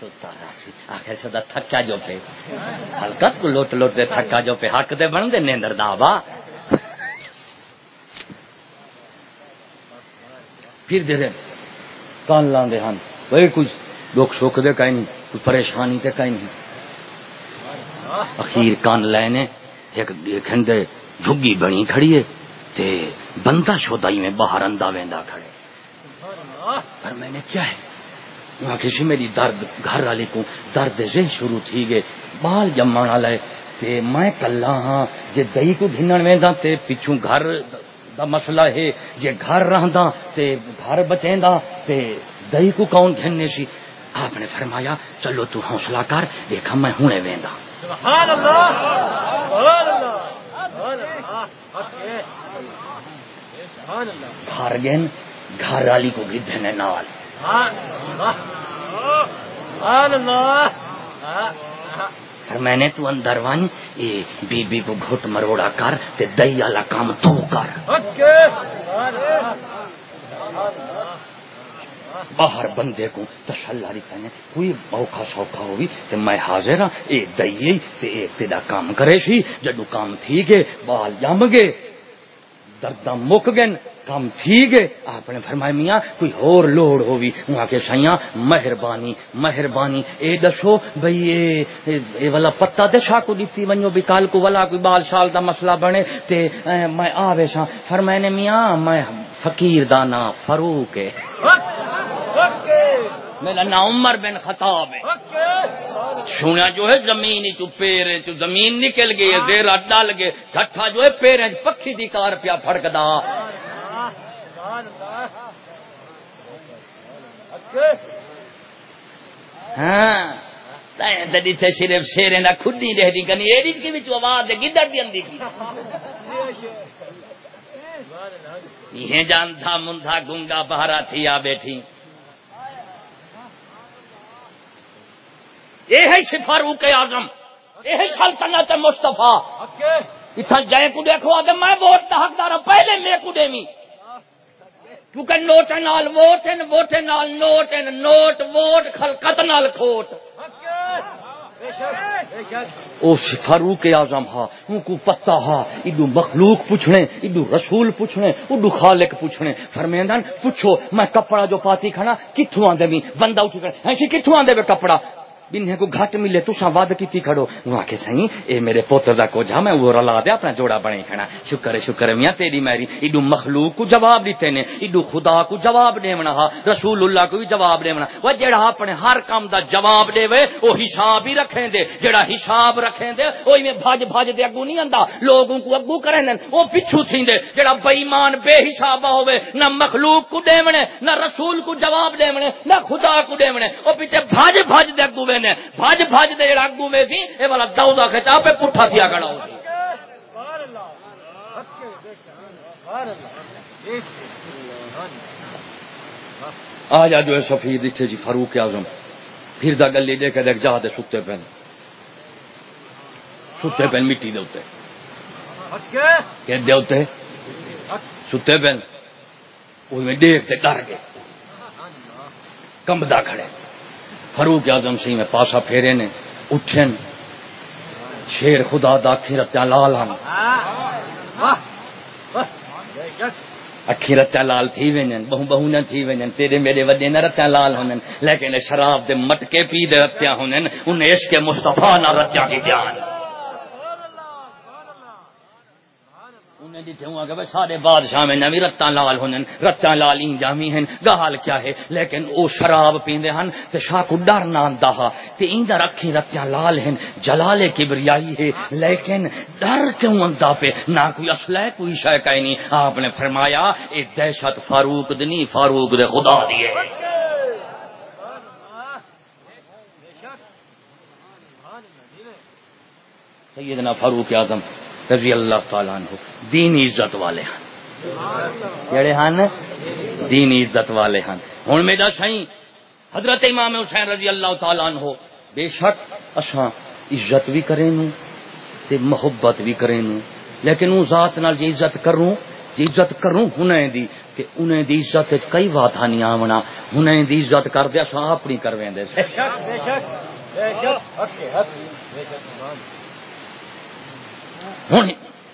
ستا راسی، آخر سدا تھکا جو پہ حلقت کو لوٹ لوٹ دے تھکا جو پہ حق دے بن دے نیندر دا با پھر دے رہے کان لاندے ہن۔ وہ کچھ دکھ سکھ دے کہیں نہیں کوئی پریشانی تے کہیں نہیں۔ اخیر کان لینے، ایک کھندے جھگی بنی کھڑی ہے۔ تے بندہ شودائی میں باہر اندہ ویندا کھڑے۔ پر میں نے کیا ہے؟ وہاں کسی میری درد گھر والے کو درد سے شروع تھی گئے۔ بال جمن والے تے میں کلا ہاں جے دہی کو گھنن ویندا تے پچھوں گھر دا مسئلہ ہے۔ جے گھر رہندا تے گھر بچیندا تے دہی کو کون گھننے سی؟ آپ نے فرمایا، چلو تو حوصلہ کر، دیکھا میں ہنے ویندا۔ سبحان اللہ! سبحان اللہ! سبحان اللہ! گھر گن گھر والی کو گدھنے نال۔ پھر میں نے تو اندر ون یہ بی بی کو گھٹ مروڑا کر تے دئی والا کام تو کر۔ باہر بندے کو تسلا کرنے کوئی اوکھا سوکھا ہوئی تے میں حاضر ہاں اے دئی تے اے تیرا کام کرے سی۔ جدو کام تھی گے بال جم گے درداں مک گئے کام ٹھیک ہے آپ نے فرمایا، میاں، کوئی اور لوڑ ہوگی وہاں کے سائیاں مہربانی مہربانی۔ اے دسو، بھئی اے اے والا پتا تے شاہ کو دیتی ونجو بھی کال کو والا کوئی بال شال دا مسئلہ بنے۔ تے میں آوے سا فرمایا نے، میاں، میں فقیر دا نا ہے میرا نام عمر بن خطاب ہے۔ سونا جو ہے زمین چ پیر چ زمین نکل گئی دیر ڈل گئے ٹھٹھا جو ہے پیریں پکھی دی کار پیا پھڑکدا۔ ہاں صرف شیرے نہ کھڈی رہ دی کنی ایڈی کی وچ آواز گدڑ دی اندی کی یہ جانتا مندا گنگا بہارا تھی آ بیٹھی۔ یہ ہے فاروق اعظم یہ ہے سلطنت مستفا اتنا جائے کو دیکھو، آدم، میں ووٹ کا حقدار ہوں پہلے میں کو دے کیونکہ نوٹ نال ووٹ ہیں ووٹ نال نوٹ ہیں نوٹ، ووٹ، خلقت نال کھوٹ۔ او فاروق اعظم ہا ان کو پتہ ہا، ایڈو مخلوق پوچھنے، ایڈو رسول پوچھنے، ایڈو خالق پوچھنے۔ فرمیندن پوچھو، میں کپڑا جو پاتی کھانا کتھوں آندے بھی بندہ اٹھ کر ایسی ہاں جی، کتھوں آندے بھی کپڑا؟ بنہیں کو گھٹ ملے تو ود کی کھڑو۔ وہاں کے سہی اے میرے پوتر دا کو ہاں، میں وہ رلا دیا اپنا جوڑا بنے کھڑا۔ شکر شکر میاں، تیری میری۔ ایڈو مخلوق کو جواب دیتے نے، ایڈو خدا کو جواب دے منا رسول اللہ کو بھی جواب دے وہ جڑا اپنے ہر کام دا جواب دے وے وہ حساب ہی رکھیں دے۔ جڑا حساب رکھیں دے وہ میں بھج بھج دے اگو نہیں آندا۔ لوگوں کو اگو کریں دے، وہ پچھو تھیں دے۔ جڑا بے ایمان بے حسابہ ہوئے نہ مخلوق کو دے نہ رسول کو جواب دے نہ خدا کو دے منے وہ پیچھے بھج بھج دے اگو نے بھج بھج دے جڑا اگو میں سی، اے والا دودا کھچا پہ پٹھا تھیا کھڑا ہو جی۔ آ جا جو ہے سفید اتنے جی فاروق اعظم۔ پھر دا گلی دے کے دیکھ جا دے ستے پہن ستے پہن مٹی دے ہوتے کہ دے ہوتے ستے پہن وہ میں دیکھتے ڈر گئے۔ کمبدا کھڑے۔ فاروق اعظم سی میں پاسا پھیرے نے اٹھن شیر خدا دا رتیا لال ہم۔ اکھی رتیا لال تھی ونجن بہو بہو نہ تھی ونجن تیرے میرے وڈے نہ رتیا لال ہونن۔ لیکن شراب دے مٹکے پی دے رتیا ہونن۔ ان عشق مصطفیٰ نہ رتیا کی جان۔ دیتے ہوں کہ سارے بادشاہ میں نوی رتاں لال ہونن، رتاں لال ہی جامی ہیں گال کیا ہے؟ لیکن او شراب پیندے ہن تے شاہ کو ڈر نہ آندا ہا تے ایندا رکھی رتاں لال ہیں جلال کبریائی ہے، لیکن ڈر کیوں آندا پہ نہ کوئی اصل ہے، کوئی شے کہیں نہیں آپ نے فرمایا، اے دہشت فاروق دنی فاروق دے خدا دی ہے۔ سیدنا فاروق اعظم رضی اللہ تعالیٰ عنہ. دین عزت والے ہیں. جڑے ہیں؟ دین عزت والے ہیں. ہوں میرا سائی حضرت امام حسین رضی اللہ تعالیٰ عنہ، بے شک اساں عزت بھی کریں نو تے محبت بھی کریں نو لیکن اون ذات نال جی عزت کروں جی عزت کروں انہیں دی تے انہیں دی عزت کئی بات نہیں آونا. انہیں دی عزت کر دیا اساں اپنی کرویں دے. بے شک بے شک بے شک. حق حق بے شک ہوں۔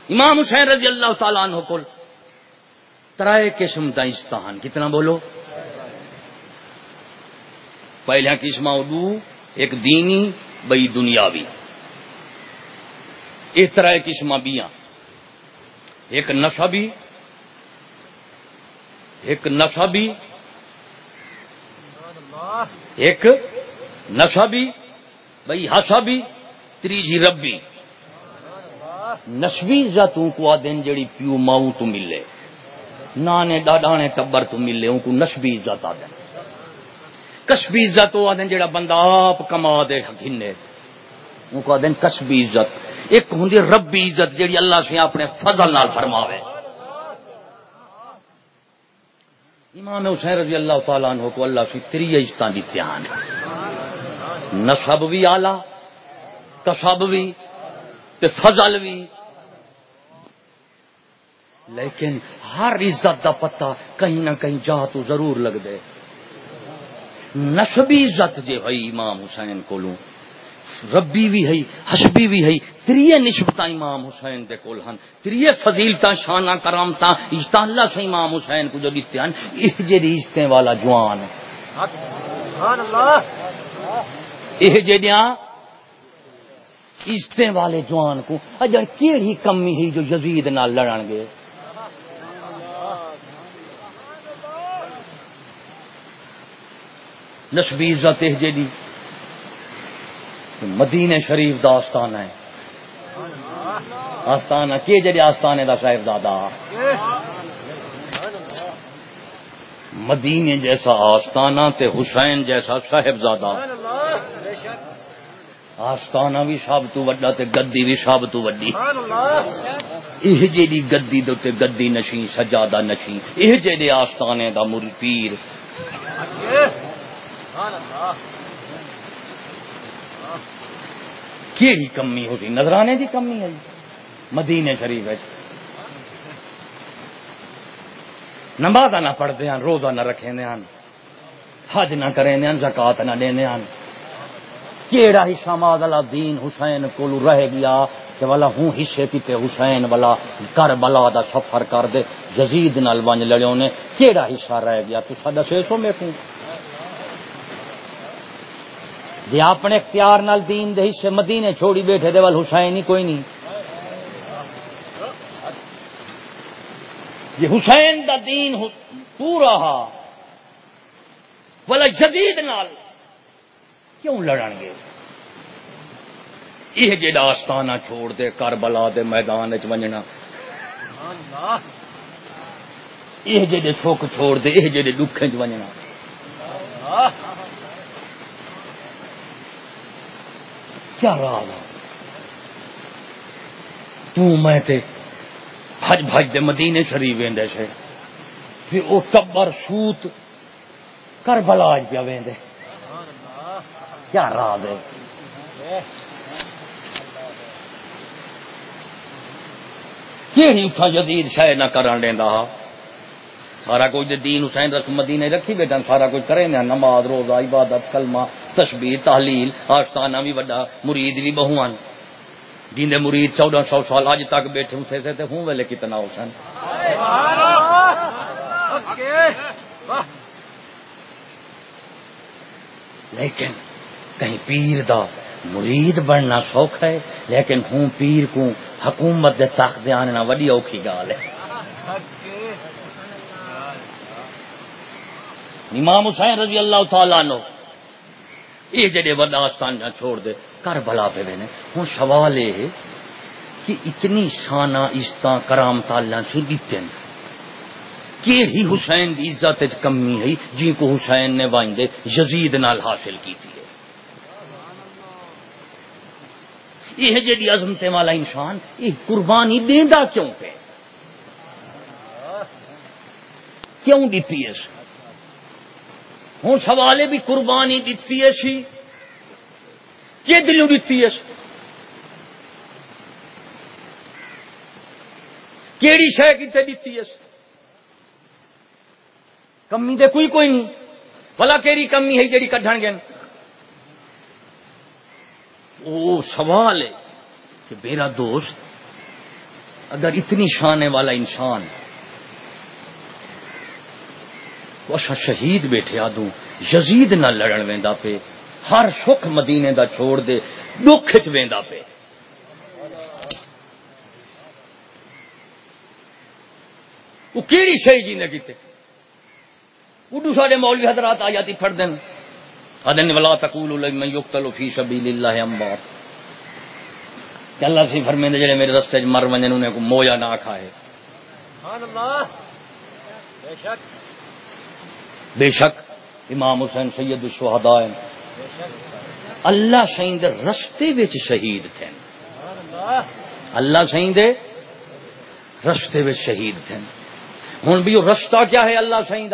امام حسین رضی اللہ تعالیٰ عنہ کو ترائے قسم کا استحان کتنا بولو؟ پہلا قسم اردو ایک دینی، بئی دنیاوی۔ یہ ترائے قسم بیاں۔ ایک نصبی ایک نصبی ایک نصبی، بئی ہسبی تریجی ربی۔ نسبی عزتوں کو آدن جڑی پیو ماؤں تو ملے، نانے ڈاڈانے ٹبر تو ملے ان کو نسبی عزت آدن کسبی عزت وہ آدن جڑا بندہ آپ کما دے گھنے ان کو آدن کسبی عزت۔ ایک ہوں ربی عزت جڑی اللہ سے اپنے فضل نال فرماوے۔ امام حسین رضی اللہ تعالیٰ عنہ کو اللہ سے تری عزت دیتے ہیں نسب بھی آلہ کسب بھی۔ تے فضل بھی لیکن ہر عزت دا پتہ کہیں نہ کہیں جا تو ضرور لگ دے نسبی عزت جے ہوئی امام حسین کو ربی بھی ہے حسبی بھی ہے۔ تریے نسبت امام حسین دے کول ہن۔ تریے فضیلتا شانہ کرامتا عزت اللہ سے امام حسین کو جو دیتے ہیں یہ جڑی عزتیں والا جوان سبحان اللہ۔ یہ جڑیاں عزتیں والے جوان کو، اجر کیڑی کمی ہے جو یزید نال لڑن گے؟ نسبی عزت یہ مدینے شریف دا آستانہ ہے۔ آستانہ کی جڑی آستانے دا صاحبزادہ مدینے جیسا آستانہ تے حسین جیسا صاحبزادہ سبحان اللہ بے شک آستانہ بھی سب تو وڈا تے گدی بھی سب تو وڈی۔ یہ جیڑی گدی دے تے گدی نشی سجادہ نشی یہ جیڑے آستانے دا مری پیر۔ کیڑی کمی ہو سی؟ نظرانے دی کمی ہے جی۔ مدینے شریف وچ جی۔ نہ پڑھتے ہیں روزہ نہ رکھے ہیں حج نہ کریں ہیں زکات نہ دینے ہیں کیڑا حصہ ماد اللہ دین حسین کو رہ گیا کہ والا ہوں حصے پیتے حسین والا کر بلا دا سفر کر دے جزید نال ونج لڑیوں نے، کیڑا حصہ رہ گیا، تو ساڈا سو سو میں کو جی اپنے اختیار نال دین دے حصے مدینے چھوڑی بیٹھے دے وال حسین ہی کوئی نہیں۔ یہ حسین دا دین ہو- پورا ہا۔ والا جدید نال کیوں لڑن گے؟ یہ جڑا آستانہ چھوڑ دے، کربلا دے میدان وچ ونجنا۔ یہ جڑے سکھ چھوڑ دے، یہ جڑے دکھیں چ ونجنا۔ کیا راز تو میں تے بھج بھج دے مدینے شریف ویندے سے پھر او ٹبر سوت کربلا اج پیا ویندے۔ کیا راز ہے کیڑی اتھا جدید شے نہ کرن دیندا ہا؟ سارا کچھ دین حسین رسم مدینے رکھی بیٹھا سارا کچھ کرے نا نماز روزہ عبادت کلمہ تسبیح تحلیل آستانہ بھی بڑا مرید بھی بہوان جن دے مرید چودہ سو سال اج تک بیٹھے ہوتے تھے تے ہوں ویلے کتنا حسین لیکن کہیں پیر دا مرید بننا سوکھ ہے، لیکن ہوں پیر کو حکومت دے تخت دے آننا وڈی اوکھی گال ہے۔ امام حسین رضی اللہ تعالیٰ نو یہ جڑے وڈا آستان نہ چھوڑ دے، کر بلا پہ نے ہوں سوال یہ ہے کہ اتنی شانہ عزت کرامت اللہ سے دیتے ہیں۔ حسین دی عزت کمی ہے جن کو حسین نے وائندے، یزید نال حاصل کی تھی یہ جڑی عظمت والا انسان، یہ قربانی دیندا کیوں پہ کیوں دیتی ہے ہوں سوالے بھی قربانی دیتی ہے سی۔ کہ دلوں دیتی ہے کیڑی شہ کتنے دیتی ہے کمی تے کوئی کوئی نہیں۔ بلا کیڑی کمی ہے جیڑی کڈن گے وہ سوال ہے کہ میرا دوست اگر اتنی شانے والا انسان اچھا شہید بیٹھے آدوں یزید نہ لڑن ویندا پہ ہر سکھ مدینے دا چھوڑ دے، دکھ چ ویندا پہ وہ کیڑی شہی جی نے کیتے؟ اڈو سارے مولوی حضرات آ جاتی پڑھ دین۔ ادن ولا تقول لمن يقتل في سبيل الله اموات۔ کہ اللہ سی فرمیندے جڑے میرے رستے مر ونجن انہیں کو مویا نہ کھائے۔ سبحان اللہ۔ بے شک۔ بے شک۔ امام حسین سید الشہداء۔ ہیں اللہ دے رستے وچ شہید تھے۔ سبحان اللہ۔ اللہ دے رستے وچ شہید تھے۔ ہن بھی وہ رستہ کیا ہے اللہ سائیں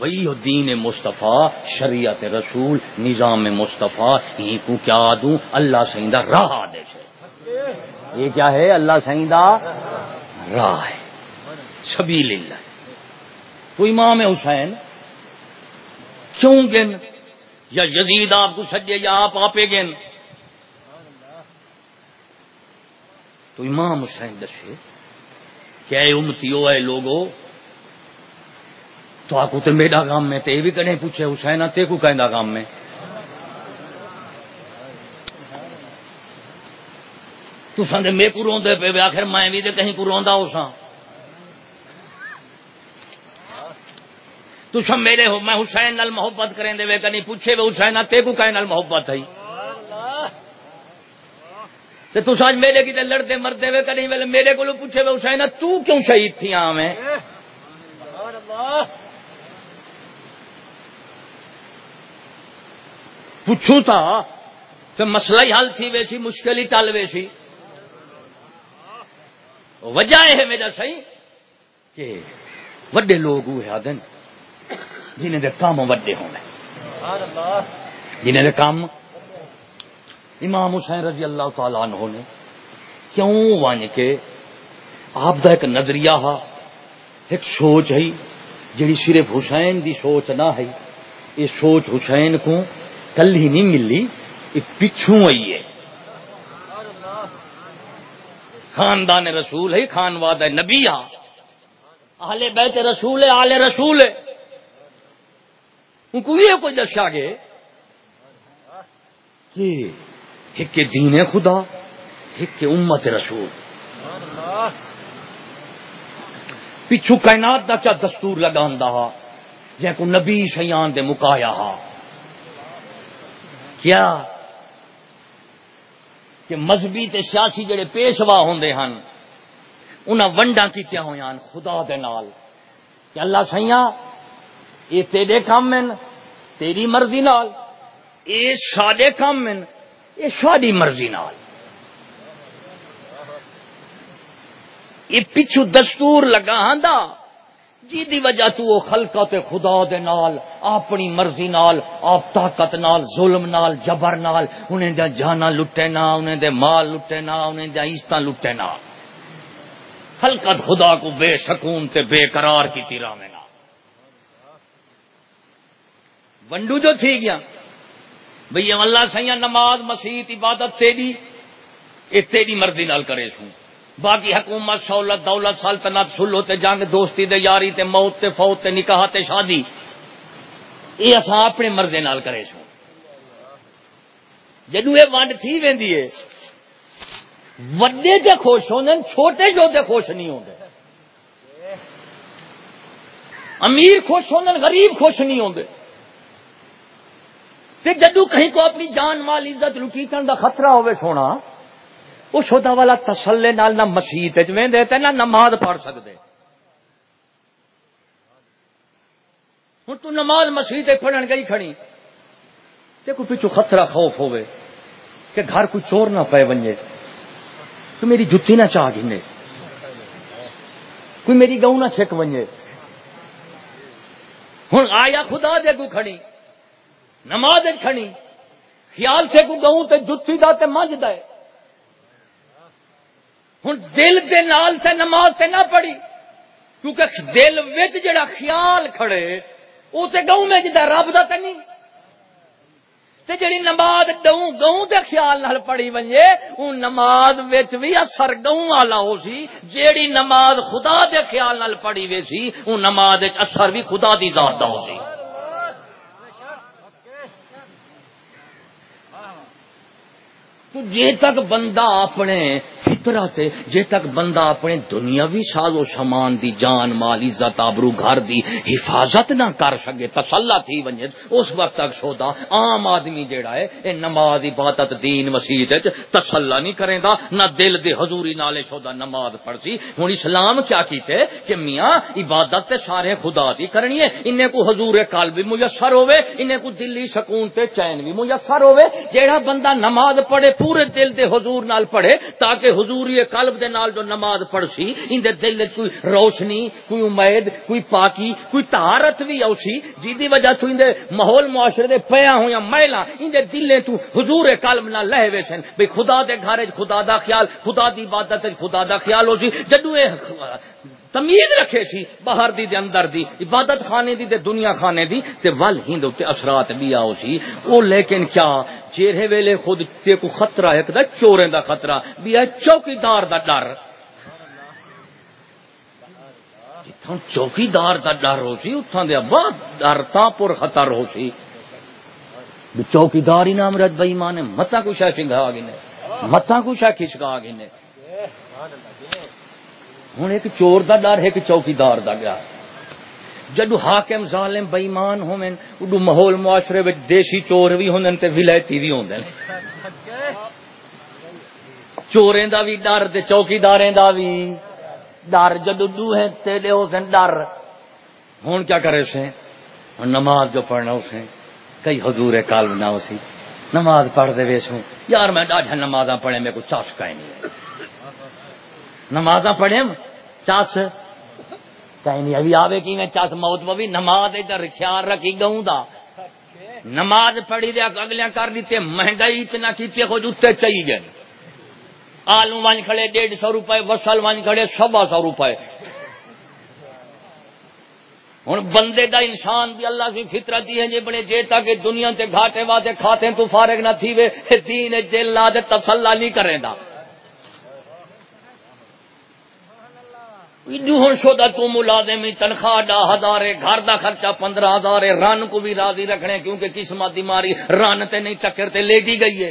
وہی ہو دین مصطفیٰ، شریعت رسول، نظام مصطفیٰ، ہی کو کیا دوں؟ اللہ سہیندہ راہ دے سے یہ کیا ہے؟ اللہ سہیندہ راہ ہے۔ سبیل اللہ تو امام حسین، کیوں گن؟ یا یزید آپ کو سجے یا آپ آپے گن؟ تو امام حسین دسے کہ اے امتی ہو، اے لوگو تو آپ تو میرا کام میں تے بھی کہیں پوچھے، حسین تے کو کہیں کام میں؟ تو سنگ میں کو روندے پہ آخر میں بھی تے کہیں کو روندا ہو سا تو سب میرے ہو، میں حسین نال محبت کریں دے وے کنی پوچھے، وے حسین تے کو کہیں نال محبت ہے تے تو سج میرے کی تے لڑتے مرتے وے کنی ویلے میرے کو پوچھے، وے حسین تو کیوں شہید تھی آ میں پوچھوں تھا تو مسئلہ ہی حل تھی ویسی مشکل ہی ٹل ویسی۔ وجہ ہے میرا صحیح کہ وڈے لوگ ہوئے آدن جنہیں دے کام وڈے ہونے جنہیں دے کام۔ امام حسین رضی اللہ تعالیٰ عنہ نے کیوں وان کے آپ دا ایک نظریہ ہا ایک سوچ ہے جڑی صرف حسین دی سوچ نہ ہے یہ سوچ حسین کو کل ہی نہیں ملی، یہ پچھوں آئی ہے۔ خاندان رسول ہے، خان واد ہے، نبی ہاں۔ آلے بیت رسول ہے آلے رسول ہے۔ ان کو یہ کوئی دشا گے؟ کہ ایک دین خدا، ایک امت رسول۔ پچھو کائنات دا چا دستور لگان دا ہاں، جے کو نبی شیان دے مکایا ہا کیا کہ مذہبی تے سیاسی جڑے پیشوا ہوندے ہن، انہاں ونڈاں کیتیاں ہویاں خدا دے نال۔ کہ اللہ سیاں اے تیرے کام ہیں، تیری مرضی نال، اے ساڈے کام ہیں، اے ساڈی مرضی نال۔ یہ پچھو دستور لگا ہاں جی دی وجہ تو وہ خلقت خدا دے نال، اپنی مرضی نال، آپ طاقت نال، ظلم نال، جبر نال، انہیں دا جانا لٹے نا، انہیں دے مال لٹے نا، انہیں دا عزت لٹے نا۔ خلقت خدا کو بے سکون تے بے قرار کی تیرا میں نا ونڈو جو تھی گیا۔ بھئی اللہ سیاں نماز، مسیح، عبادت تیری، اے تیری مرضی نال کرے سوں۔ باقی حکومت، سہولت، دولت سلطنت سلو تے جنگ، دوستی دے یاری تے موت تے فوت تے نکاح تے شادی۔ یہ اصا اپنے مرضے نال کرے سو جدو یہ ونڈ تھی ویندی ہے، وڈے تے خوش ہوندے چھوٹے جو تے خوش نہیں ہوندے امیر خوش ہوندے غریب خوش نہیں ہوندے تے جدو کہیں کو اپنی جان، مال، عزت لٹیچن دا خطرہ ہوئے سونا اس والا تسلے نال نہ مسیح وے نہ نماز پڑھ سکتے ہوں تو نماز مسیح پڑھن گئی کھڑی۔ تے کوئی پچھو خطرہ خوف ہوئے کہ گھر کوئی چور نہ پے ونجے۔ تو میری جتی نہ چاہ گھنے۔ کوئی میری گاؤں نہ چھک ونجے۔ ہوں آیا خدا دے کو کھڑی۔ نماز کھڑی۔ خیال تھے کو گاؤں تے جتی دا تے مجھ دے ہوں دل دے نال تے نماز تے نہ پڑھی، کیونکہ دل وچ جڑا خیال کھڑے وہ تے گاؤں میں جدا رب دا تے نہیں۔ تے جڑی نماز گاؤں گاؤں دے خیال نال پڑھی ونجے، اون نماز وچ بھی اثر گاؤں والا ہو سی، جیڑی نماز خدا دے خیال نال پڑھی وے سی، اون نماز وچ اثر بھی خدا دی ذات دا ہو سی۔ تو جے تک بندہ اپنے فطرت جے تک بندہ اپنے دنیاوی ساز و سامان دی جان، مال، عزت، آبرو، گھر دی حفاظت نہ کر سکے تسلا تھی ونجے اس وقت تک سودا عام آدمی جیڑا ہے، اے نماز، عبادت، دین، مسیح تسلا نہیں کرے گا نہ دل دے حضوری نالے سودا نماز پڑھ سی ہوں اسلام کیا کیتے؟ کہ میاں، عبادت تے سارے خدا دی کرنی ہے۔ انہیں کو حضور کال بھی میسر ہوے انہیں کو دلی سکون تے چین بھی میسر ہوے جیڑا بندہ نماز پڑھے، پورے دل دے حضور نال پڑھے، تاکہ حضور ضروری قلب دے نال جو نماز پڑھ سی ان دے دل کوئی روشنی، کوئی امید، کوئی پاکی، کوئی طہارت بھی او جی دی وجہ تو ان دے ماحول معاشرے دے پیا ہویاں میلا ان دے تو حضور قلب نہ لہے ویسن بھئی خدا دے گھر خدا دا خیال، خدا دی عبادت خدا دا خیال ہو سی جدو اے تمیز رکھے سی باہر دی دے اندر دی، عبادت خانے دی دے دنیا خانے دی، تے ول ہند تے اثرات بھی آؤ سی او لیکن کیا چہرے ویلے خود تے کو خطرہ ہے کہ چوریں دا خطرہ۔ بھی ہے چوکیدار دا ڈر۔ چوکیدار دا ڈر ہو سی، اتھاں دے ابا ڈر تا پر خطر ہو سی۔ چوکیدار ہی نام رج بئی ماں نے متا کچھ ہے سنگھا گنے متا کچھ ہے کھچکا گنے ہوں ایک چور دا ڈر، ایک چوکیدار دا گیا جدو حاکم ظالم بئیمان ہومن، اڈو ماحول معاشرے وچ دیسی چور بھی ہوندن تے ولایتی بھی ہوندن۔ چوریں دا بھی ڈر تے چوکیداریں دا بھی ڈر جدو دو ہیں تیرے ہو سن، ڈر۔ ہوں کیا کرے سے نماز جو پڑھنا اسے۔ کئی حضور کالم نہ اسی۔ نماز پڑھ دے ویس ہوں۔ یار میں ڈاڈا نمازاں پڑھے، میرے کو چاسکا ہی نہیں۔ نماز پڑھے چس کہیں نہیں۔ ابھی آوے کی میں چس موت بھی نماز ادھر خیال رکھی گاؤں دا۔ نماز پڑھی دیا اگلے کر دیتے، مہنگائی اتنا کیتے خود اتنے چاہیے گئے۔ آلو ون کھڑے ڈیڑھ سو روپئے وسل ون کھڑے سوا سو روپئے ہوں بندے دا انسان دی اللہ کی فطرت دی ہے جی بڑے جے تک دنیا تے گھاٹے واتے کھاتے تو فارغ نہ تھی وے۔ دین دل لا دے تسلا نہیں کرے دا ہوں شودا تو ملازمی تنخواہ ڈا ہزار گھر دا خرچہ پندرہ ہزار رن کو بھی راضی رکھنے، کیونکہ قسمت دی ماری رن تے نہیں ٹکر تے لیٹی گئی ہے۔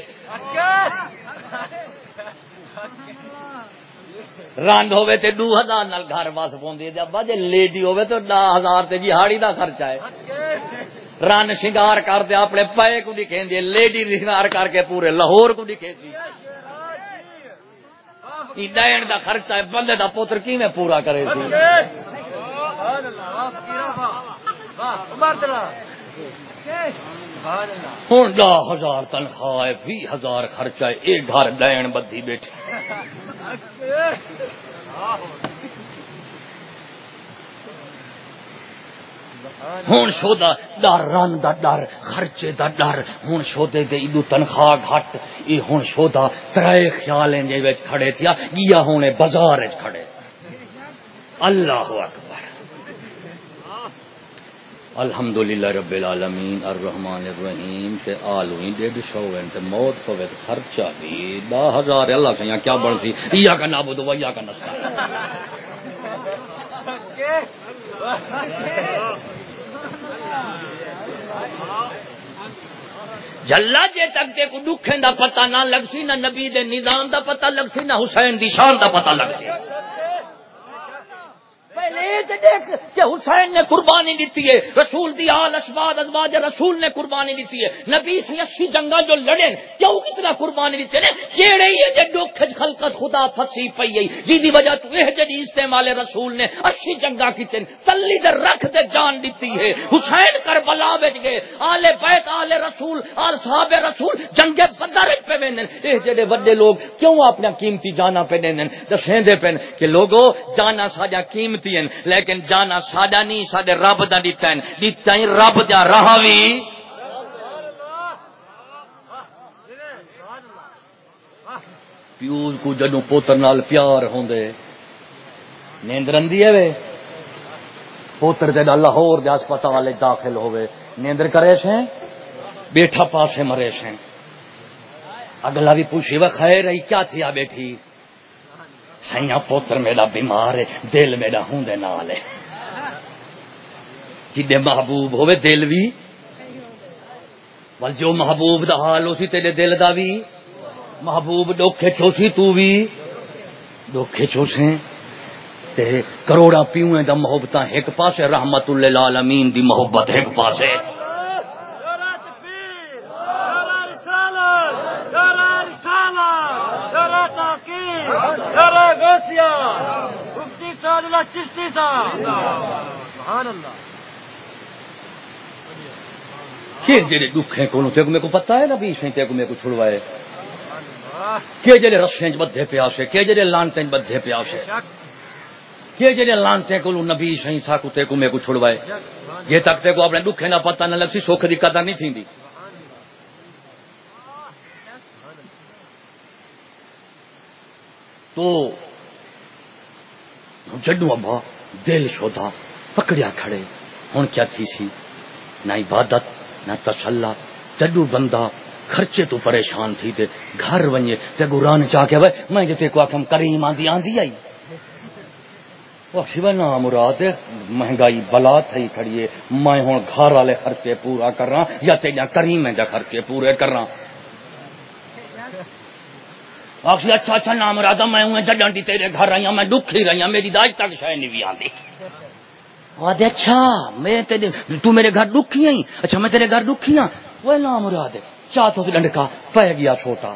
رن ہوے تے دو ہزار نال گھر بس پوندی ہے۔ ابا جے لیڈی ہوے تو دہ ہزار تے جہاڑی دا خرچہ ہے۔ رن شنگار کر دے اپنے پے کو دکھیندی لیڈی شنگار کر کے پورے لاہور کو دکھیندی دین دا خرچہ ہے بندے دا پوتر کی میں پورا کرے سی ہوں دا ہزار تنخواہ بھی ہزار خرچہ ہے ایک گھر دین بدھی بیٹھے۔ ہوں شودا ڈر رن دا ڈر خرچے دا ڈر ہوں شودے دے ادو تنخواہ گھٹ۔ یہ ہوں شودا ترے خیال کھڑے تھیا، گیا ہونے بازار کھڑے۔ اللہ اکبر۔ الحمد للہ رب العالمین، الرحمن الرحیم، تے آلویں ڈیڑھ سو تے موت پوے خرچہ بھی دا ہزار۔ اللہ سے کیا بن سی؟ یا کا نابود و یا کا نسخہ جلا جے تک تے کو دکھیں دا پتہ نہ لگسی نہ نبی دے نظام دا پتہ لگسی نہ حسین دی شان دا پتہ لگسی سی دیکھ کہ حسین نے قربانی دیتی ہے رسول دی آل اشباد ازواج رسول نے قربانی دیتی ہے نبی سے اسی جنگا جو لڑے کیوں کتنا قربانی دیتے ہیں؟ کیڑے ہی جے ڈوکھ خلقت خدا پھسی پئی ہے۔ جی دی وجہ تو یہ جڑی جی استعمال رسول نے اسی جنگا کیتے تلی دے رکھ دے جان دیتی ہے۔ حسین کربلا وچ گئے۔ آل بیت، آل رسول، آل صحاب رسول جنگ بدر وچ پے وینن اے جڑے بڑے لوگ، کیوں اپنا قیمتی جانا پے دینن؟ دسیندے پن کہ لوگو، جانا ساڈا قیمتی ہیں۔ لیکن جانا ساڈا نہیں سڈے رب کا دتا دتا ہی رب دا راہ بھی پیو کو جدو پوتر نال پیار ہوں نیندر اندی ہے وے۔ پوتر دے لاہور دے ہسپتال داخل ہوئے نیندر کرے سے بیٹھا پاسے مرے سے اگلا بھی پوچھی وہ خیر رہی کیا تھی آ بیٹھی؟ سائیا پوتر میرا بیمار ہے، دل میرا ہوں دے نال ہے۔ جی محبوب ہوئے دل بھی بل جو محبوب دا حال ہو سی تیرے دل دا بھی محبوب ڈوکھے چوسی تو بھی ڈوکھے چوسے تے کروڑا پیویں دا محبت ایک پاسے، رحمت اللہ العالمین دی محبت ایک پاسے۔ مفتی سعد اللہ چشتی صاحب۔ سبحان اللہ۔ کہ جڑے دکھ ہیں کون تے کو میرے کو پتہ ہے نا بیچ تے کو میرے کو چھڑوائے کہ جڑے رسے چ بدھے پیاسے کہ جڑے لانتے چ بدھے پیاسے کہ جڑے لانتے کو نبی سہی ساکو تے کو میں کو چھڑوائے۔ جے تک تے کو اپنے دکھے نہ پتہ نہ لگسی سکھ دی قدر نہیں تھیندی تو جڈو ابا دل شودا پکڑیا کھڑے ہوں کیا تھی سی؟ نہ عبادت، نہ تسلا جڈو بندہ خرچے تو پریشان تھی تے گھر ونجے تے گران چاہ کے بھائی میں جتے کو آخم کریم آندی آندی آئی۔ وہ نا مراد مہنگائی بلا تھی کھڑیے میں ہوں گھر والے خرچے پورا کر رہا یا تیجا کریم دے خرچے پورے کر رہا آخری اچھا اچھا نام رادا میں ہوں جڈن دی تیرے گھر رہی ہوں میں دکھ ہی رہی ہوں میری داج تک شاید نہیں بھی آندی آدھے اچھا میں تیرے تو میرے گھر دکھی آئی۔ اچھا میں تیرے گھر دکھی ہوں وہ نام مراد چاہ تو ڈنڈکا پہ گیا چھوٹا۔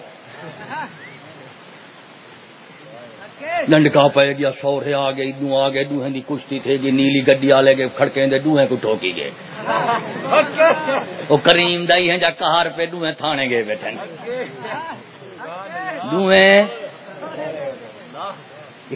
ڈنڈکا پہ گیا سورے آ گئی دو آ گئے دوہیں دی کشتی تھے گی نیلی گڈی آ لے گئے کھڑکے دے دوہیں کو ٹھوکی گئے۔ وہ کریم دائی ہیں جا کہار پہ دوہیں تھانے گئے بیٹھے دوہیں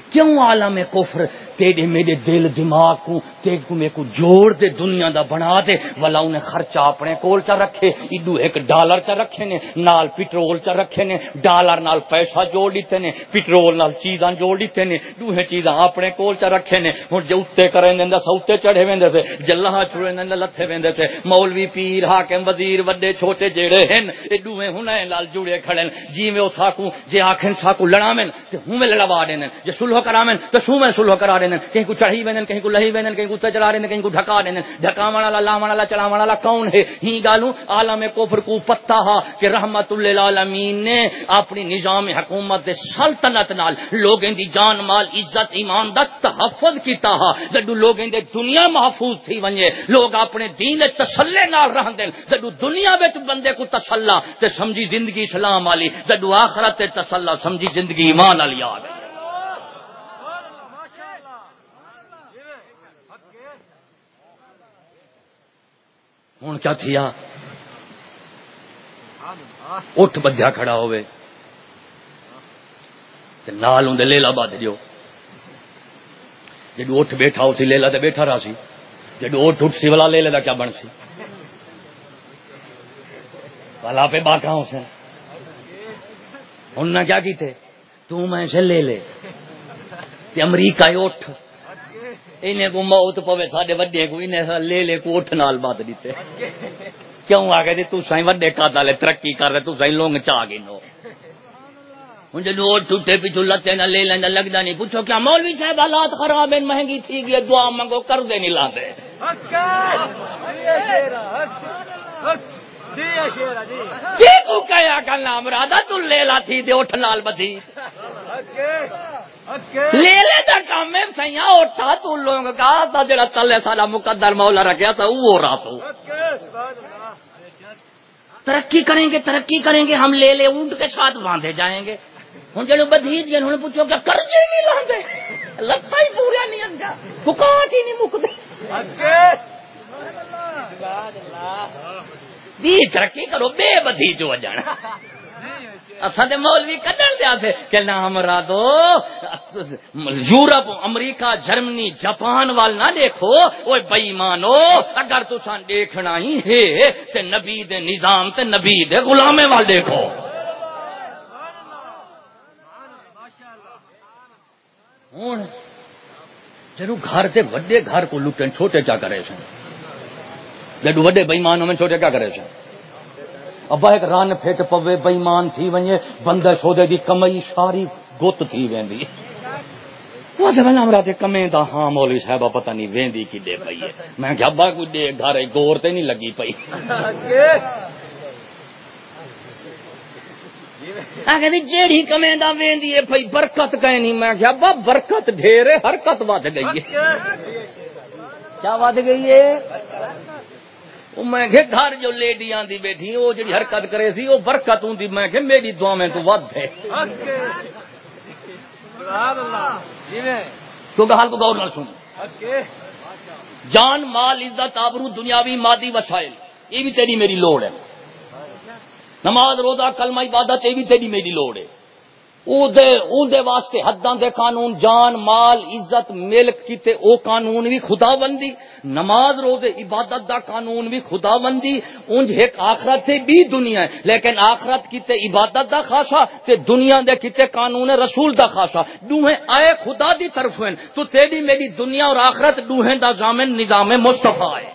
کیوں عالم کفر تیرے میرے دل دماغ کو تے کو میں کو جوڑ دے، دنیا دا بنا دے۔ والا انہیں خرچہ اپنے کول چا رکھے۔ ایڈو ایک ڈالر چا رکھے نے، نال پٹرول چا رکھے نے۔ ڈالر نال پیسہ جوڑ لیتے نے پٹرول نال چیزاں جوڑ لیتے نے۔ دوہے چیزاں اپنے کول چا رکھے نے۔ ہن جو اتے کریں دے سوتے چڑھے ویندے سے۔ جلہ چھڑے دے لتھے ویندے سے۔ مولوی پیر، حاکم، وزیر، وڈے، چھوٹے جیڑے ہن، اے دوہے ہن نال جڑے کھڑے جیویں او ساکو جے آکھن ساکو لڑاویں تے ہوں میں لڑوا دین جے سلح کراویں تے سو میں سلح کرا دین کہیں کو چڑھی وینن کہیں کو لہی وینن کہیں کو تے چلا رہے کہیں کو ڈھکا دین ڈھکاون والا لاون والا چلاون والا کون ہے؟ ہی گالوں، عالم کفر کو پتہ ہا کہ رحمت للعالمین نے اپنی نظام حکومت دے سلطنت نال لوگوں دی جان، مال، عزت، ایمان دا تحفظ کیتا ہا جدو لوگوں دے دنیا محفوظ تھی ونجے، لوگ اپنے دین دے تسلے نال رہندے جدو دنیا وچ بندے کو تسلا، تے سمجھی زندگی اسلام والی جدو آخرت تے تسلا، سمجھی زندگی ایمان والی آ گئی۔ ہوں کیا تھیا اٹھ بدھیا کھڑا ہوئے نال ہوں لیلا بد جو جدو اٹھ بیٹھا اسی لیلا تو بیٹھا رہا سی جدو اٹھ اٹھ سی والا لے لے کیا بن سی والا پہ باقا ہوں سے کیا کیتے تو میں سے لے لے تے امریکہ اٹھ انہیں کو موت پوے وڈے کو انہیں لے لے کو اٹھ نال بات دیتے کیوں آ گئے تو سائیں وڈے ترقی کر رہے تو سائیں لونگ ہوں جدو ٹوٹے پیچھو لتے نہ لے لینا لگتا نہیں پوچھو کیا مولوی صاحب حالات خراب ہیں مہنگی تھی گئی دعا منگو کر دے نہیں لاتے جی کرنا تو لے لا تھی دے اٹھ نال بدھی لے لے دا کام سیاں اٹھا تو لوگ کا تا جڑا تلے سارا مقدر مولا رکھیا تھا، وہ رہا تو۔ ترقی کریں گے، ترقی کریں گے، ہم لے لے، اونٹ کے ساتھ باندھے جائیں گے۔ ہوں جڑے بدھیج گئے انہوں نے پوچھو کیا قرضے نہیں لاندے لتا ہی پورا نہیں انجا پکاٹ ہی نہیں مکدے۔ بھی ترقی کرو، بے بدھی جو جانا۔ اصل مولوی کڈن دیا تھے۔ کہ نام را دو یورپ، امریکہ، جرمنی، جاپان وال نہ دیکھو۔ وہ بئی مانو اگر تسا دیکھنا ہی ہے، تے نبی دے نظام، تے نبی دے غلامے وال دیکھو۔ ہوں جدو گھر تے وڈے گھر کو لٹن چھوٹے کیا کرے سن۔ جدو وڈے بئیمانوں میں چھوٹے کیا کرے سن۔ ابا ایک رن پھٹ پوے بئیمان تھی ونجے بندے سودے دی کمائی ساری گت تھی ویندی۔ وہ ہمرا تے کمے دا ہاں مولوی صاحب پتہ نہیں ویندی کی دے پئی ہے۔ میں کہ ابا کوئی دے گھر گور تے نہیں لگی پئی۔ آگے جیڑی کمے دا ویندی ہے پئی برکت کہیں نہیں۔ میں کہ ابا برکت ڈھیر حرکت ود گئی ہے۔ کیا ود گئی ہے؟ میں کہ گھر جو لیڈی آندی بیٹھی وہ جڑی حرکت کرے سی وہ برکت ہوں میں کہ میری دعا میں تو ود ہے تو حال کو غور نہ سن جان مال عزت آبرو دنیاوی مادی وسائل یہ بھی تیری میری لوڑ ہے نماز روزہ کلمہ عبادت یہ بھی تیری میری لوڑ ہے دے واسطے حداں دے قانون جان مال عزت ملک کیتے او قانون بھی خدا بندی نماز روزے عبادت دا قانون بھی خدا بندی انج ایک آخرت سے بھی دنیا ہے۔ لیکن آخرت کیتے عبادت دا خاصا تے دنیا دے کیتے قانون رسول دا خاصا دوہیں آئے خدا دی طرف ہیں۔ تو تیری میری دنیا اور آخرت دوہیں دا زامن نظام مصطفیٰ ہے۔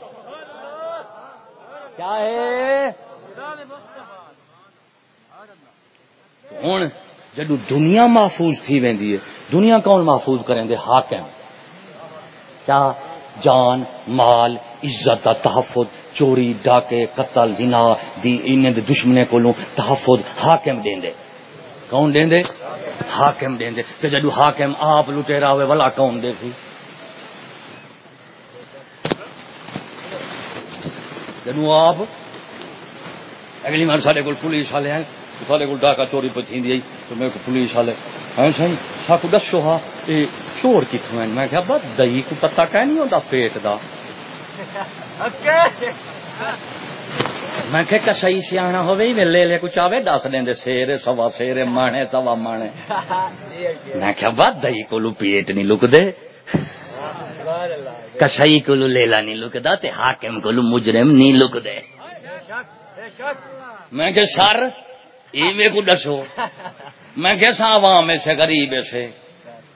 کیا ہے؟ ہوں جدو دنیا محفوظ تھی ویندی ہے، دنیا کون محفوظ کریں دے؟ حاکم۔ کیا جان، مال، عزت کا تحفظ، چوری، ڈاکے، قتل، زنا، دی دے دشمنے کولوں تحفظ حاکم دین دے۔ کون دین دے؟ حاکم دین دے۔ تے جدو حاکم آپ لٹیرا ہوئے والا کون دے سی جدو آپ، اگلی بار سارے کو پولیس والے ہیں سارے کو ڈاکا چوری پہ تھی جی، تو میرے کو پولیس والے ہاں سی ساکو دسو ہاں یہ چور کتوں میں کیا بس دہی کو پتا کہ نہیں ہوتا پیٹ دا۔ میں کہ کسائی سیاح ہوے میں لے لے کچھ آوے دس دیں سیر سوا سیر مانے، سوا مانے۔ میں کیا بات دہی کو پیٹ نہیں لک دے کسائی کو لیلا نہیں لکدا تے حاکم کو مجرم نہیں لک دے میں کہ سر ایویں کو دسو؟ میں کہ سا عوام سے غریب سے۔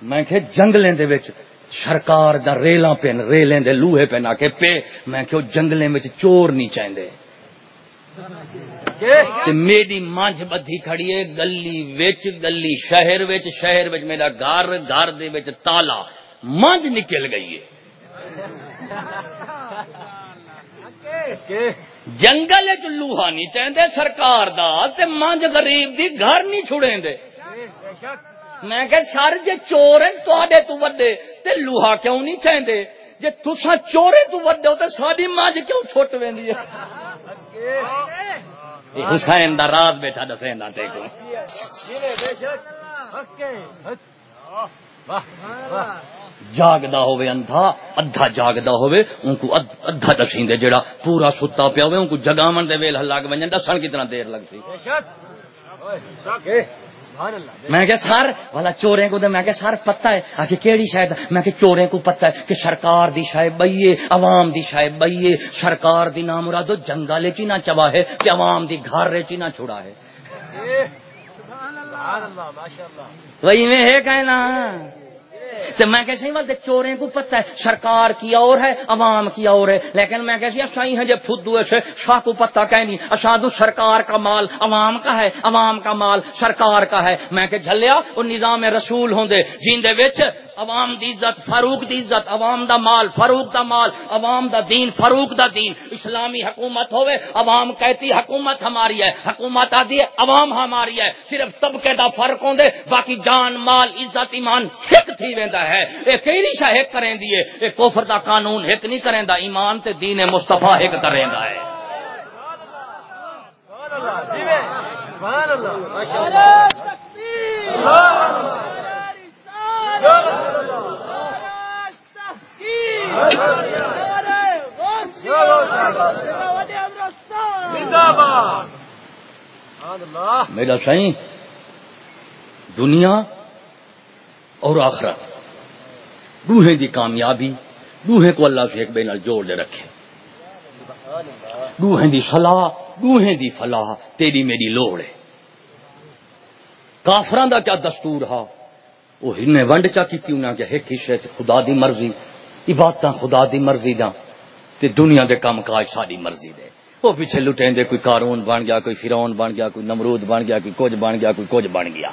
میں کہ جنگلیں دے وچ سرکار دا ریلاں پین ریلیں دے لوہے پین آ کے پے۔ میں کہ جنگلیں وچ چور نہیں چاہندے۔ تے میری مانج بدھی کھڑی ہے گلی وچ گلی شہر وچ۔ شہر وچ میرا گھر گھر دے وچ تالا۔ مانج نکل گئی ہے۔ جنگل لوہا نہیں چاہتے سرکار دا، تے مانج غریب دی گھر نہیں چھڑے دے میں کہ سر، جے چور ہیں تو وڈے، تے لوہا کیوں نہیں چاہتے جے تسا چورے تو وڈے ہو، تے ساری مانج کیوں چھٹ ویندی ہے؟ حسین دا رات بیٹھا دسیں دا تے کو جاگدا ہوئے اندھا ادھا جاگدا ہوئے ان کو ادھا دسیں دے جڑا پورا ستا پیا ہوئے ان کو جگامن دے ویل لگ ونجن دسن کتنا دیر لگتی میں کہ سر والا چوریں کو میں کہ سر پتہ ہے۔ آخر کیڑی شاید میں کہ چوریں کو پتہ ہے کہ سرکار دی شاید بئیے عوام دی شاید بئیے سرکار دی نام مرادو جنگالے چی نہ چوا ہے کہ عوام دی گھر رے چی نہ چھڑا ہے۔ وہی میں ہے کہنا۔ تو میں کیسے والے چوریں کو پتہ ہے، سرکار کی اور ہے، عوام کی اور ہے۔ لیکن میں کیسے ہی ہیں جب فدو ایسے شاہ کو پتہ کہ نہیں۔ اشادو سرکار کا مال عوام کا ہے، عوام کا مال سرکار کا ہے۔ میں کہ جھلیا، وہ نظام رسول ہوں دے، جیندے وچ عوام دی عزت، فاروق دی عزت، عوام دا مال، فاروق دا مال، عوام دا دین، فاروق دا دین۔ اسلامی حکومت ہوئے، عوام کہتی حکومت ہماری ہے، حکومت آدھی ہے، عوام ہماری ہے۔ صرف طبقے دا فرق ہوں دے، باقی جان، مال، عزت، ایمان ہک تھی ویندا ہے۔ اے کیڑی شاہ ہک کریں دی اے کفر دا قانون ہک نہیں کریں دا، ایمان تے دین مصطفی ہک کریں دا ہے۔ سبحان اللہ ماشاءاللہ میرا سائیں، دنیا اور آخرت۔ دوہے دی کامیابی دوہے کو اللہ سے ایک بے نال جوڑ دے رکھے۔ دوہے دی فلاح دوہے دی فلاح، تیری میری لوڑ ہے۔ کافران دا کیا دستور ہا؟ وہ ہن ونڈ چا کیتی انہاں کہ ایک حصے خدا دی مرضی۔ عبادت خدا دی مرضی دا۔ تے دنیا دے کام کاج ساری مرضی دے۔ وہ پیچھے لٹیں دے کوئی کارون بن گیا، کوئی فرعون بن گیا، کوئی نمرود بن گیا، کوئی کچھ بن گیا، کوئی کچھ بن گیا۔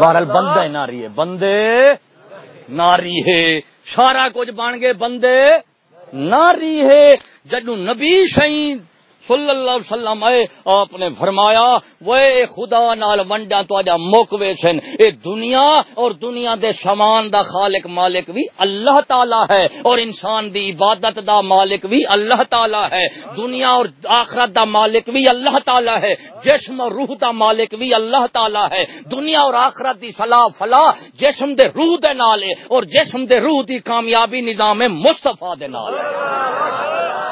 بہرحال بندہ ناری ہے، بندے ناری ہے۔ سارا کچھ بن گئے، بندے ناری ہے۔ جدو نبی شہید صلی اللہ علیہ وسلم آئے آپ نے فرمایا وہ خدا نال ونڈا تو آجا موکوے سن۔ اے دنیا اور دنیا دے سامان دا خالق مالک بھی اللہ تعالی ہے، اور انسان دی عبادت دا مالک بھی اللہ تعالی ہے۔ دنیا اور آخرت دا مالک بھی اللہ تعالی ہے۔ جسم اور روح دا مالک بھی اللہ تعالی ہے۔ دنیا اور آخرت دی فلاح فلاح جسم دے روح دے نال ہے، اور جسم دے روح دی کامیابی نظام مصطفیٰ دے نال ہے۔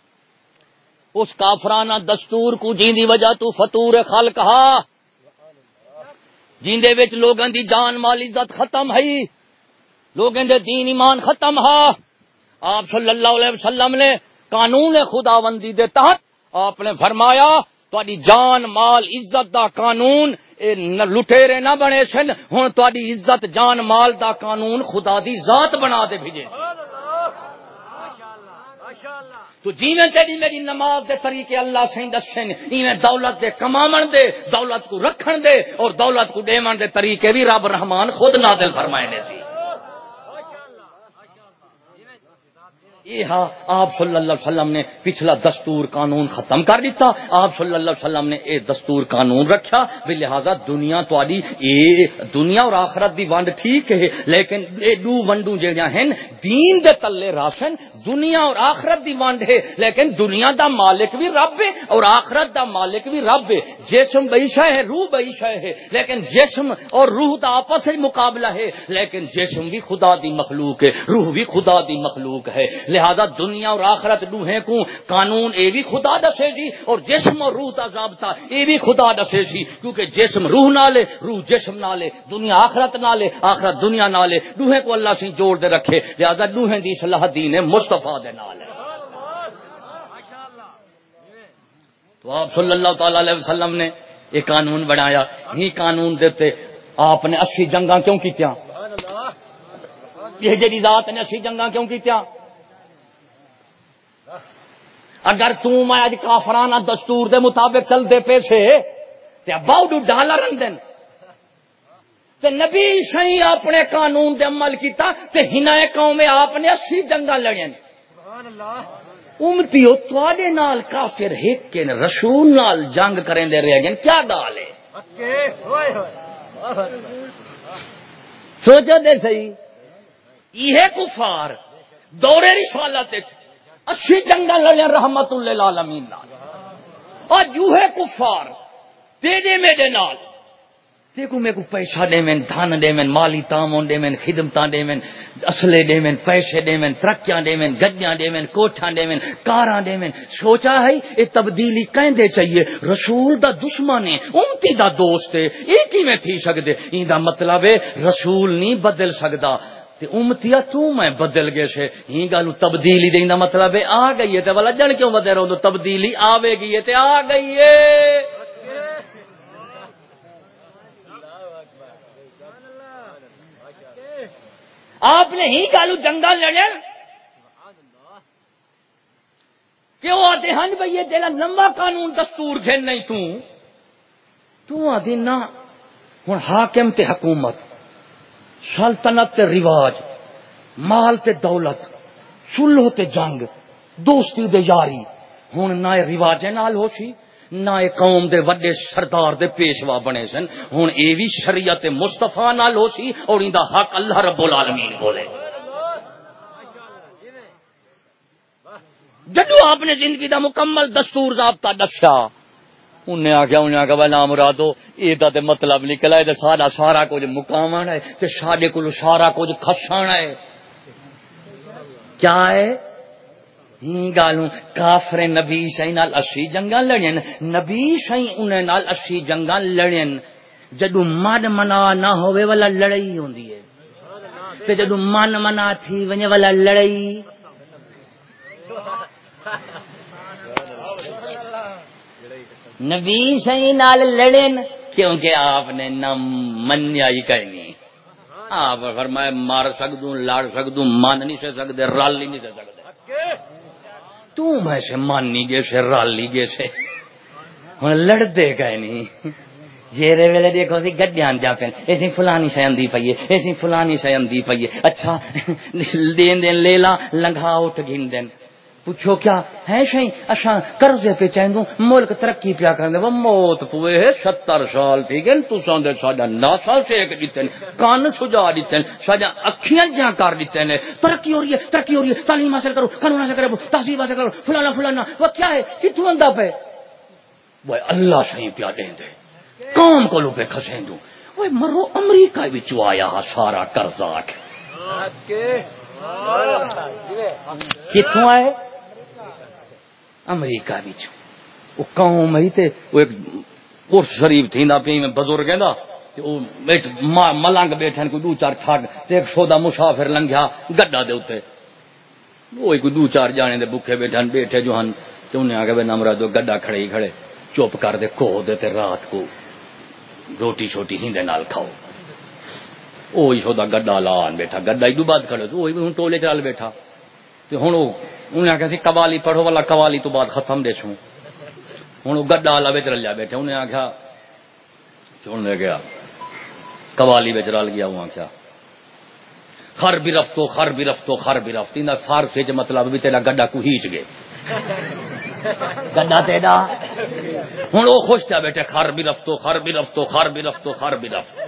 اس کافرانہ دستور کو جیندی وجہ تو فطور خل کہا جیندے وچ لوگاں دی جان مال عزت ختم ہے لوگاں دے دین ایمان ختم ہا۔ آپ صلی اللہ علیہ وسلم نے قانون خداوندی دے تحت آپ نے فرمایا تاری جان مال عزت دا قانون، اے نہ لٹیرے نہ بنے سن۔ ہن تاری عزت، جان مال دا قانون خدا دی ذات بنا دے بھیجے۔ تو جیویں تیری میری نماز دے طریقے اللہ سے دسن ایویں دولت دے کمامن دے، دولت کو رکھن دے اور دولت کو دیمن دے طریقے بھی رب رحمان خود نازل فرمائے نے سی یہ ہاں آپ صلی اللہ علیہ وسلم نے پچھلا دستور قانون ختم کر دیتا، آپ صلی اللہ علیہ وسلم نے اے دستور قانون رکھا بھی لہذا دنیا تاری اے دنیا اور آخرت دی ونڈ ٹھیک ہے، لیکن اے دو ونڈو جہاں ہیں دین دے تلے راشن دنیا اور آخرت دی ونڈ ہے، لیکن دنیا دا مالک بھی رب ہے اور آخرت دا مالک بھی رب ہے۔ جسم بیشا ہے، روح بیشا ہے، لیکن جسم اور روح دا آپس ہی مقابلہ ہے، لیکن جسم بھی خدا دی مخلوق ہے، روح بھی خدا دی مخلوق ہے۔ لہذا دنیا اور آخرت ڈوہے کو قانون اے بھی خدا دسے جی اور جسم اور روح کا ضابطہ اے بھی خدا دسے جی۔ کیونکہ جسم روح نہ لے روح جسم نہ لے دنیا آخرت نہ لے آخرت دنیا نہ لے ڈوہے کو اللہ سے جوڑ دے رکھے۔ لہذا ڈوہے دی صلاح دین مصطفیٰ دے نہ تو آپ صلی اللہ تعالی علیہ وسلم نے یہ قانون بنایا۔ ہی قانون دیتے آپ نے اسی جنگاں کیوں کی تیاں یہ جڑی ذات نے اسی جنگاں کیوں کی تیاں اگر تم میں اج کافرانہ دستور دے مطابق چلتے پیسے تے باؤ ڈالر دن تے نبی سی اپنے قانون دے عمل کیتا تے ہنا قوم آپ نے اسی جنگا لڑین امتی تے نال کافر ہک کے رسول نال جنگ کریں دے رہ گئے کیا گال ہے؟ سوچا دے سی یہ کفار دورے رسالت اچھی جنگا لڑے رحمت اللہ عالمین اور جوہے کفار، تیرے میرے نال۔ دیکھو میرے کو پیسہ دے میں، دھن دے میں، مالی تامون دے میں، خدمتاں دے میں، اصلے دے میں، پیسے دے میں، ترقیاں دے میں، گڈیاں دے میں، کوٹھاں دے میں، کاراں دے میں۔ سوچا ہے، یہ تبدیلی کہیں دے چاہیے۔ رسول دا دشمن ہے، امتی دا دوست ہے، یہ کی میں تھی سکدے؟ این دا مطلب ہے، رسول نہیں بدل سکدا۔ تے امتیا تو میں بدل گئے سے ہی گالو تبدیلی دیندا مطلب ہے، آ گئی ہے تے والا جن کیوں بدے رہو تبدیلی آوے گی ہے تے آ گئی ہے۔ آپ نے ہی گالو جنگل لڑے۔ کیوں آتے ہیں؟ بھائی یہ تیرا لمبا قانون دستور گھر نہیں تو۔ تو آدھی نہ ہوں حاکم تے حکومت۔ سلطنت تے رواج، مال تے دولت سلو تے جنگ، دوستی دے یاری۔ ہوں نہ رواجے نال ہو سی، نہ قوم دے وڈے سردار دے پیشوا بنے سن۔ ہوں اے بھی شریعت مستفا نال ہو سی اور ان دا حق اللہ رب العالمین بولے جدو آپ نے زندگی دا مکمل دستور ضابطہ دسیا انہیں آخیا انہیں آخیا بھائی نام مرادو یہ تے مطلب نکلا ہے سارا سارا کچھ مقام ہے، تے سارے کو سارا کچھ خسان ہے۔ کیا ہے؟ گالوں کافر نبی شاہی نال اسی جنگا لڑین، نبی شاہی انہیں نال اسی جنگا لڑین۔ جدو من منا نہ ہوئے والا لڑائی ہوندی ہے۔ تے جدو من منا تھی ونجے والا لڑائی۔ نبی سی نال لڑن کیونکہ آپ نے نہ منیا ہی کرنی آپ فرمایا مار سکدوں لڑ سکدوں من نہیں سے سکتے رل ہی نہیں سے سکتے تو میں سے من نہیں گے سے رل ہی گے سے ہوں لڑتے گئے نہیں جیرے ویلے دیکھو سی، گڈیاں دیا پہ ایسی فلانی شہ آدھی پیے ایسی فلانی شہ آدھی پیے اچھا دین دین لے لا لنگا اٹھ گن دین۔ پوچھو کیا ہے شائی اچھا قرضے پہ چاہوں ملک ترقی پیا کرنے وہ موت پوئے ہے ستر سال ٹھیک ہے تو ساندے ساڈا ناسا سیک دیتے ہیں کان سجا دیتے ہیں ساڈا اکھیاں جہاں کر دیتے ہیں ترقی ہو رہی ہے ترقی ہو رہی ہے تعلیم حاصل کرو قانون حاصل کرو تہذیب حاصل کرو فلانا فلانا وہ کیا ہے؟ کتوں آندا پہ وہ اللہ صحیح پیا دیں دے قوم کو لو پہ کھسیں دوں وہ مرو امریکہ بچو آیا سارا قرضہ کتوں آئے؟ امریکہ بچ وہ قوم ہی تے وہ ایک کورس شریف تھی نہ پی میں بزرگ ہے نا ملنگ بیٹھے کوئی دو چار ٹھگ تے ایک سودا مسافر لنگیا گڈا دے اوتے وہ کوئی دو چار جانے دے بکھے بیٹھے بیٹھے جو ہن، تے انہیں آ کے نمرا دو گڈا کھڑے ہی کھڑے۔ چپ کر دے کو دے تے رات کو روٹی شوٹی ہندے نال کھاؤ۔ وہی سودا گڈا لان بیٹھا گڈا ہی دو بعد کھڑے، تو وہی ہوں ٹولے چل بیٹھا۔ تے ہن انہیں آخیا سی قوالی پڑھو والا قوالی تو بعد ختم دے چھوں۔ ہوں وہ گڈا والا بچ رلیا بیٹھے، انہیں آخیا چن لے گیا۔ قوالی بچ رل گیا وہ آخیا خر بھی رفتو، خر بھی رفتو، خر بھی رفت ان فارسی چ مطلب بھی تیرا گڈا کو ہیچ گئے۔ گڈا تیرا؟ ہوں وہ خوش تھا بیٹھے، خر بھی رفتو، خر بھی رفتو، خر بھی رفتو، خر بھی رفت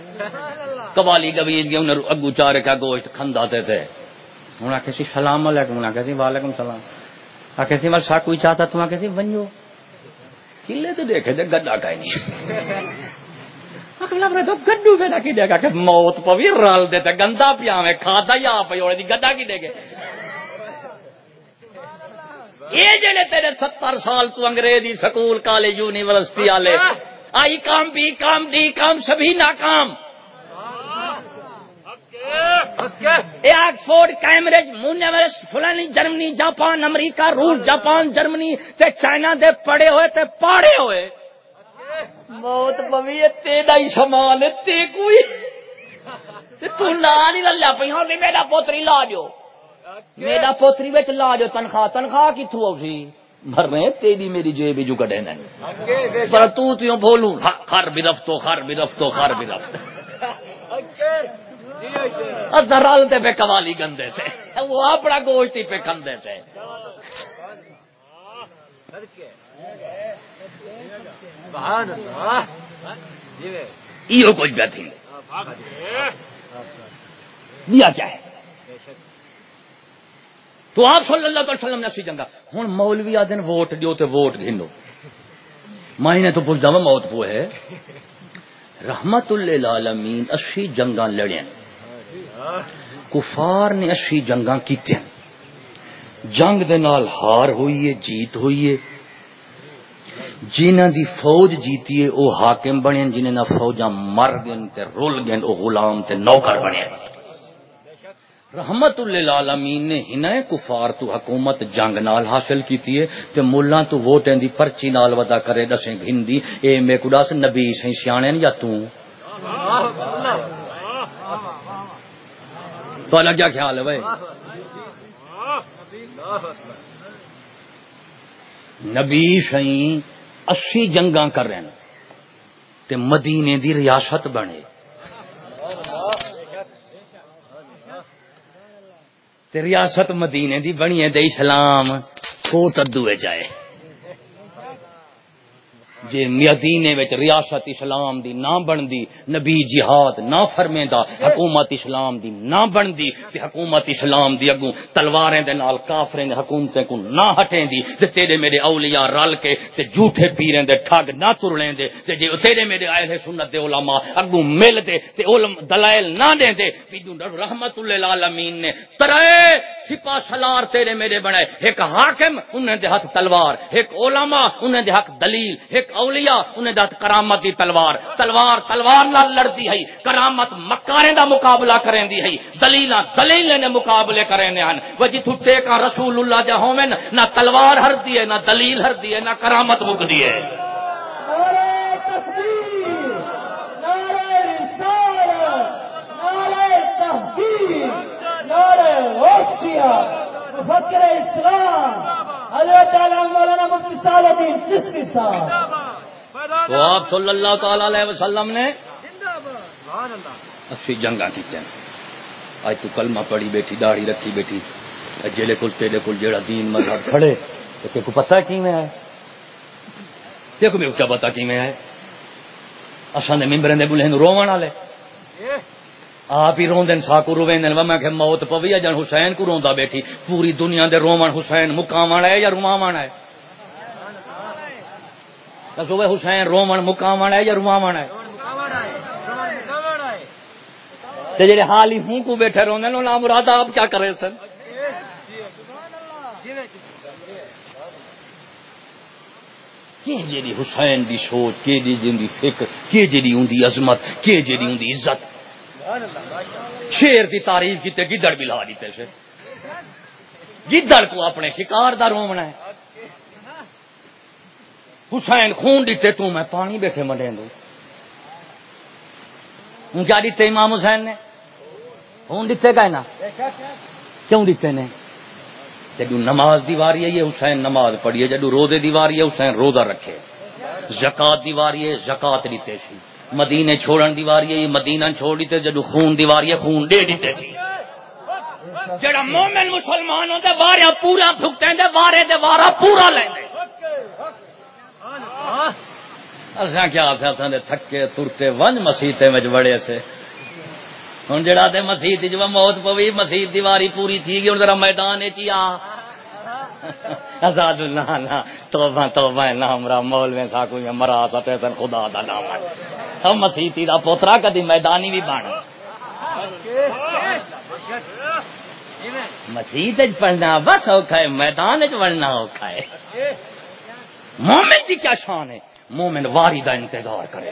قوالی گویج گئے انہیں اگو چار کا گوشت کھنداتے تھے۔ ہوں آخر سی سلام علیکم انہیں آخر سی وعلیکم سلام۔ آخر سی مل سا کوئی چاہتا تم آخر سی ونجو۔ کلے تو دیکھے دے گڈا کا گڈو پہ کی دے گا کہ موت پوی رل دے گندا پیا میں کھادا دی گڈا کی دے گے۔ یہ جڑے تیرے ستر سال تو انگریزی سکول کالج یونیورسٹی والے آئی کام بی کام ڈی کام سبھی ناکام۔ آکسفورڈ کیمبرج مونیورسٹ فلانی جرمنی جاپان امریکہ روس جاپان جرمنی تے چائنا دے پڑے ہوئے تے پاڑے ہوئے۔ موت پوی تیرا ہی سامان تے کوئی۔ تو نال ہی لیا پی ہوں میرا پوتری لا جو میرا پوتری بچ لا جو تنخواہ تنخواہ کتوں آؤ مرنے تیری میری جیب جو کٹے نہیں پر تو تیوں بولوں۔ خر بھی رفتو خر بھی رفتو خر بھی رلتے پہ قوالی گندے سے۔ وہ اپنا گوشت ہی پہ کندے سے یہ کچھ بھی دیا کیا ہے؟ تو آپ صلی اللہ علیہ وسلم نے اسی جنگا۔ ہوں مولوی آدھے ووٹ دیو تے ووٹ گھنو میں تو پوچھتا وا موت پو ہے رحمت اللہ اسی جنگا لڑیا کفار نے اسی جنگا کی جنگ دے نال ہار ہوئی ہے جیت ہوئی ہے جنہ دی فوج جیتی ہے وہ حاکم بنے جنہیں نہ فوجاں مر گئے تے رول گئے وہ غلام تے نوکر بنے رحمت للعالمین نے ہن کفار تو حکومت جنگ نال حاصل کیتی ہے، تے مولا تو ووٹیں دی پرچی نال ودا کرے، دسیں گھندی، اے میں کڈا سے نبی سیں سیانے یا تو؟ تو الگ کیا خیال ہے بھائی؟ نبی سیں اسی جنگاں کر رہے ہیں تے مدینے دی ریاست بنے۔ تے ریاست مدینے دی بنی ہے دے اسلام کوٹ ادو جائے۔ جی مدینے وچ ریاست اسلام دی نہ بندی نبی جہاد نہ فرمے دا حکومت اسلام دی نہ بندی تے حکومت اسلام دی اگوں تلواریں دے نال کافریں دے حکومتیں کو نہ ہٹیں دی تے تیرے میرے اولیاء رل کے تے جھوٹے پیریں دے ٹھگ نہ ترلیں دے تے جے تیرے میرے اہل سنت دے علماء اگوں مل دے تے علم دلائل نہ دے دے بیدوں رحمت للعالمین نے ترے سپا سلار تیرے میرے بنائے ایک حاکم، انہیں دے ہاتھ تلوار، ایک علماء، انہیں دے حق دلیل، ایک اولیاء، انہیں دے کرامت دی تلوار۔ تلوار تلوار نہ لڑتی ہے۔ کرامت مکارے دا مقابلہ کریں دی ہے۔ دلیل دلیل نے مقابلے کریں ہن وہ جی ٹھٹے کا رسول اللہ جا ہوویں نہ تلوار ہر دی ہے، نہ دلیل ہر دی ہے، نہ کرامت مک دی ہے فکر اسلام حضرت مولانا مفتی صاحب الدین چشتی صاحب۔ تو آپ صلی اللہ تعالی علیہ وسلم نے اچھی جنگا کی آج تو کلمہ پڑی بیٹھی داڑھی رکھی بیٹھی۔ جیلے کل تیرے کل جیڑا دین مذہب کھڑے تو کو پتہ کی میں آئے دیکھو میرے کیا پتا کی میں آئے اصل نے ممبریں دے بولے روون والے۔ آپ ہی روندن ساکو روین میں کہ موت پوی جن حسین کو روندا بیٹھی۔ پوری دنیا دے رومن حسین مقامن ہے یا روماون ہے؟ دسو حسین رومن مقامن ہے یا روماون ہے؟ تے جڑے حال ہی ہوں کو بیٹھے روندے نام مراد آپ کیا کرے سن؟ کہ جیڑی حسین دی سوچ، کہ جی دی فکر، کہ جیڑی عظمت، کہ جیڑی اون عزت؟ شیر دی تعریف کیتے گدڑ بھی لا دیتے سے گدڑ کو اپنے شکار دا رومنا ہے۔ حسین خون دیتے تو میں پانی بیٹھے منڈے دوں ہوں کیا دیتے امام حسین نے۔ خون دیتے گئے نا۔ کیوں دیتے نے؟ جدو نماز دیواری ہے، یہ حسین نماز پڑھیے جدو رودے دیواری ہے، حسین روزہ رکھے۔ زکات دیواری ہے، زکات دیتے سی مدینے چھوڑن دیواری ہے یہ مدینہ چھوڑ دیتے جدو خون دیواری ہے خون دے دیتے۔ سی جڑا مومن مسلمان ہوتے واریا پورا دے وارے دے وارا پورا لیں دے اصا کیا آتا دے تھکے ترتے ونج مسیطے میں بڑے سے۔ ہوں جڑا تے مسیح جب موت پوی مسیح دیواری پوری تھی گئی ہوں ذرا میدان چی آ۔ آزاد اللہ نا توبہ توبہ نام را مول میں سا کوئی مرا ستے تن خدا دا نام ہم مسیح دا پوترا کدی میدانی بھی بن۔ مسیح پڑھنا بس اوکھا ہے، میدان چ پڑھنا اوکھا ہے۔ مومن کی کیا شان ہے؟ مومن واری دا انتظار کرے۔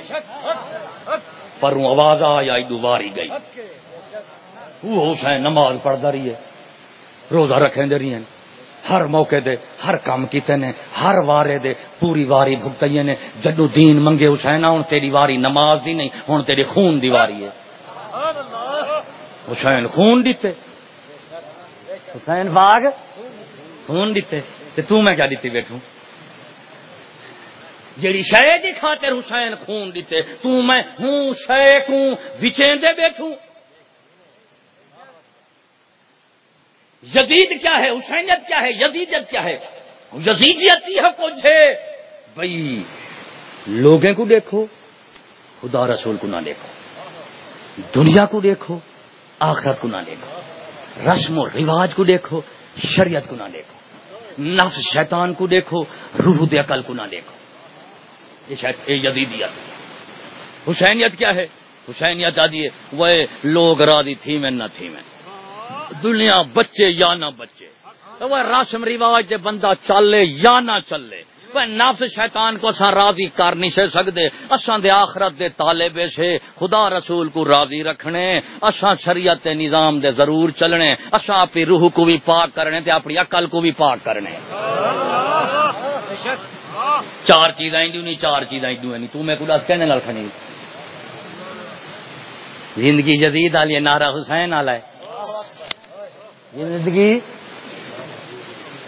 پر آواز آیا ادو واری گئی۔ وہ حسین نماز پڑھتا رہی ہے، روزہ رکھیں دے رہی ہیں۔ ہر موقع دے، ہر کام کیتے نے، ہر وارے دے، پوری واری بھگتئی نے، جدو دین منگے حسین ہوں تیری واری نماز دی نہیں ہوں تیری خون دی واری ہے۔ حسین خون دیتے۔ حسین باغ، خون دیتے۔ تے تو میں کیا دیتی بیٹھوں؟ جیڑی شے دی خاطر حسین خون دیتے، تو میں ہوں شے کو بچیں دے بیٹھوں۔ یزید کیا ہے؟ حسینیت کیا ہے؟ یزیدیت کیا ہے؟ یزیدیت یہ کچھ ہے بھائی لوگوں کو دیکھو، خدا رسول کو نہ دیکھو۔ دنیا کو دیکھو، آخرت کو نہ دیکھو۔ رسم و رواج کو دیکھو، شریعت کو نہ دیکھو۔ نفس شیطان کو دیکھو، روح عقل کو نہ دیکھو۔ یہ شاید یہ یزیدیت۔ حسینیت کیا ہے؟ حسینیت آدھی ہے۔ وہ لوگ راضی تھی میں نہ تھی میں۔ دنیا بچے یا نہ بچے۔ وہ رسم رواج دے بندہ چلے یا نہ چلے۔ نفس شیطان کو اساں راضی کر نہیں سے سکتے اساں دے آخرت دے طالب سے خدا رسول کو راضی رکھنے۔ اساں شریعت دے نظام دے ضرور چلنے۔ اساں اپنی روح کو بھی پاک کرنے تے اپنی عقل کو بھی پاک کرنے۔ چار چیزاں نہیں چار چیزاں نہیں تو میں کو دس کہنے لال کھنی زندگی جدید والی نارا حسین والا ہے۔ زندگی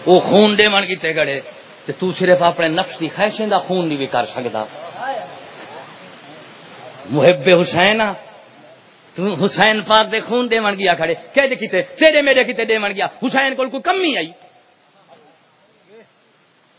وہ خون دے من کیتے گڑے تے تو صرف اپنے نفس کی خواہشیں دا خون نہیں بھی کر سکتا محب حسین آ، تو حسین پاک دے خون دے من گیا کھڑے۔ کہ دے کیتے، تیرے میرے کیتے دے من گیا۔ حسین کول کوئی کمی آئی۔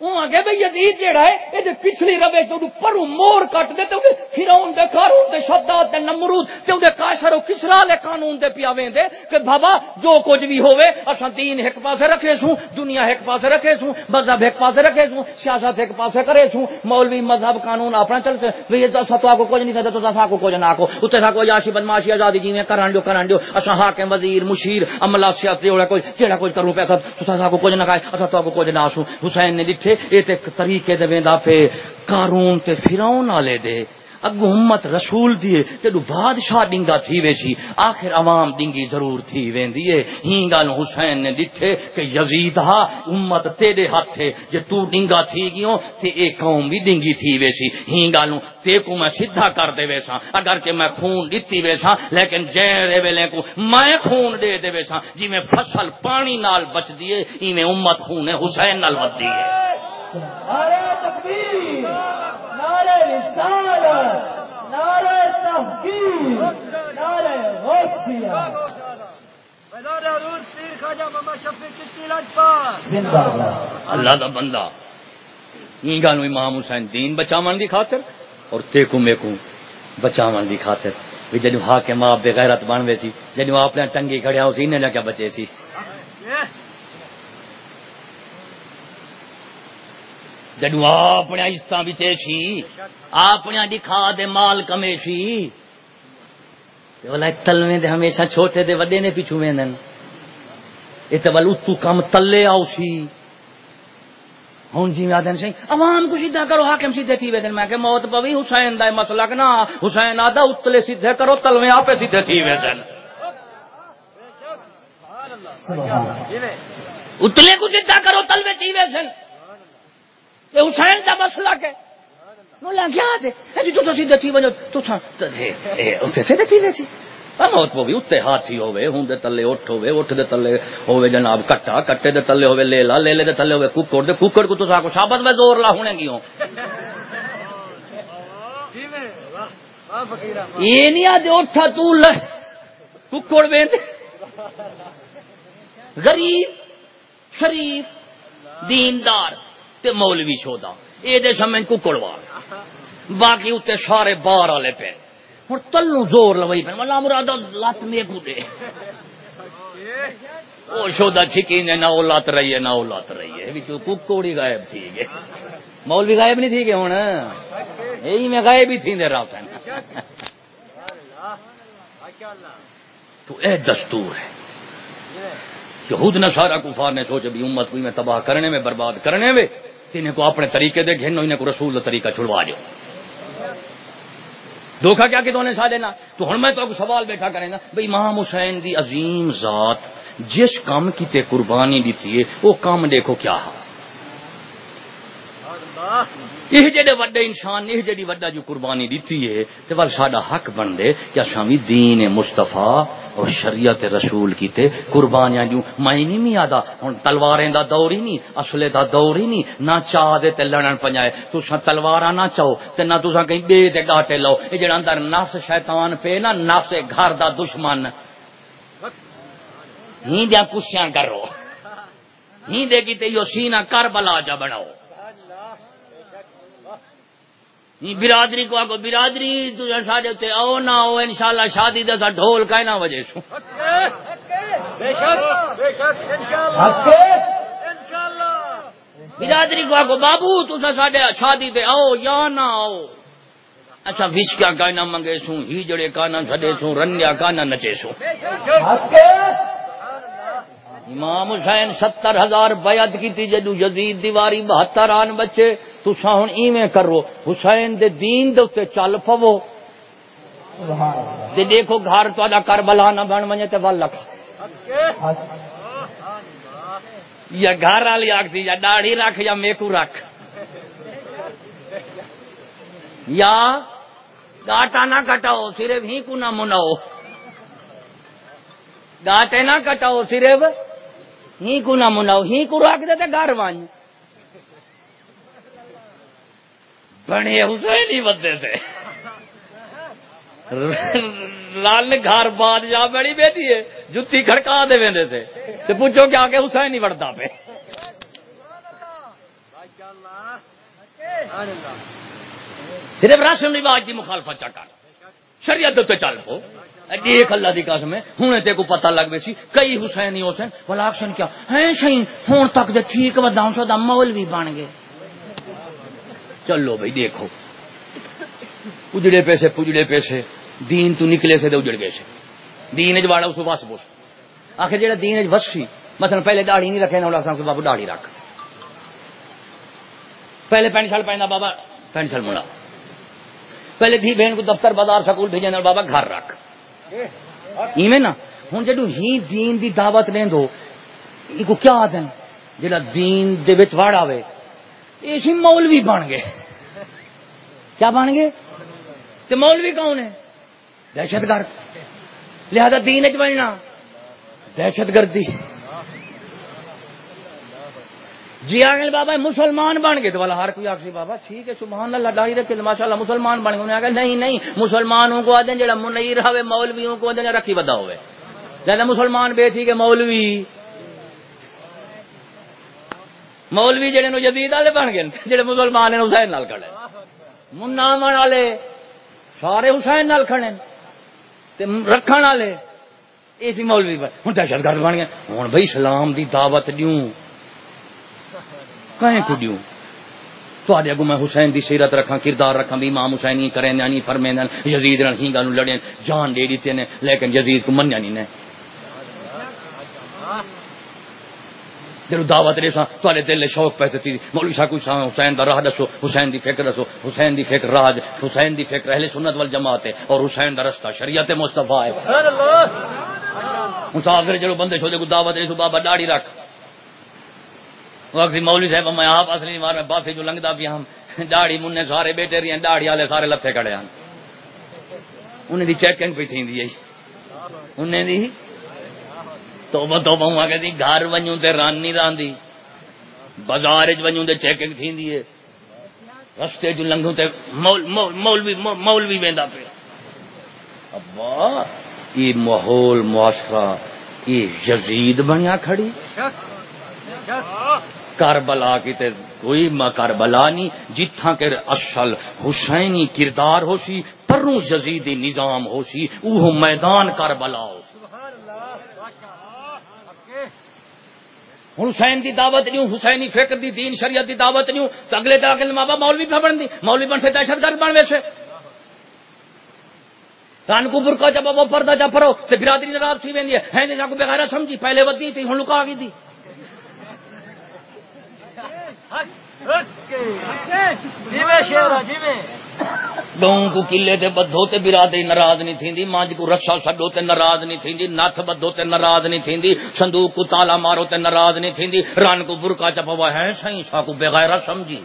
وہ آگے بھئی یزید جیڑا ہے یہ جو پچھلی روے تو پرو مور کٹ دے تے فرعون دے قارون دے شداد دے نمرود تے دے کاشر و کسرا لے قانون دے پیاویں دے کہ بابا جو کچھ بھی ہوے اساں دین ایک پاسے رکھے سوں، دنیا ایک پاسے رکھے سوں، مذہب ایک پاسے رکھے سوں، سیاست ایک پاسے کرے سوں، مولوی مذہب قانون اپنا چلتے وی یہ ستوا کو کچھ نہیں کہتے تو سا کو کچھ نہ کو اوتے سا کو یاشی بدماشی آزادی جی میں کرن جو کرن جو، اساں حاکم، وزیر، مشیر عملہ سیاست جوڑا کوئی جیڑا کوئی کروں پیسہ تو سا کو کچھ نہ کہے اساں تو کو کچھ نہ سوں حسین نے ڈٹھے اے تے طریقے دے ویندا پہ قارون تے فرعون والے دے۔ اگو امت رسول دیے جدو بادشاہ ڈنگا تھی ویسی جی، آخر عوام ڈنگی ضرور تھی ویندی ہے ہی گل حسین نے ڈٹھے کہ یزید ہا، امت تیرے ہاتھ ہے، جے تو ڈنگا تھی گیوں، تے اے قوم بھی ڈنگی تھی ویسی جی۔ ہی گل تے کو میں سیدھا کر دے ویسا اگر کہ میں خون دتی ویسا لیکن جے ویلے کو میں خون دے دے ویسا جی میں فصل پانی نال بچ دیے ایویں امت خون حسین نال بچ دی ہے نعرہ تکبیر نعرہ رسالت نعرہ تحقیق نعرہ غوثیہ۔ اللہ دا بندہ۔ این گانو امام حسین دین بچاون دی خاطر اور تیکو میکو بچاون دی خاطر۔ بھی جنو حاکم آپ بے غیرت بن وے سی جنو آپ نے ٹنگی کھڑیا اسی نے لگا بچے سی۔ جنو اپنے عزت بچے سی اپنے دکھا دے مال کمے سی بولا تلویں دے ہمیشہ چھوٹے دے وڈے نے پیچھو ویندن۔ یہ تو بل اتو کم تلے آؤ سی ہوں جی آدھن سی عوام کو سیدھا کرو حاکم سیدھے تھی ویدن میں کہ موت پوی حسین دا مسئلہ کہ نا حسین آدھا اتلے سیدھے کرو تلویں آپ سیدھے تھی اللہ۔ اتلے کو سیدھا کرو تلویں تھی ویدن یہ حسین دا مسئلہ کہ مولا کیا دے؟ جی تو تو تھا۔ ویسی۔ موت پوی اتنے ہاتھی ہوے ہوں دے تلے اٹھ ہوے اٹھ دے تلے ہوے جناب کٹا کٹے دے تلے ہوے لیلا لیلے دے تلے ہوے ککڑ دے ککڑ کو تو ساکو شابت میں زور لا ہونے گی ہوں۔ یہ نہیں آدھے اٹھا تو لے۔ ککڑ بیند غریب شریف دیندار۔ تے مولوی شودا یہ دے سمجھ ککڑ وار باقی اتنے سارے بار والے پہ ہوں تلو زور لوئی پہ ملا مراد لت میں کو دے۔ وہ شودا چھکی نے نہ وہ لت رہی ہے، نہ وہ لت رہی ہے۔ بھی تو ککوڑی غائب تھی گے مولوی غائب نہیں تھی گے ہوں یہی میں غائب ہی تھی دے رہا تھا تو اے دستور ہے۔ یہود نے سارا کفار نے سوچے بھی امت کو میں تباہ کرنے میں، برباد کرنے میں۔ تین کو اپنے طریقے دے گھن انہیں کو رسول کا طریقہ چھڑوا دو دھوکھا کیا کہ تو نے سا دینا تو ہن میں تو سوال بیٹھا کریں گا بھئی امام حسین دی عظیم ذات جس کام کی تے قربانی دیتی ہے وہ کام دیکھو کیا ہے یہ جڑے وڈے انسان یہ جڑی وڈا جو قربانی دیتی ہے تے ول ساڈا حق بن دے کہ اساں وی دین مصطفی اور شریعت رسول کیتے قربانیاں جو میں نہیں می آدا ہن تلواریں دا دور ہی نہیں اصلے دا دور ہی نہیں۔ نہ چاہ دے تے لڑن پنجائے۔ تساں تلواراں نہ چاہو تے نہ تساں کہیں بے تے گاٹے لو اے جڑا اندر نفس شیطان پہ نا، نفس گھر دا دشمن۔ ہی دیا کشیاں کرو ہی دے کی تے یو سینہ کربلا جا بناؤ۔ برادری کو آگو برادری تجھے ساڑے تے آؤ نہ آؤ، انشاءاللہ شادی دے سا ڈھول کا نہ وجہ سو برادری کو آگو بابو تجھے ساڑے شادی تے آؤ یا نہ آؤ۔ اچھا وشکیا کا منگے سوں ہی جڑے کا نہ چھڑے سوں رنیا کا نہ نچے سوں امام حسین ستر ہزار بیعت کی تھی جدو یزید دیواری بہتر آن بچے۔ تو ہن ایویں کرو۔ حسین دے دین دے اتنے چل پو تے دیکھو گھر تا کربلا نہ بن تے ول لکھ حق یا گھر والی آختی یا داڑھی رکھ یا میکو رکھ۔ یا گاٹا نہ کٹاؤ صرف ہی کو نہ مناؤ۔ گاٹے نہ کٹاؤ صرف ہی کو نہ مناؤ۔ ہی کو رکھ دے تے گھر ون بنے حسین ہی بدے تھے۔ لال گھر بادشاہ بڑی بیٹی ہے، جتی کھڑکا دے ویندے سے تے پوچھو کیا کہ حسین نہیں وڑتا پہ صرف رسم رواج کی مخالفت چکر شریعت تے چل پو۔ ایک اللہ دی قسم ہے ہن تے کو پتہ لگ وے سی کئی حسینی حسین بلا اکشن کیا؟ ہیں شین ہن تک دے ٹھیک وداؤں سو دا مولوی بن گئے۔ چلو بھائی، دیکھو۔ اجڑے پیسے، پجڑے پیسے۔ دین تو نکلے سے دے اجڑ گئے سے۔ دین اج اس وس بوس آخر جڑا دین اج وسی مثلا پہلے داڑھی نہیں رکھے نہ صاحب بابو داڑھی رکھ۔ پہلے پینٹ شرٹ پہننا بابا، پینٹ شرٹ مڑا پہلے دھی بہن کو دفتر، بازار، سکول بھیجے بابا گھر رکھ۔ ایویں نا۔ ہوں جدو ہی دین دی دعوت لیں دو کو کیا آدن؟ جڑا دین دے وچ واڑ اسی مولوی بن گئے۔ کیا بن گئے؟ تے مولوی کون ہے؟ دہشت گرد۔ لہذا دین چ بننا۔ دہشت گردی۔ جی ہاں، آگے بابا مسلمان بن گئے۔ تو والا ہر کوئی آخسی بابا ٹھیک ہے، سبحان اللہ داڑھی رکھے ماشاء اللہ مسلمان بن گئے۔ انہیں آگے نہیں نہیں، مسلمانوں کو آدھے، جڑا منیر ہوے مولویوں کو آدھے رکھی بدا ہوئے جیسے مسلمان بے تھی کہ مولوی۔ مولوی جڑے نو جدید والے بن گئے جڑے مسلمان ہیں حسین نال کھڑے منا من والے سارے حسین نال کھڑے تے رکھن والے اسی مولوی بن ہن دہشت گرد بن گئے۔ ہن بھائی اسلام دی دعوت دیوں۔ کہیں کو دیوں؟ تے اگو میں حسین دی سیرت رکھا کردار رکھا بھی امام حسین ہی کریں نہیں فرمے یزید نال ہی گل لڑے جان دے دیتے نے، لیکن یزید کو منیا نہیں نے۔ جب دعوت دے سا تے دل شوق پیسے تھی۔ مولوی صاحب کوئی حسین دا راہ دسو حسین دی فکر دسو حسین دی فکر راج حسین دی فکر اہل سنت وال جماعت ہے اور حسین دا رستہ شریعت مصطفیٰ ہے۔ مسافر جڑو بندے چھوڑے کو دعوت دے سو بابا داڑھی رکھ۔ وقت مولوی صاحب میں آپ اصلی مار میں بافی جو لنگدا پیا ہم۔ داڑھی مننے سارے بیٹے رہی ہیں داڑھی والے سارے لتھے کھڑے ہیں۔ انہیں دی چیکنگ پہ تھی انہیں دی توبہ توبہ ہوں کہ گھر ونجوں تے ران نہیں راندی بازار وچ ونجوں تے چیکنگ تھیندی ہے۔ رستے جو لنگوں تے مول مولوی مولوی ویندا پیا۔ ابا، یہ ماحول، معاشرہ، یہ یزید بنیا کھڑی۔ کربلا کی تے کوئی کربلا نہیں، جتھاں کے اصل حسینی کردار ہو سی پروں یزیدی نظام ہو سی اوہ میدان کربلا ہو سی حسین دی دعوت نہیں حسینی فکر دی دین شریعت دی دعوت نہیں تو اگلے دن اگلے ماں باپ مولوی پہ بن دی مولوی بن سے دہشت گرد بن ویسے رن کو برقع جب وہ پردہ جب پرو تو برادری ناراض تھی وینی ہے ہیں کو بغیر سمجھی پہلے ودی تھی ہن لکا گئی تھی گاؤں کو کلے تے بدھو تے برادری ناراض نہیں تھیندی مانج جی کو رسا سڈو تے ناراض نہیں تھیندی، نتھ بدھو تے ناراض نہیں تھیندی، صندوق کو تالا مارو تے ناراض نہیں تھیندی رن کو برکا چپوا ہے سہی سا کو بغیر سمجھی۔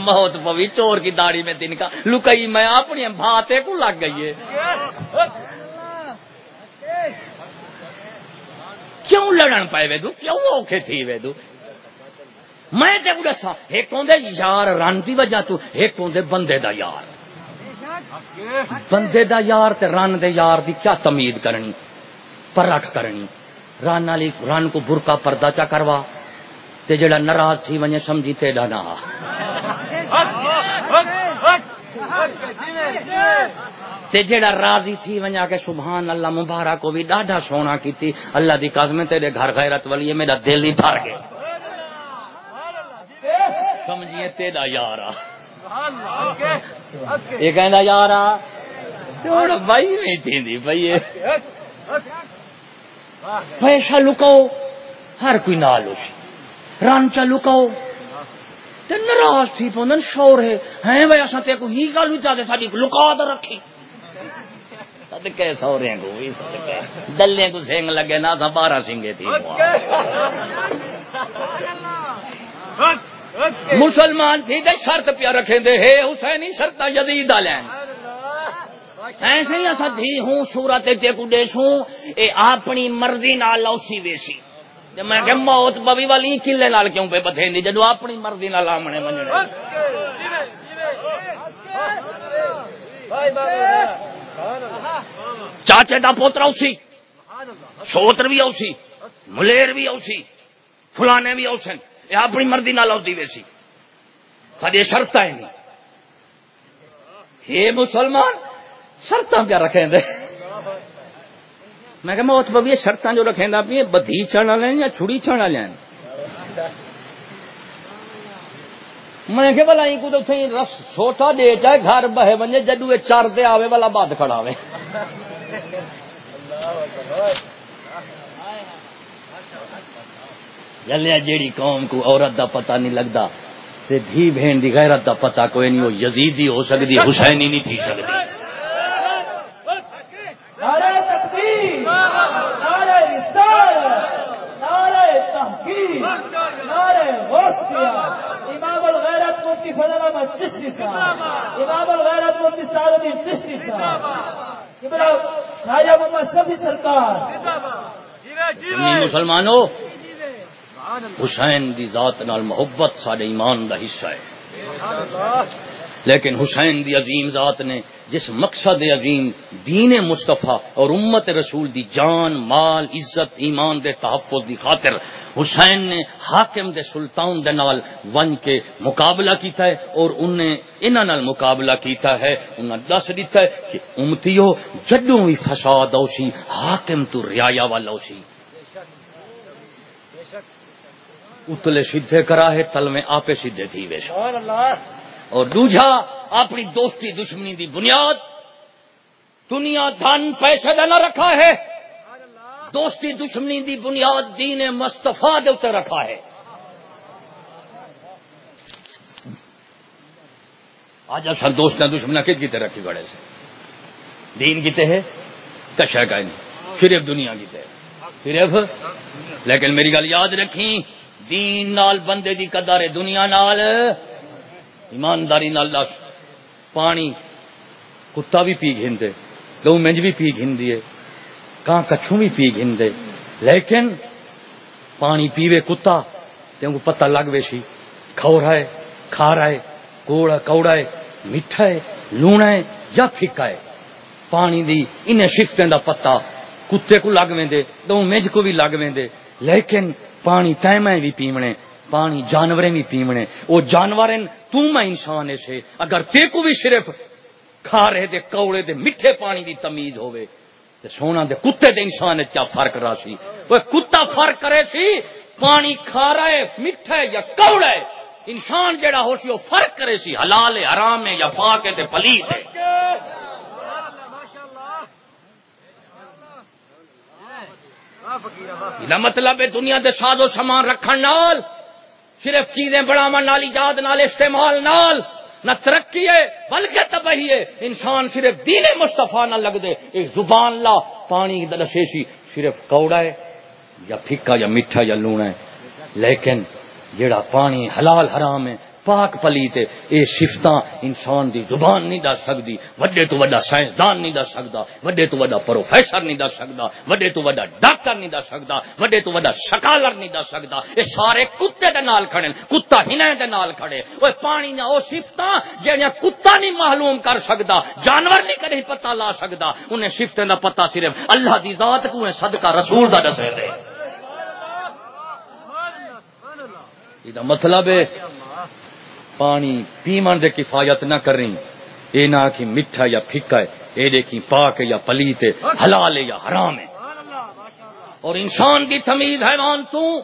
موت پوی چور کی داڑھی میں دن کا۔ لکئی میں اپنی بھاتے کو لگ گئی ہے۔ کیوں لڑن پائے وے دو کیوں اوکھے تھی وے دو میں تے دسا ایک ہوندے یار رن دی وجہ تو ایک ہوندے بندے دا یار۔ بندے دا یار تے رن دے یار دی کیا تمید کرنی؟ پرکھ کرنی۔ رن والی رن کو برقع پردہ چا کروا؟ تے جڑا ناراض تھی ونجے سمجھی تے ڈانا تے جڑا راضی تھی ونجا کے سبحان اللہ مبارک کو بھی ڈاڈا سونا کیتی۔ اللہ دی قسم تیرے گھر غیرت والی میرا دل ہی تھر گیا۔ سمجھیے تیرا یار یہ کہنا یار بھائی نہیں تھی بھائی پیسہ لکاؤ ہر کوئی نال ہو رن چا لکاؤ ناراض تھی پوندن شور ہے۔ ہیں بھائی اصا تے کو ہی گل ہوئی تے ساڈی لکا تو رکھی۔ صدقے سورے کو بھی صدقے۔ دلے کو سنگ لگے نہ تھا بارہ سنگے تھی۔ مسلمان تھی دے شرط پیا رکھے دے ہے حسینی شرط جدید لین۔ ایسے ہی اسا دھی ہوں صورت تے کو دیسوں اے اپنی مرضی نال لوسی ویسی۔ میں کہ موت بوی والی کلے نال کیوں پہ بدھے دی جدو اپنی مرضی نال آمنے مننے۔ چاچے دا پوترا اسی سوتر بھی اوسی ملیر بھی اوسی فلانے بھی اوسن۔ یہ اپنی مرضی نال آتی ویسی کدی شرط ہے نہیں۔ یہ مسلمان شرط پہ رکھیں دے میں کہ موت ببی شرط جو رکھیں دا پی بدھی چڑھنا لین یا چھڑی چڑھنا لین میں کہ بلا کو تو رس چھوٹا دے چاہے گھر بہے بنے جدو چار دے آوے والا بات کھڑا ہوے جلیا جیڑی قوم کو عورت دا پتہ نہیں لگتا تے دھی بہن دی غیرت دا پتہ کوئی نہیں ہو یزیدی ہو سکتی حسینی نہیں تھی سکتی نعرہ تکبیر نعرہ رسالت نعرہ تحقیق نعرہ غوثیہ امام الغیرت مفتی فضل احمد چشتی صاحب امام الغیرت مفتی سعد الدین چشتی صاحب قبلہ خواجہ محمد شفیع سرکار۔ مسلمانوں حسین دی ذات نال محبت سارے ایمان دا حصہ ہے۔ لیکن حسین دی عظیم ذات نے جس مقصد عظیم دین مصطفیٰ اور امت رسول دی جان، مال، عزت، ایمان دے تحفظ دی خاطر حسین نے حاکم دے سلطان دے نال ون کے مقابلہ کیتا ہے اور انہیں انہاں نال مقابلہ کیتا ہے۔ انہاں دس دیتا ہے کہ امتیو جڈوں بھی فساد اوسی، حاکم تو رعایا والا اوسی۔ اتلے سیدھے کرا ہے تل میں آپے سیدھے تھی اللہ۔ اور دوجا اپنی دوستی دشمنی دی بنیاد۔ دنیا دھن پیسے دا نہ رکھا ہے۔ دوستی دشمنی دی بنیاد دین مستفا دے اتنے رکھا ہے۔ آج اصل دوست دشمنا کس کی رکھی بڑے سے؟ دین کیتے ہے کشا کا نہیں۔ صرف دنیا کیتے صرف لیکن میری گل یاد رکھی دین نال، بندے دی قدر ہے، دنیا نال۔ ایمانداری نال دس پانی، کتا بھی پی گھندے گو منج بھی پی گھندی ہے کہاں کچھوں بھی پی گھندے۔ لیکن پانی پیوے کتا، تے کو پتہ لگ وے سی کھو رہا ہے، کھا رہا ہے، کوڑا کوڑا ہے، میٹھا ہے، لونا ہے یا پھکا ہے۔ پانی دی انہیں شفتیں دا پتہ، کتے کو لگ ویندے دو مجھ کو بھی لگ ویندے۔ لیکن پانی تیمیں بھی پیمنے پانی جانوریں بھی پیمنے وہ جانور تو میں انسان سے اگر تے کو بھی صرف کھا رہے دے، کوڑے دے، میٹھے پانی دی تمیز ہوئے تے سونا دے کتے دے انسان کیا فرق رہا سی؟ وہ کتا فرق کرے سی، پانی کھا رہا ہے، میٹھا ہے یا کوڑا ہے؟ انسان جڑا ہو سی وہ فرق کرے سی، حلال ہے، حرام ہے یا پاک ہے تے پلیت ہے۔ یہ مطلب ہے دنیا دے ساز و سامان رکھن نال، صرف چیزیں بڑھاوا نال، ایجاد نال، استعمال نال، نہ ترقی ہے، بلکہ تباہی ہے۔ انسان صرف دین مستفا نہ لگ دے ایک زبان لا، پانی دسے صرف کوڑا ہے، یا پھکا، یا میٹھا، یا لونا ہے۔ لیکن جڑا پانی حلال حرام ہے پاک پلیت ہے اے شفتاں انسان دی زبان نہیں دس سکتی وڈے تو وڈا سائنسدان نہیں دس سکتا وڈے تو وڈا پروفیسر نہیں دس سکتا وڈے تو وڈا ڈاکٹر نہیں دس سکتا وڈے تو وڈا شکالر نہیں دس سکتا یہ سارے کتے دے نال کھڑے کتا ہنے دے نال کھڑے وہ پانی نہ وہ شفتاں جہاں کتا نہیں معلوم کر سکتا جانور نہیں کدی پتہ لا سکتا انہیں شفتیں دا پتہ صرف اللہ دی ذات کو صدقہ رسول دا دسے دے۔ مطلب ہے پانی پیمن دے کفایت نہ کریں۔ اے نہ کہ میٹھا یا پھکا ہے، اے دیکھیں پاک ہے یا پلیت ہے، حلال ہے یا حرام ہے۔ اور انسان کی تمیز حیوان تو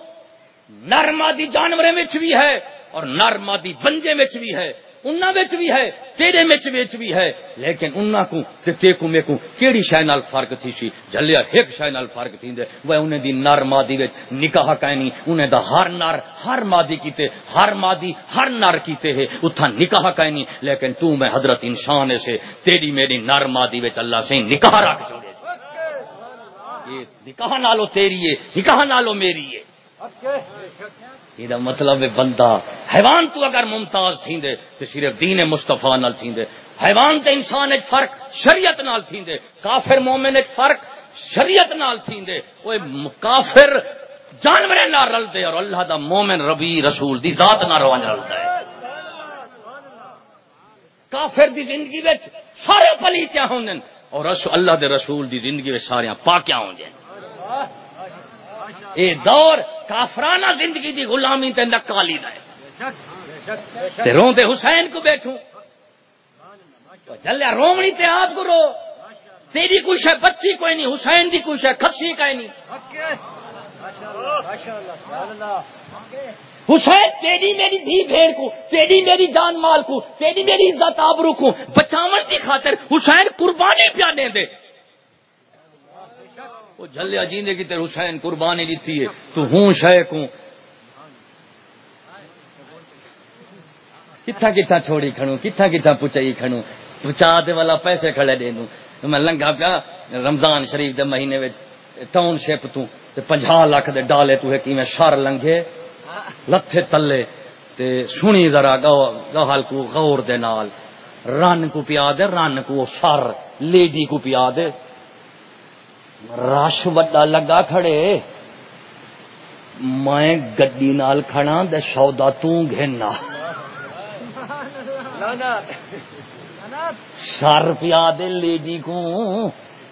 نرمادی جانورے میں بھی ہے اور نرمادی بنجے میں بھی ہے۔ انہاں وچ بھی ہے، تیرے وچ وچ بھی ہے۔ لیکن انہاں کو تے تے کو میں کو کیڑی شے نال فرق تھی سی؟ جلیا ایک شے نال فرق تھیندے وہ انہیں دی نر مادی وچ نکاح کہنی انہیں دا ہر نر، ہر مادی کیتے، ہر مادی، ہر نر کیتے ہے۔ اتھا نکاح کہنی لیکن تو میں حضرت انسان سے، تیری میری نر مادی وچ اللہ سے نکاح رکھ چھوڑے نکاح نالو تیری ہے، نکاح نالو میری ہے۔ یہ مطلب ہے بندہ، حیوان تو اگر ممتاز تھیندے تو صرف دین مصطفیٰ نال تھیندے۔ حیوان تے انسان ایک فرق، شریعت نال تھیندے۔ کافر مومن ایک فرق، شریعت نال تھیندے۔ وہ کافر جانور نہ رل دے اور اللہ دا مومن ربی رسول دی ذات نہ روان رلدا ہے۔ کافر دی زندگی وچ سارے پلیتیاں ہوندن اور رسول اللہ دے رسول دی زندگی وچ سارے پاکیاں ہوندن اے دور کافرانہ زندگی دی غلامی تے نکالی دا ہے۔ تے رون تے حسین کو بیٹھوں۔ جلیا رومنی تے آپ کو رو۔ تیری کچھ ہے بچی کوئی نہیں، حسین دی کچھ ہے کھسی کوئی نہیں۔ حسین، تیری میری دھی بھیڑ کو، تیری میری جان مال کو، تیری میری عزت آبرو کو بچاون کی خاطر حسین قربانی پیا دے۔ وہ جلیا جیندے کی تیرے حسین قربانی دیتی ہے، تو ہوں شیخ ہوں۔ کتھا کتھا چھوڑی کھڑوں، کتھا کتھا پچائی کھڑوں۔ پچا دے والا پیسے کھڑے دے دوں۔ میں لنگا پیا رمضان شریف دے مہینے وچ ٹاؤن شپ تو، تے 50 لاکھ دے ڈالے تو ہے کیویں شر لنگے لتھے تلے۔ تے سنی ذرا گہل کو غور دے نال۔ رن کو پیا دے، رن کو سر، لیڈی کو پیا دے۔ رش وڈا لگا کھڑے۔ میں گڈی نال کھڑا دے سودا تو گھنا سر پیا دے لیڈی کو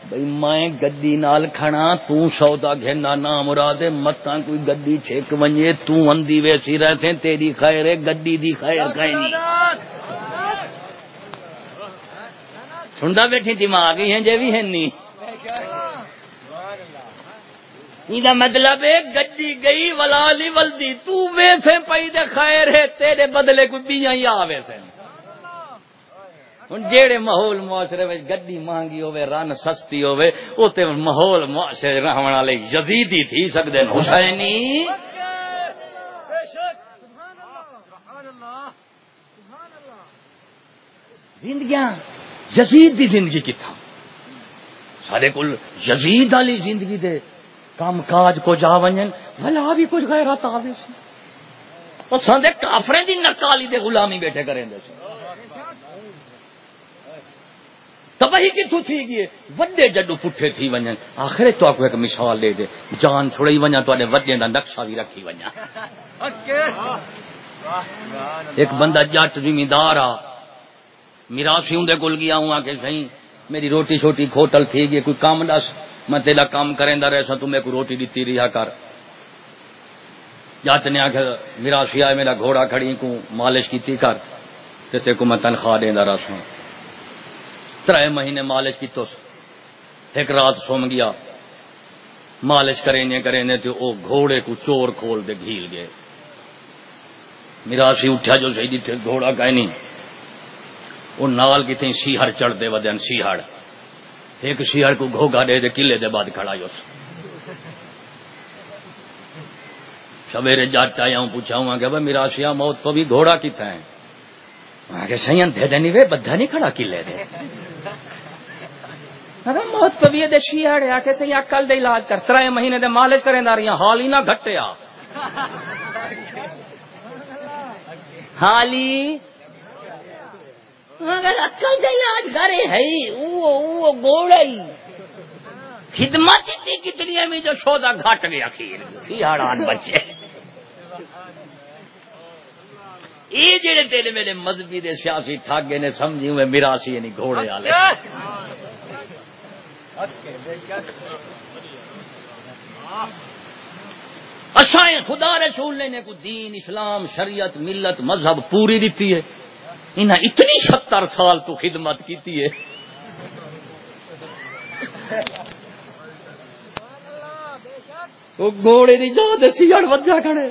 بھئی میں گڈی نال کھڑا تو سودا گھنا نہ مراد متا کوئی گڈی چھک ونجے تو اندی ویسی رہتے تیری خیر ہے، گڈی دی خیر کہیں نہیں۔ سندا بیٹھی، دماغ ہی ہیں، جے بھی ہیں نہیں یہ مطلب ہے، گڈی گئی ولا لی ولدی، تو ویسے پئی دے خیر ہے، تیرے بدلے کوئی بیاں ہی آوے سے۔ ہوں جیڑے ماحول معاشرے میں گڈی مہنگی ہوے رن سستی ہوے او تے ماحول معاشرے رہن والے یزیدی تھی سکدے حسینی۔ زندگیاں یزید دی زندگی کتھا سارے کل یزید والی زندگی دے کام کاج کو جا ونجن۔ بھلا بھی کچھ غیرت آوے سی اساں دے کافریں دی نکالی دے غلامی بیٹھے کریں دے سی تباہی کتوں تھی گئی وڈے جڈو پٹھے تھی ونجن۔ آخر تو آپ ایک مثال دے دے۔ جان چھڑائی ونجا تو وڈے دا نقشہ بھی رکھی ونجا ایک بندہ جٹ زمیندار آ۔ میراسی ہوں کول گیا، ہوں آ کے سہی، میری روٹی چھوٹی کھوٹل تھی گئی، کوئی کام دس میں تیرا کام کریں رہ سا تمہیں کوئی روٹی دیتی رہا کر۔ جٹ نے آخر میراسی آئے میرا گھوڑا کھڑی کو مالش کی کر۔ تے تے کو میں تنخواہ دینا رہا سا تر مہینے مالش کی تو ایک رات سوم گیا۔ مالش کریں کریں تو وہ گھوڑے کو چور کھول دے گھیل گئے۔ میراسی اٹھا جو صحیح جتنے گھوڑا کہ نہیں وہ نال کتنے سیہڑ چڑھتے ودن سیہڑ ایک سیہڑ کو گھوگا دے دے قلعے دے بعد کھڑا اس سویرے جٹ آیا ہوں پوچھا ہوں کہ میرا سیا موت کو بھی گھوڑا کتنا ہے؟ وہاں کے سی دے دے نہیں وے بدھا نہیں کھڑا قلعے دے۔ موت بھی دے سیہڑ آ کے سی کل دے علاج کر ترائے مہینے دے مالش کریں داریاں حال ہی نہ گھٹیا۔ حالی اگر عقل دے علاج کرے ہے وہ وہ گوڑائی خدمت تھی کتنی میں جو سودا گھٹ گیا اخیر سیاڑان بچے۔ یہ جڑے تیرے میرے مذہبی دے سیاسی ٹھاگے نے سمجھی ہوئے میراسی یعنی گھوڑے والے۔ اسائیں خدا رسول نے کو دین، اسلام، شریعت، ملت، مذہب پوری دیتی ہے۔ انہیں اتنی ستر سال تو خدمت کی ہے۔ وہ گھوڑے کی جا دسی جڑ وجہ کھڑے۔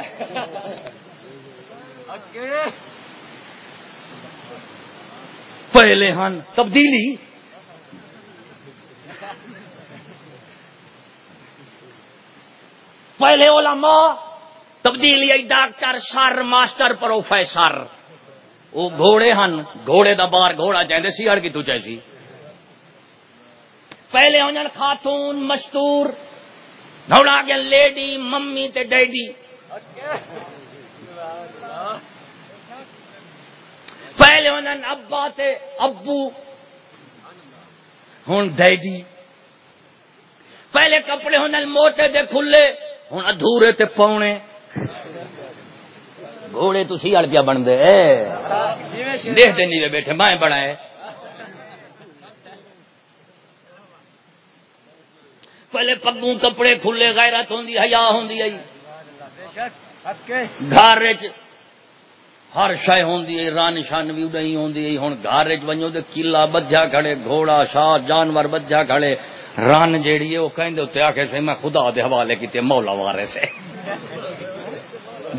پہلے ہن تبدیلی۔ پہلے علماء، تبدیلی آئی ڈاکٹر سر ماسٹر، پروفیسر۔ وہ گھوڑے ہن، گھوڑے دا بار گھوڑا چاہتے سی ہڑ کی تو چاہیے پہلے ہو خاتون، مستور گھوڑا گیا، لیڈی، ممی تے ڈیڈی۔ پہلے ہو ابا تے ابو۔ ہوں ڈیڈی۔ پہلے کپڑے ہوں موٹے تے کھلے ہوں ادھورے تے پونے گھوڑے تو سی پیا بن دے دیکھتے نہیں بیٹھے، میں بڑا ہے۔ پہلے پگوں کپڑے کھلے، غیرت ہوں ہیا ہوں گھر ہر شہ ہوں رن شن بھی اڈائی ہوں ہوں گھر ونجو تو کلا بجا کھڑے، گھوڑا، شاہ، جانور بجا کھڑے۔ رن جیڑی ہے وہ کہیں اتنے آ کے میں خدا دے حوالے کیتے، مولا وارے سے۔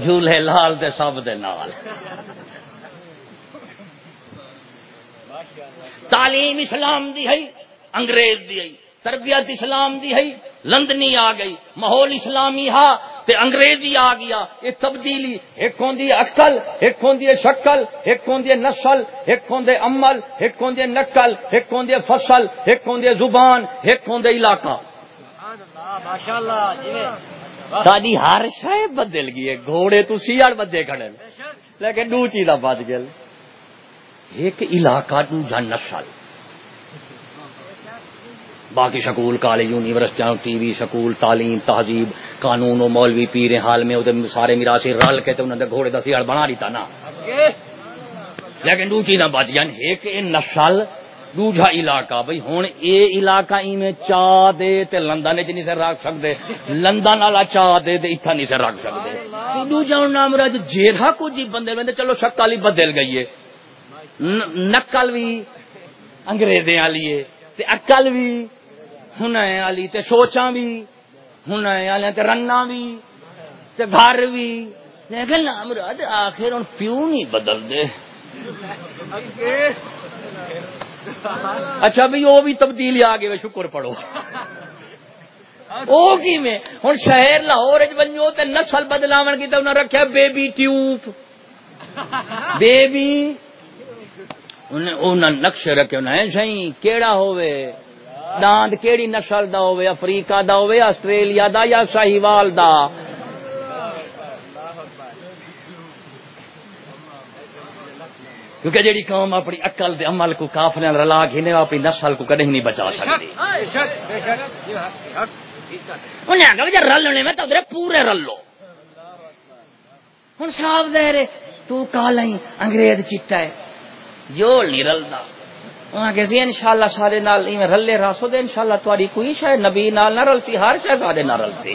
جھولے لال دے سب دے نال۔ تعلیم اسلام دی ہے، انگریز دی ہے، تربیت اسلام دی ہے، لندنی آ گئی، ماحول اسلامی ہا، تے انگریزی آ گیا۔ یہ تبدیلی ایک ہوں اکل ایک ہوں شکل ایک ہوں نسل ایک ہوں عمل ایک ہوں نقل ایک ہوں فصل ایک ہوں زبان ایک ہوں علاقہ۔ ساری ہر شہ بدل گئی ہے۔ گھوڑے تو سیاڑ بدے کھڑے لیکن دو چیزاں بچ گئے۔ ایک علاقہ دوجا نسل باقی سکول کالج یونیورسٹیاں ٹی وی سکول تعلیم تہذیب قانون و مولوی پیر حال میں سارے میراسی رل کے انہوں نے گھوڑے کا سیاڑ بنا دیتا نا۔ لیکن دو چیزاں بچ گئی ایک نسل دوجا علاقہ بھائی ہوں یہ علاقہ میں چاہ دے تے لندن چ نہیں سے رکھ سکتے لندن والا چاہ دے تے اتنا نہیں سے رکھ سکتے دوجا نام راج جیڑا کچھ بندے بندے چلو شکل ہی بدل گئی ہے نقل بھی انگریزیں والی ہے تے اکل بھی ہن والی تے سوچاں بھی ہوں والے تے رنا بھی تے گھر بھی لیکن مراد آخر ہوں پیو نہیں بدل دے اچھا بھی وہ بھی تبدیلی آ گئی شکر پڑھو۔ وہ کی میں؟ ہوں شہر لاہور بنو تے نسل بدلاو کی تو انہیں رکھا بیبی ٹیوب۔ بیبی؟ انہیں نقش رکھے، انہیں سہی کیڑا ہوئے داند کیڑی نسل دا ہوئے افریقہ دا ہوئے آسٹریلیا دا یا ساہیوال دا؟ کیونکہ جیڑی قوم اپنی عقل دے عمل کو کافر رلا گھنے اپنی نسل کو کدی نہیں بچا سکتی انہیں آگا رلنے میں تو ادھر پورے رلو۔ صاف دے رے تو کالا ہی انگریز چٹا ہے۔ جو نہیں رلدا۔ کہ سارے نال رلے راسو دے ان شاء اللہ تاری کوئی شاید نبی نال نہ رلتی ہر شاید سارے نہ رلتی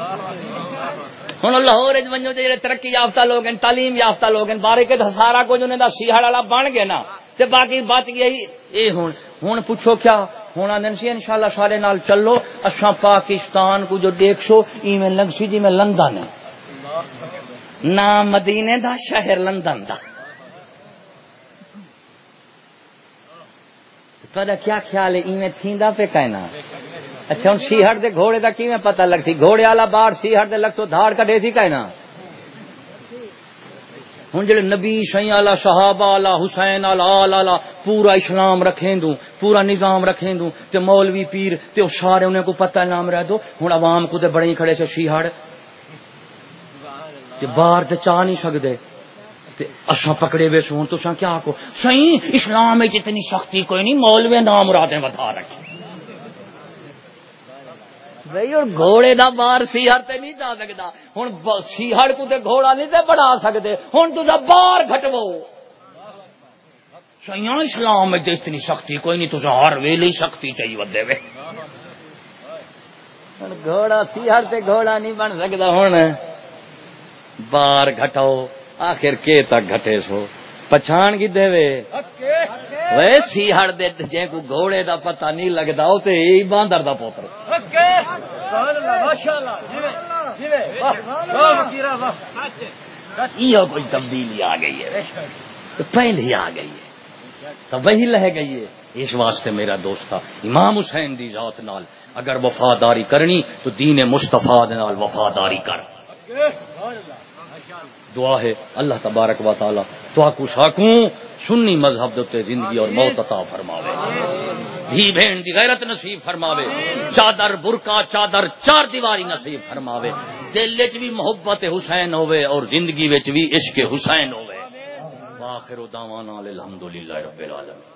ہوں لاہور ونجو جڑے ترقی یافتہ لوگ ہیں تعلیم یافتہ لوگ ہیں بارے کے سارا کچھ انہیں سیاح والا بن گیا نا، تے باقی بچ گیا یہ ہوں ہوں پوچھو کیا؟ ہونا دن سی انشاءاللہ سارے نال چلو اچھا پاکستان کو جو دیکھ سو ای میں لگ سی جی میں لندن ہے۔ نام مدینے دا، شہر لندن دا۔ پتا کیا خیال ہے، ایویں تھیندا پہ کہنا؟ اچھا ہوں سیہٹ دے گھوڑے دا کیویں پتہ لگ سی؟ گھوڑے والا باہر سیہٹ دے لگ تو دھاڑ کڈے سی کہنا ہوں جڑے نبی شہی آلہ صحابہ آلہ حسین آلہ آل آلہ پورا اسلام رکھیں دوں پورا نظام رکھیں دوں تے مولوی پیر، تے وہ سارے انہیں کو پتہ نام رہ دو ہوں عوام کو تے بڑے ہی کھڑے سے شیہڑ تے باہر تے چاہ نہیں سکتے تے اچھا پکڑے وے سون تو کیا کو؟ صحیح اسلام میں اتنی سختی کوئی نہیں، مولوی نام راتیں بتا رکھے بھائی، اور گھوڑے دا باہر سیہر تے نہیں جا سکتا۔ ہوں سیہر کو تے گھوڑا نہیں تے بنا سکتے۔ ہوں تو باہر گھٹو سیاں اسلام میں اتنی سختی کوئی نہیں تو ہر ویلے سختی چاہیے ودے وے۔ گھوڑا سیہر تے گھوڑا نہیں بن سکتا۔ ہوں باہر گھٹاؤ آخر کے تک گھٹے سو۔ پچھان کی دے وے وے سیہڑ دے جے کو گھوڑے دا پتہ نہیں لگدا او تے ای باندر دا پوتر۔ یہ کوئی تبدیلی آ گئی ہے۔ پہلے ہی آ گئی ہے۔ تو وہی لہ گئی ہے۔ اس واسطے میرا دوست تھا امام حسین دی ذات نال۔ اگر وفاداری کرنی تو دین مصطفیٰ نال وفاداری کر۔ دعا ہے۔ اللہ تبارک و تعالی تو آکو ساکوں سنی مذہب دوتے زندگی اور موت عطا فرماوے۔ دھی بہن دی غیرت نصیب فرماوے۔ چادر برکا چادر چار دیواری نصیب فرماوے۔ دل وچ بھی محبت حسین ہوے اور زندگی وچ بھی عشق حسین ہوے واخر دعوانا الحمدللہ رب العالمین۔